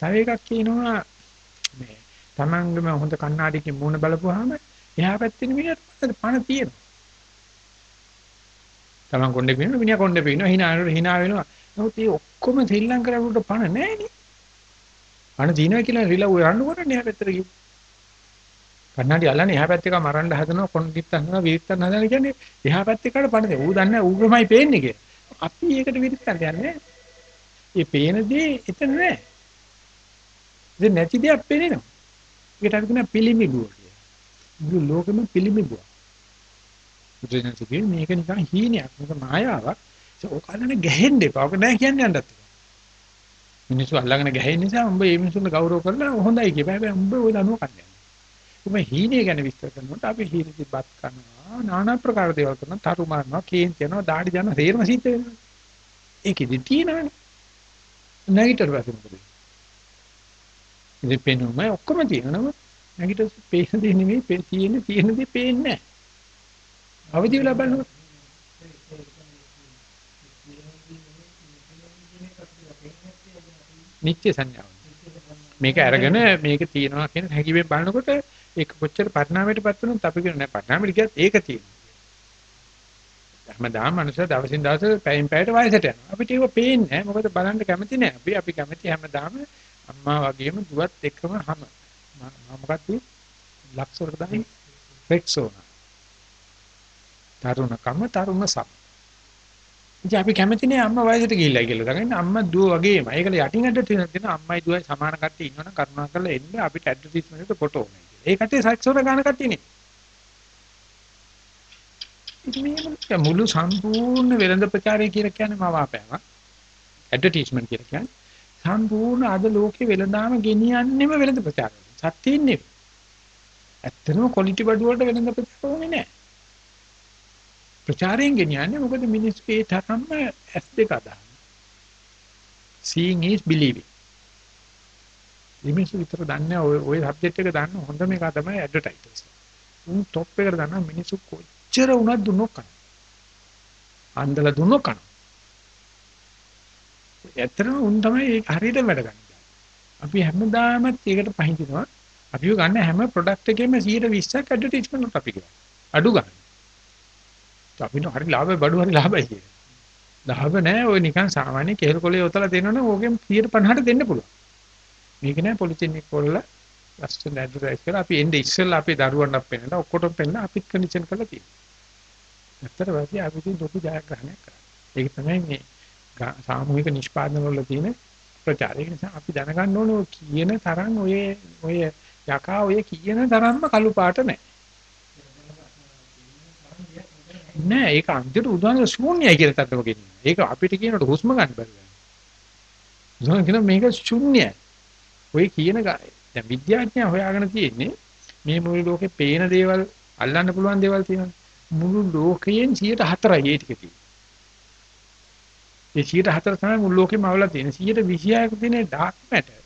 තව එකක් කියනවා මේ Tamangම හොඳ කණ්ණාඩියකින් මූණ බලපුවාම එහා පැත්තේ මිනිහට පණ තියෙනවා. Taman කොණ්ඩේ පිනන මිනිහා කොණ්ඩේ පිනන hina hina වෙනවා. නමුත් මේ ඔක්කොම ශ්‍රී ලංකාවට පණ නැහැ නේ. පණ දිනවා කියලා රිලව් යන්න කරන්නේ එහා පැත්තට ගිහින්. කන්නඩි අල්ලන්නේ එහා පැත්තේ කම මරන්න හදනවා කොණ්ඩිත් හදනවා විරිත්තන් හදනවා කියන්නේ එහා පැත්තේ කාට පණ දෙ. ඌ දන්නේ ඌගමයි පේන්නේ කියලා. අපි ඒකට විරිත්තන් යන්නේ. ඒ පේන දේ එතන නෑ. ඉතින් නැති දෙයක් පේනවා. ඒකට අපි කියන පිළිමිබුව කියලා. මුළු ලෝකෙම පිළිමිබුව. බුදුරජාණන් කියන්නේ මේක නිකන් හීනයක්. මේක මායාවක්. ඒක ඔකලනේ ගැහෙන්න එපා. ඔක නෑ කියන්නේ යන්නත් එපා. මිනිස්සු අල්ලගෙන ගැහෙන නිසා උඹ මේ මිනිස්සුන්ට ගෞරව කරලා හොඳයි කියපෑ. හැබැයි උඹ ওই දනුව කන්නේ. උඹ හීනේ ගැන විස්තර කරනකොට අපි හීනේදී බත් කරනවා, নানা ප්‍රකාර දේවල් කරනවා, තරු මාරනවා, කේන් කරනවා, ඩාඩි දානවා, හේරම සිද්ධ වෙනවා. ඒකෙදි තියෙනවනේ. නැගිටලා පස්සේ මොකද වෙන්නේ? ඉතින් පේනොම ඔක්කොම තියෙනවම නැගිට පේන දේ නෙමෙයි තියෙන තියෙන දේ පේන්නේ නැහැ. අවදි වෙලා බලනකොට නිත්‍ය සංඥාව. මේක අරගෙන මේක තියෙනවා කියන හැකියාවෙන් බලනකොට ඒක කොච්චර පරිණාමයටපත් වුණත් අපි කියන නෑ පරිණාමයට කියත් ඒක තියෙනවා. හැමදාම මනුස්සය දවසින් දවස පැයෙන් පැයට වයසට යනවා. අපිට ඒක පේන්නේ නැහැ. මොකද බලන්න කැමති නැහැ. අපි අපි කැමති හැමදාම අම්මා වගේම දුවත් එක්කම හැම මොකක්ද? ලක්ෂරක දාන්නේ රෙක්සෝනා. තරුණකම තරුණ සම්. ඉතින් අපි කැමති නෑ අම්මා වයසට ගිහිල්ලා කියලා. දකින්න අම්මා දුව වගේම. ඒකල යටින් ඇද්ද තියෙන අම්මයි දුවයි සමාන කට්ටිය ඉන්නවනම් කරුණාකරලා එන්න අපිට ඇඩ්වර්ටයිස්මන්ට් එකට ෆොටෝ ඕනේ. ඒ කට්ටිය සෙක්සෝන ගන්න කට්ටියනේ. ඉතින් මුළු සම්පූර්ණ වෙළඳ ප්‍රචාරය කියලා කියන්නේ මවාපෑමක්. ඇඩ්වර්ටයිස්මන්ට් කියලා කියන්නේ සම්පූර්ණ අද ලෝකේ වෙළඳාම ගෙනියන්නෙම වෙළඳ ප්‍රචාරය. සත්‍යින්නේ. ඇත්තටම ක්වොලිටි බඩු වලට වෙළඳ ප්‍රචාර ඕනේ නැහැ. ප්‍රචාරයෙන් ගෙනියන්නේ මොකද මිනිස්සු ඒ තරම්ම ඇස් දෙක අදහන. seeing is believing. මිනිස්සු විතර දන්නේ ඔය ඔය සබ්ජෙක්ට් එක දන්න හොඳම එක තමයි ඇඩ්වර්ටයිසර්ස්. උන් টොප් එකට දන්න මිනිස්සු කොච්චර වුණත් දුන්නොත් කන. අන්දලා දුන්නොත් කන. ඇත්තටම උන් තමයි ඒක හරියට වැඩ ගන්න. අපි හැමදාම ඒකට පහඳිනවා. අපිව ගන්න හැම ප්‍රොඩක්ට් එකෙම 120ක් ඇඩ්වර්ටයිස්මන්ට් අපි කරනවා. අඩු ගන්න. අපිට හරි ලාභයි බඩු හරි ලාභයි කියේ. ලාභ නැහැ ඔය නිකන් සාමාන්‍ය කෙහෙල් කොලේ යොතලා දෙනවනේ ඕකෙන් 150ට දෙන්න පුළුවන්. මේක නෑ පොලිතින් එක කොල්ල ලස්සන ඇඩ්වර්ටයිස් කරලා අපි එන්නේ ඉස්සෙල්ලා අපේ දරුවන්ට පෙන්නලා ඔක්කොටම පෙන්නලා අපිත් කන්ඩිෂන් කරලා තියෙනවා. ඇත්තට වාසිය අපි තියෙන ලොකු ජයග්‍රහණයක් කරා. ඒක තමයි මේ සාමූහික නිෂ්පාදන වල තියෙන ප්‍රචාරය. ඒ නිසා අපි දැනගන්න ඕනේ ඔය කියන තරම් ඔය ඔය යකා ඔය කියන තරම්ම කළු පාට නැහැ. නෑ ඒක අන්තිමට උදාහරණ ශූන්‍යයි කියලා තත්ත්වක ගෙනියනවා. ඒක අපිට කියනකොට හුස්ම ගන්න බැරි වෙනවා. උදාහරණ කියන මේක ශූන්‍යයි. ඔය කියන දැන් විද්‍යාඥයා හොයාගෙන තියෙන්නේ මේ මුළු ලෝකේ පේන දේවල් අල්ලන්න පුළුවන් දේවල් තියෙනවා. මුළු ලෝකයෙන් 104යි ඒ ටික තියෙන්නේ. ඒ 104 තමයි මුළු ලෝකෙම අවලා තියෙන්නේ. 126ක තියෙන ඩාර්ක් මැටර්.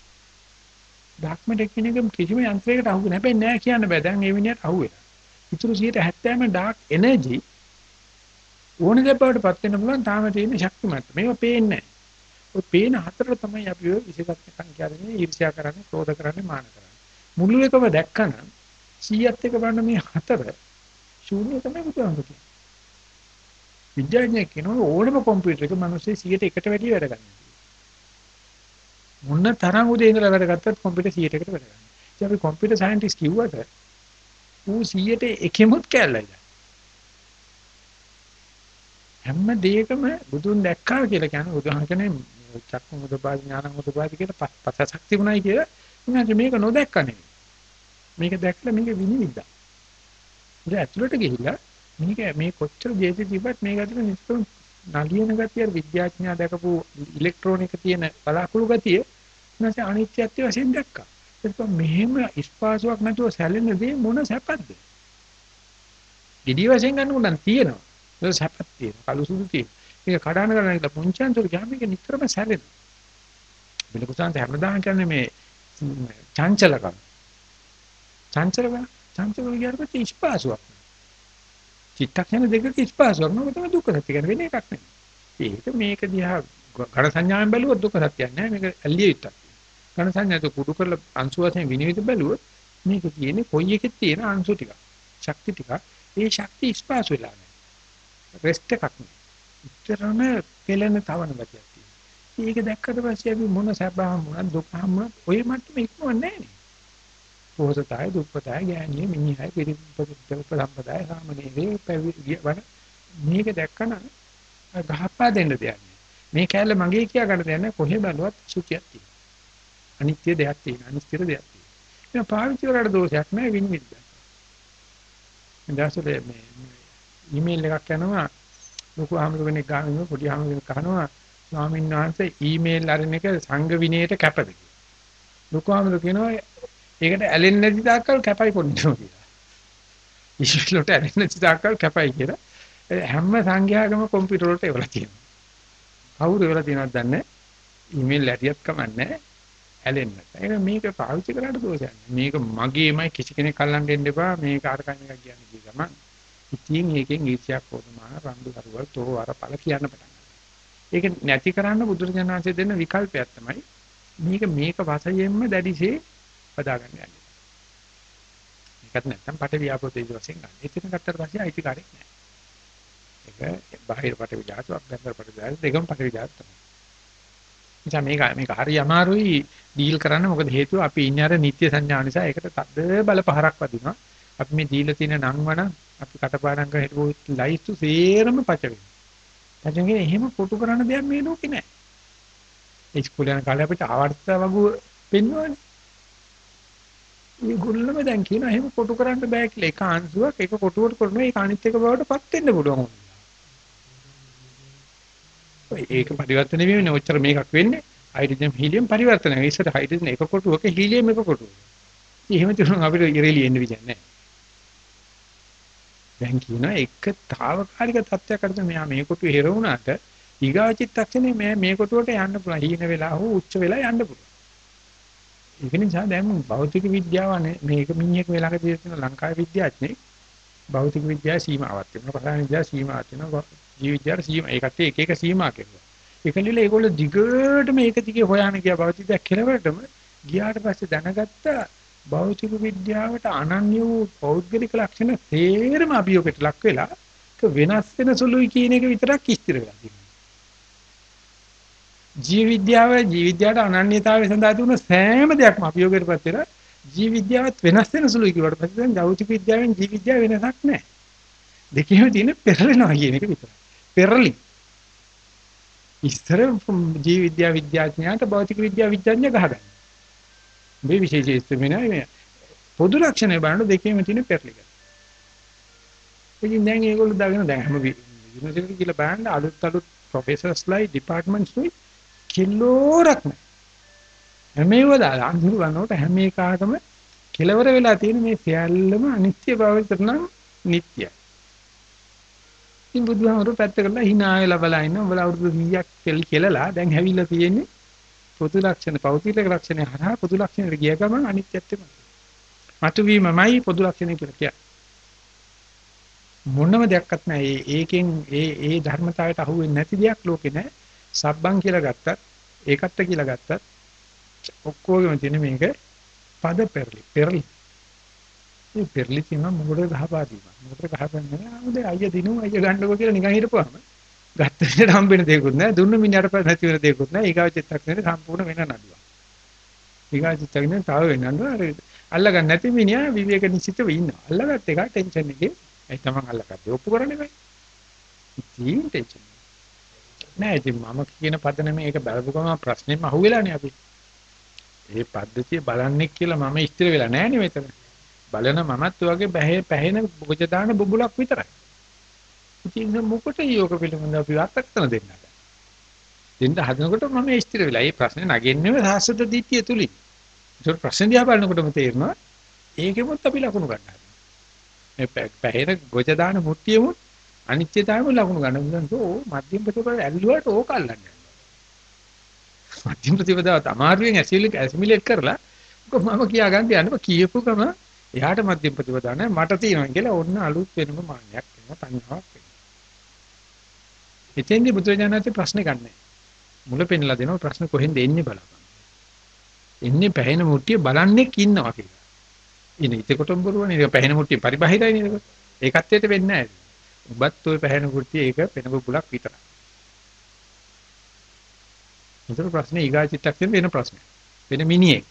ඩාර්ක් මැටර් කියන එක කිසිම යන්ත්‍රයකට අහු නැහැ. හැබැයි නෑ කියන්න බෑ. දැන් ඒ විදිහට අහු වෙනවා. ඉතුරු 170ම ඩාර්ක් එනර්ජි ඕන දෙයකට පත් වෙන්න පුළුවන් තාම තියෙන ශක්ති මට්ටම. මේක පේන්නේ නැහැ. ඔය පේන හතර තමයි අපි ඔය විශේෂත්ව සංඛ්‍යාවෙන්නේ ඊර්ෂ්‍යා කරන්නේ, ක්‍රෝධ කරන්නේ, මාන කරන්නේ. මුළු එකම දැක්කම 100ත් එක බලන මේ හතර ශූන්‍ය තමයි බුදුහාමුදුරු කියන්නේ. විද්‍යාඥයෙක් කියනවා ඕනම කම්පියුටර් එක මිනිස්සේ 100ට වැඩි වැඩ ගන්නවා. මොන තරම් උදේ ඉඳලා වැඩ ගත්තත් කම්පියුටර් 100කට වැඩ ගන්නවා. ඉතින් අපි කම්පියුටර් සයන්ටිස්ට් කිව්වට ඌ 100ට එකෙමුත් කැල්ලයි. හැම දෙයකම බුදුන් දැක්කා කියලා කියන්නේ බුදුහාම කියන්නේ චක්ක මුදපාද ඥාන මුදපාද කියලා පසසක් තිබුණයි කියලා උනාට මේක නොදැක්ක නෙවෙයි. මේක දැක්කලා මේක විනිවිදා. ඉතින් ඇතුළට ගිහිල්ලා මේක මේ කොච්චර ජීවිත තිබ්බත් මේක ඇතුළේ නිතරම නලියන ගතිය විද්‍යාඥයා දැකපු ඉලෙක්ට්‍රෝනික තියෙන බලාකුළු ගතිය නැසෙ අනිත්‍යත්වය වශයෙන් දැක්කා. ඒක මෙහෙම ස්පාසාවක් නැතුව සැලෙන දේ මොන සැපද? gediy වශයෙන් ගන්නකොට නම් තියෙනවා. ඒක සැපක් තියෙනවා. කළු සුදු තියෙනවා. මේක කඩාන කරන එක පුංචාන්තර ගියාම මේක නිතරම සැලෙනවා. බිලකුසාන්ත හැමදාම කියන්නේ මේ චංචලකම. චංචලකම චංචල විගාරපත් ඉස්පාසුවක්. චිත්තක්ෂණ දෙකක ඉස්පාසුවක් නෝ තමයි දුක නැති කියන වෙන එකක් නෙමෙයි. ඒක මේක දිහා ඝන සංඥාවෙන් බැලුවොත් දුක සත්‍යයක් නෑ මේක ඇල්ලිය යුක්තක්. ඝන සංඥාත කුඩු කරලා අංශු වශයෙන් විනිවිද බැලුවොත් මේක තියෙන්නේ කොයි එකෙත් තියෙන අංශු ටික. ශක්ති ටික. ඒ ශක්තිය ස්පාස් වෙලා නැහැ. රෙස්ට් එකක් නෑ. ඉතරම පෙළෙන තවන ගතියක් තියෙනවා. ඒක දැක්කට පස්සේ අපි මොන සැපහම මොන දුකහම ඔය මට්ටම ඉක්මවන්නේ නැහැ නේ. පොහොසතයි දුප්පතයි ගෑණිය මිනිහයි පිරිපිරිපිරිප සම්පදාය සාමනීරේ පැවිදි වන මේක දැක්කම ගහපා දෙන්න දෙයක් මේ කැලේ මගේ කියා ගන්න දෙයක් නැහැ කොහෙ බලවත් සුඛයක් තියෙනවා. අනිත්‍ය දෙයක් තියෙනවා. අනිත්‍ය දෙයක් තියෙනවා. ඒක පාවිච්චි කරලා දෝෂයක් නැහැ විනිවිද. ඉඳාසල මේ ඊමේල් එකක් යනවා. ලොකු ආමර කෙනෙක් ගාන පොඩි ආමර කෙනෙක් කහනවා ස්වාමීන් වහන්සේ ඊමේල් අරින එක සංඝ විනයට කැපද ලොකු ආමර කියනවා ඒකට ඇලෙන්නේ නැති තාක්කල් කැපයි පොඩ්ඩෝ කියලා. ඉස්ලොට ඇලෙන්නේ නැති තාක්කල් කැපයි කියලා. හැම සංඛ්‍යාවකම කම්පියුටර් වලට ඒවලා තියෙනවා. කවුරු ඒවලා තියෙනවද දන්නේ ඊමේල් ඇරියත් කමන්නේ ඇලෙන්න. ඒක මේක පාවිච්චි කරාට දෝෂයක් මේක මගේමයි කිසි කෙනෙක් අල්ලන්න දෙන්න එපා. මේක අරකන් එකක් කියන්නේ කිය ගමන්. ඉතින් ඒකෙන් ඊර්ෂ්‍යාවක් වුණා රණ්ඩු කරුවල් තෝ අර පළ කියන්න පටන් ඒක නැති කරන්න බුදුරජාණන් වහන්සේ දෙන්න විකල්පයක් තමයි මේක මේක වශයෙන්ම දැඩිසේ බදාගන්න යන්නේ. ඒකත් නැත්තම් පට වියාපෝ තේජ වශයෙන් ගන්න. එතන ගත්තට පස්සේ අයිතිකාරයක් නැහැ. ඒක බාහිර පට විජාත අභ්‍යන්තර පට විජාත දෙකම පට විජාත තමයි. නිසා මේක මේක හරි අමාරුයි ඩීල් කරන්න මොකද හේතුව අපි ඉන්නේ අර නිත්‍ය සංඥා නිසා ඒකට තද බල පහරක් වදිනවා. අපි මේ දීලා තියෙන නංවන අපි කටපාඩම් කරලා හිටපු ලයිස්තු සේරම පච වෙනවා. පචගෙන එහෙම කොටු කරන්න දෙයක් මේ ලෝකේ නැහැ. ඉස්කෝලේ යන කාලේ අපිට ආවර්ත වගුව පෙන්වන්නේ. ඒගොල්ලම දැන් කියනවා එහෙම කොටු කරන්න බෑ කියලා. එක අංශුවක් එක කොටුවට කරනවා ඒක අනිත් එක බවට පත් වෙන්න පුළුවන්. ඒක පරිවර්තන වෙන්නේ ඔච්චර මේකක් වෙන්නේ. හයිඩ්‍රජන් හීලියම් පරිවර්තන වෙනවා. ඉස්සර හයිඩ්‍රජන් එක කොටුවක හීලියම් එක කොටුවක. එහෙම තියුණා අපිට ඉරෙලි එන්න විදියක් නැහැ. දැන් කියනවා එක తాවකාලික තත්ත්වයක් අරගෙන මෙයා මේ කොටුවේ හිර වුණාට ඊගාචිත්තක්ෂණේ මේ මේ කොටුවට යන්න පුළුවන්. හීන වෙලා හෝ උච්ච වෙලා යන්න පුළුවන්. ඒක නිසා දැන් භෞතික විද්‍යාව මේක මිනිහෙක් වෙලාකදී තියෙන ලංකාවේ විද්‍යාඥයෙක් භෞතික විද්‍යාවේ සීමාවක් තියෙනවා. රසායන විද්‍යාවේ සීමාවක් තියෙනවා. ජීව විද්‍යාවේ සීමා ඒකට එක එක සීමා කෙරුවා. ඒකලිල ඒගොල්ලෝ දිගට මේක දිගේ හොයන්න ගියා භෞතික කෙලවරටම ගියාට පස්සේ දැනගත්ත භෞතික විද්‍යාවට අනන්‍ය වූ පෞද්ගලික ලක්ෂණ තේරම අභියෝගයට ලක් වෙලා වෙනස් වෙන සුළුයි කියන එක විතරක් ඉස්තිර වෙලා තියෙනවා. ජීව විද්‍යාව ජීව විද්‍යාවට අනන්‍යතාවය සඳහා තිබුණ සෑම දෙයක්ම අභියෝගයටපත් වෙලා ජීව විද්‍යාවත් වෙනස් වෙන සුළුයි කියවට පස්සේ දැන් භෞතික විද්‍යාවෙන් ජීව විද්‍යාව වෙනසක් නැහැ. දෙකේම තියෙන පෙරලෙනවා කියන එක විතරයි. පෙරලි. ඉස්තර ජීව විද්‍යාව විද්‍යාඥයාට භෞතික විද්‍යාව විද්‍යාඥය ගහගන්න. මේ විශේෂීත්වෙ නෑ පොදු ලක්ෂණ බලන දෙකේම තියෙන පෙරලික. ඉතින් දැන් ඒගොල්ලෝ දාගෙන දැන් හැම යුනිවර්සිටි කියලා බලන්න අලුත් අලුත් ප්‍රොෆෙසර්ස්ලායි ඩිපාර්ට්මන්ට්ස්ලායි කිලෝරක් නෑ. හැමේව දාලා අඳුර ගන්නකොට හැම එකකටම කෙලවර වෙලා තියෙන මේ සියල්ලම අනිත්‍ය බවට නම් නිට්ටයයි. ඉතින් බුදුහාමුදුරු පැත්ත කරලා hina වෙලා බලන ඉන්න උඹලා අවුරුදු 100ක් කෙල් කෙලලා දැන් හැවිලා තියෙන්නේ පොදු ලක්ෂණ පෞතික ලක්ෂණ හරහා පොදු ලක්ෂණයට ගිය ගමන් අනිත්‍යත්වෙම. මතුවීමමයි පොදු ලක්ෂණ කියලා කියන්නේ. මොනම දෙයක්වත් නැහැ. ඒකෙන් ඒ ඒ ධර්මතාවයට අහු වෙන්නේ නැති දෙයක් ලෝකේ නැහැ. සබ්බන් කියලා ගත්තත් ඒකත්ත කියලා ගත්තත් ඔක්කොගෙම තියෙන මේක පද පෙරලි පෙරලි. මේ පෙරලි තියෙනවා මොකටද ගහපාදීම මොකටද ගහපන්නේ? ආමුද අයියා දිනු අයියා ගන්නකො කියලා නිකන් හිටපුවාම ගත්ත විදිහට හම්බෙන දෙයක්වත් නැහැ. දුන්න මිනිහට පස්සේ නැති වෙන දෙයක්වත් නැහැ. ඊගාව චිත්තක්ෂණය සම්පූර්ණ වෙන නඩුවක්. ඊගාව චිත්තක්ෂණය තව වෙන නඩුව අර අල්ලගන්න නැති මිනිහා විවේක නිසිතව ඉන්නවා. අල්ලගත්ත එක ටෙන්ෂන් එකේ. ඒ තමන් අල්ලගත්තේ? ඔප්පු කරන්නේ බෑ ඉතින් ටෙන්ෂන් නෑ ඉතින් මම කියන පදනම මේක බලපු ගමන් ප්‍රශ්නේම අහුවෙලානේ අපි. මේ පද්ධතිය බලන්නේ කියලා මම ඉස්තර වෙලා නෑනේ මෙතන. බලන මමත් ඔයගේ බැහැ පැහෙන බොජ දාන බුබුලක් විතරයි. ඉතින් මොකට යෝග පිළිබඳව අපි අර්ථකථන දෙන්නද? දෙන්න හදනකොට මම ඉස්තර වෙලා. මේ ප්‍රශ්නේ නගින්නේම සාස්වත දිට්ඨිය තුලින්. ඒක ප්‍රශ්න දිහා බලනකොටම තේරෙනවා ඒකෙමුත් අපි ලකුණු ගන්නවා. මේ පැහැෙන ගොජ දාන මුට්ටියෙමුත් අනිත්‍යතාවම ලකුණු ගන්න බුදුන් තෝ මධ්‍යම ප්‍රතිපදාව ඇල්ලුවාට ඕක අල්ලන්නේ. මධ්‍යම ප්‍රතිපදාව තමාරුවෙන් ඇසිලි ඇසිමිලේට් කරලා ඔක මම කියා ගන්න යන්න කියපු ගම එයාට මධ්‍යම ප්‍රතිපදාව නැහැ මට තියෙනවා කියලා ඔන්න අලුත් වෙනම මාන්නයක් වෙනවා තණ්හාවක් වෙනවා. එතෙන්දී බුදුරජාණන්සේ ප්‍රශ්න ගන්නෑ. මුල පෙන්නලා දෙනවා ප්‍රශ්න කොහෙන්ද එන්නේ බලපන්. එන්නේ පැහැෙන මුට්ටිය බලන්නේ ඉන්නවා කියලා. ඉතින් ඒකටම බොරුවනේ. ඒක පැහැෙන මුට්ටිය පරිබාහිරයි නේද? ඒකත් ඒට වෙන්නේ නැහැ. උඹත් ওই පැහැෙන මුට්ටිය ඒක පෙන බුලක් විතරයි. ඒතර ප්‍රශ්නේ ඊගාචිත්තක්ෂණ වෙන ප්‍රශ්නයක්. වෙන මිනිහෙක්.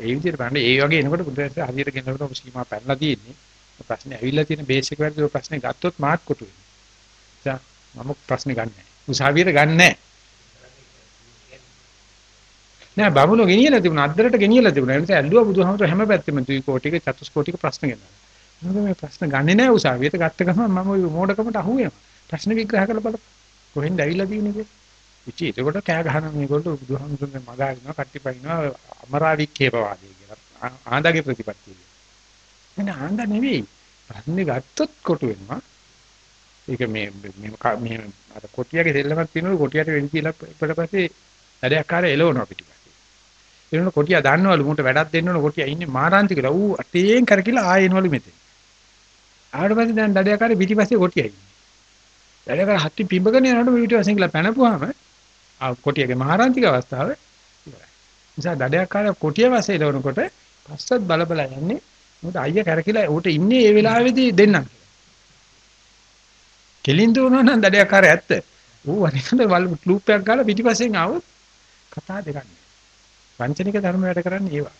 ඒ විදිහට බලන්න ඒ වගේ එනකොට බුදුරජාණන් හරියට ගෙනනකොට සීමා පැනලා තියෙන්නේ. ප්‍රශ්නේ ඇවිල්ලා තියෙන බේසික් වැඩි ඔය ප්‍රශ්නේ ගත්තොත් මාත් කොටු වෙනවා. මම ප්‍රශ්නේ ගන්නෑ. උසාවියට ගන්නෑ. නෑ බමුණෝ ගෙනියලා තිබුණා අද්දරට ගෙනියලා තිබුණා. ඒ නිසා ඇල්ලුවා බුදුහාමර හැම පැත්තෙම ත්‍රි කෝටික චතුස්කෝටික ප්‍රශ්න ගෙනවා. මොකද මේ ප්‍රශ්න ගන්නෙ නෑ උසාවියට ගත්ත ගමන් මම ওই මෝඩකමට අහු වෙනවා. ප්‍රශ්න විග්‍රහ කරලා බලන්න. කොහෙන්ද ඇවිල්ලා තියෙන්නේ කියලා. ඉතින් ඒකට කෑ ගහන මේගොල්ලෝ බුදුහාමුදුරනේ මගාරිනවා කට්ටිපයින්නවා අමරාවික්කේපවාදී කියලා. ආන්දාගේ ප්‍රතිපත්තිය. එන ආන්ද නෙවෙයි. ප්‍රශ්නේ ගත්තොත් කොටු වෙනවා. ඒක මේ මේ අර කොටියගේ දෙල්ලමක් තියෙනවලු කොටියට වෙන් කියලා ඊට පස්සේ වැඩක්කාරය එලවනවා පිටිපස්සේ. එනකොට කොටියා දන්නවලු මුන්ට වැඩක් දෙන්න ඕන කොටියා ඉන්නේ මාරාන්ති කියලා. ඌ අතේන් කරකිලා ආයෙ එනවලු මෙතෙන්. ආවට පස්සේ දැන් දඩයකාරය පිටිපස්සේ කොටියා ඉන්නේ. දඩයකාර හත්ති පිඹගෙන යනකොට පිටිපස්සෙන් කියලා පැනපුවාම කොටියගේ මහාරාන්තික අවස්ථාව ඉවරයි. නිසා දඩයක්කාර කොටිය වශයෙන් ලවනකොට පස්සත් බල බල යන්නේ මොකද අයියා කරකිලා ඌට ඉන්නේ ඒ වෙලාවේදී දෙන්නම් කියලා. කෙලින් දුවනවා නම් දඩයක්කාර ඇත්ත. ඌ අනිකද වල් ලූප් එකක් ගාලා පිටිපස්සෙන් ආවොත් කතා දෙකක් නෑ. වංචනික ධර්ම වැඩ කරන්නේ ඒවා.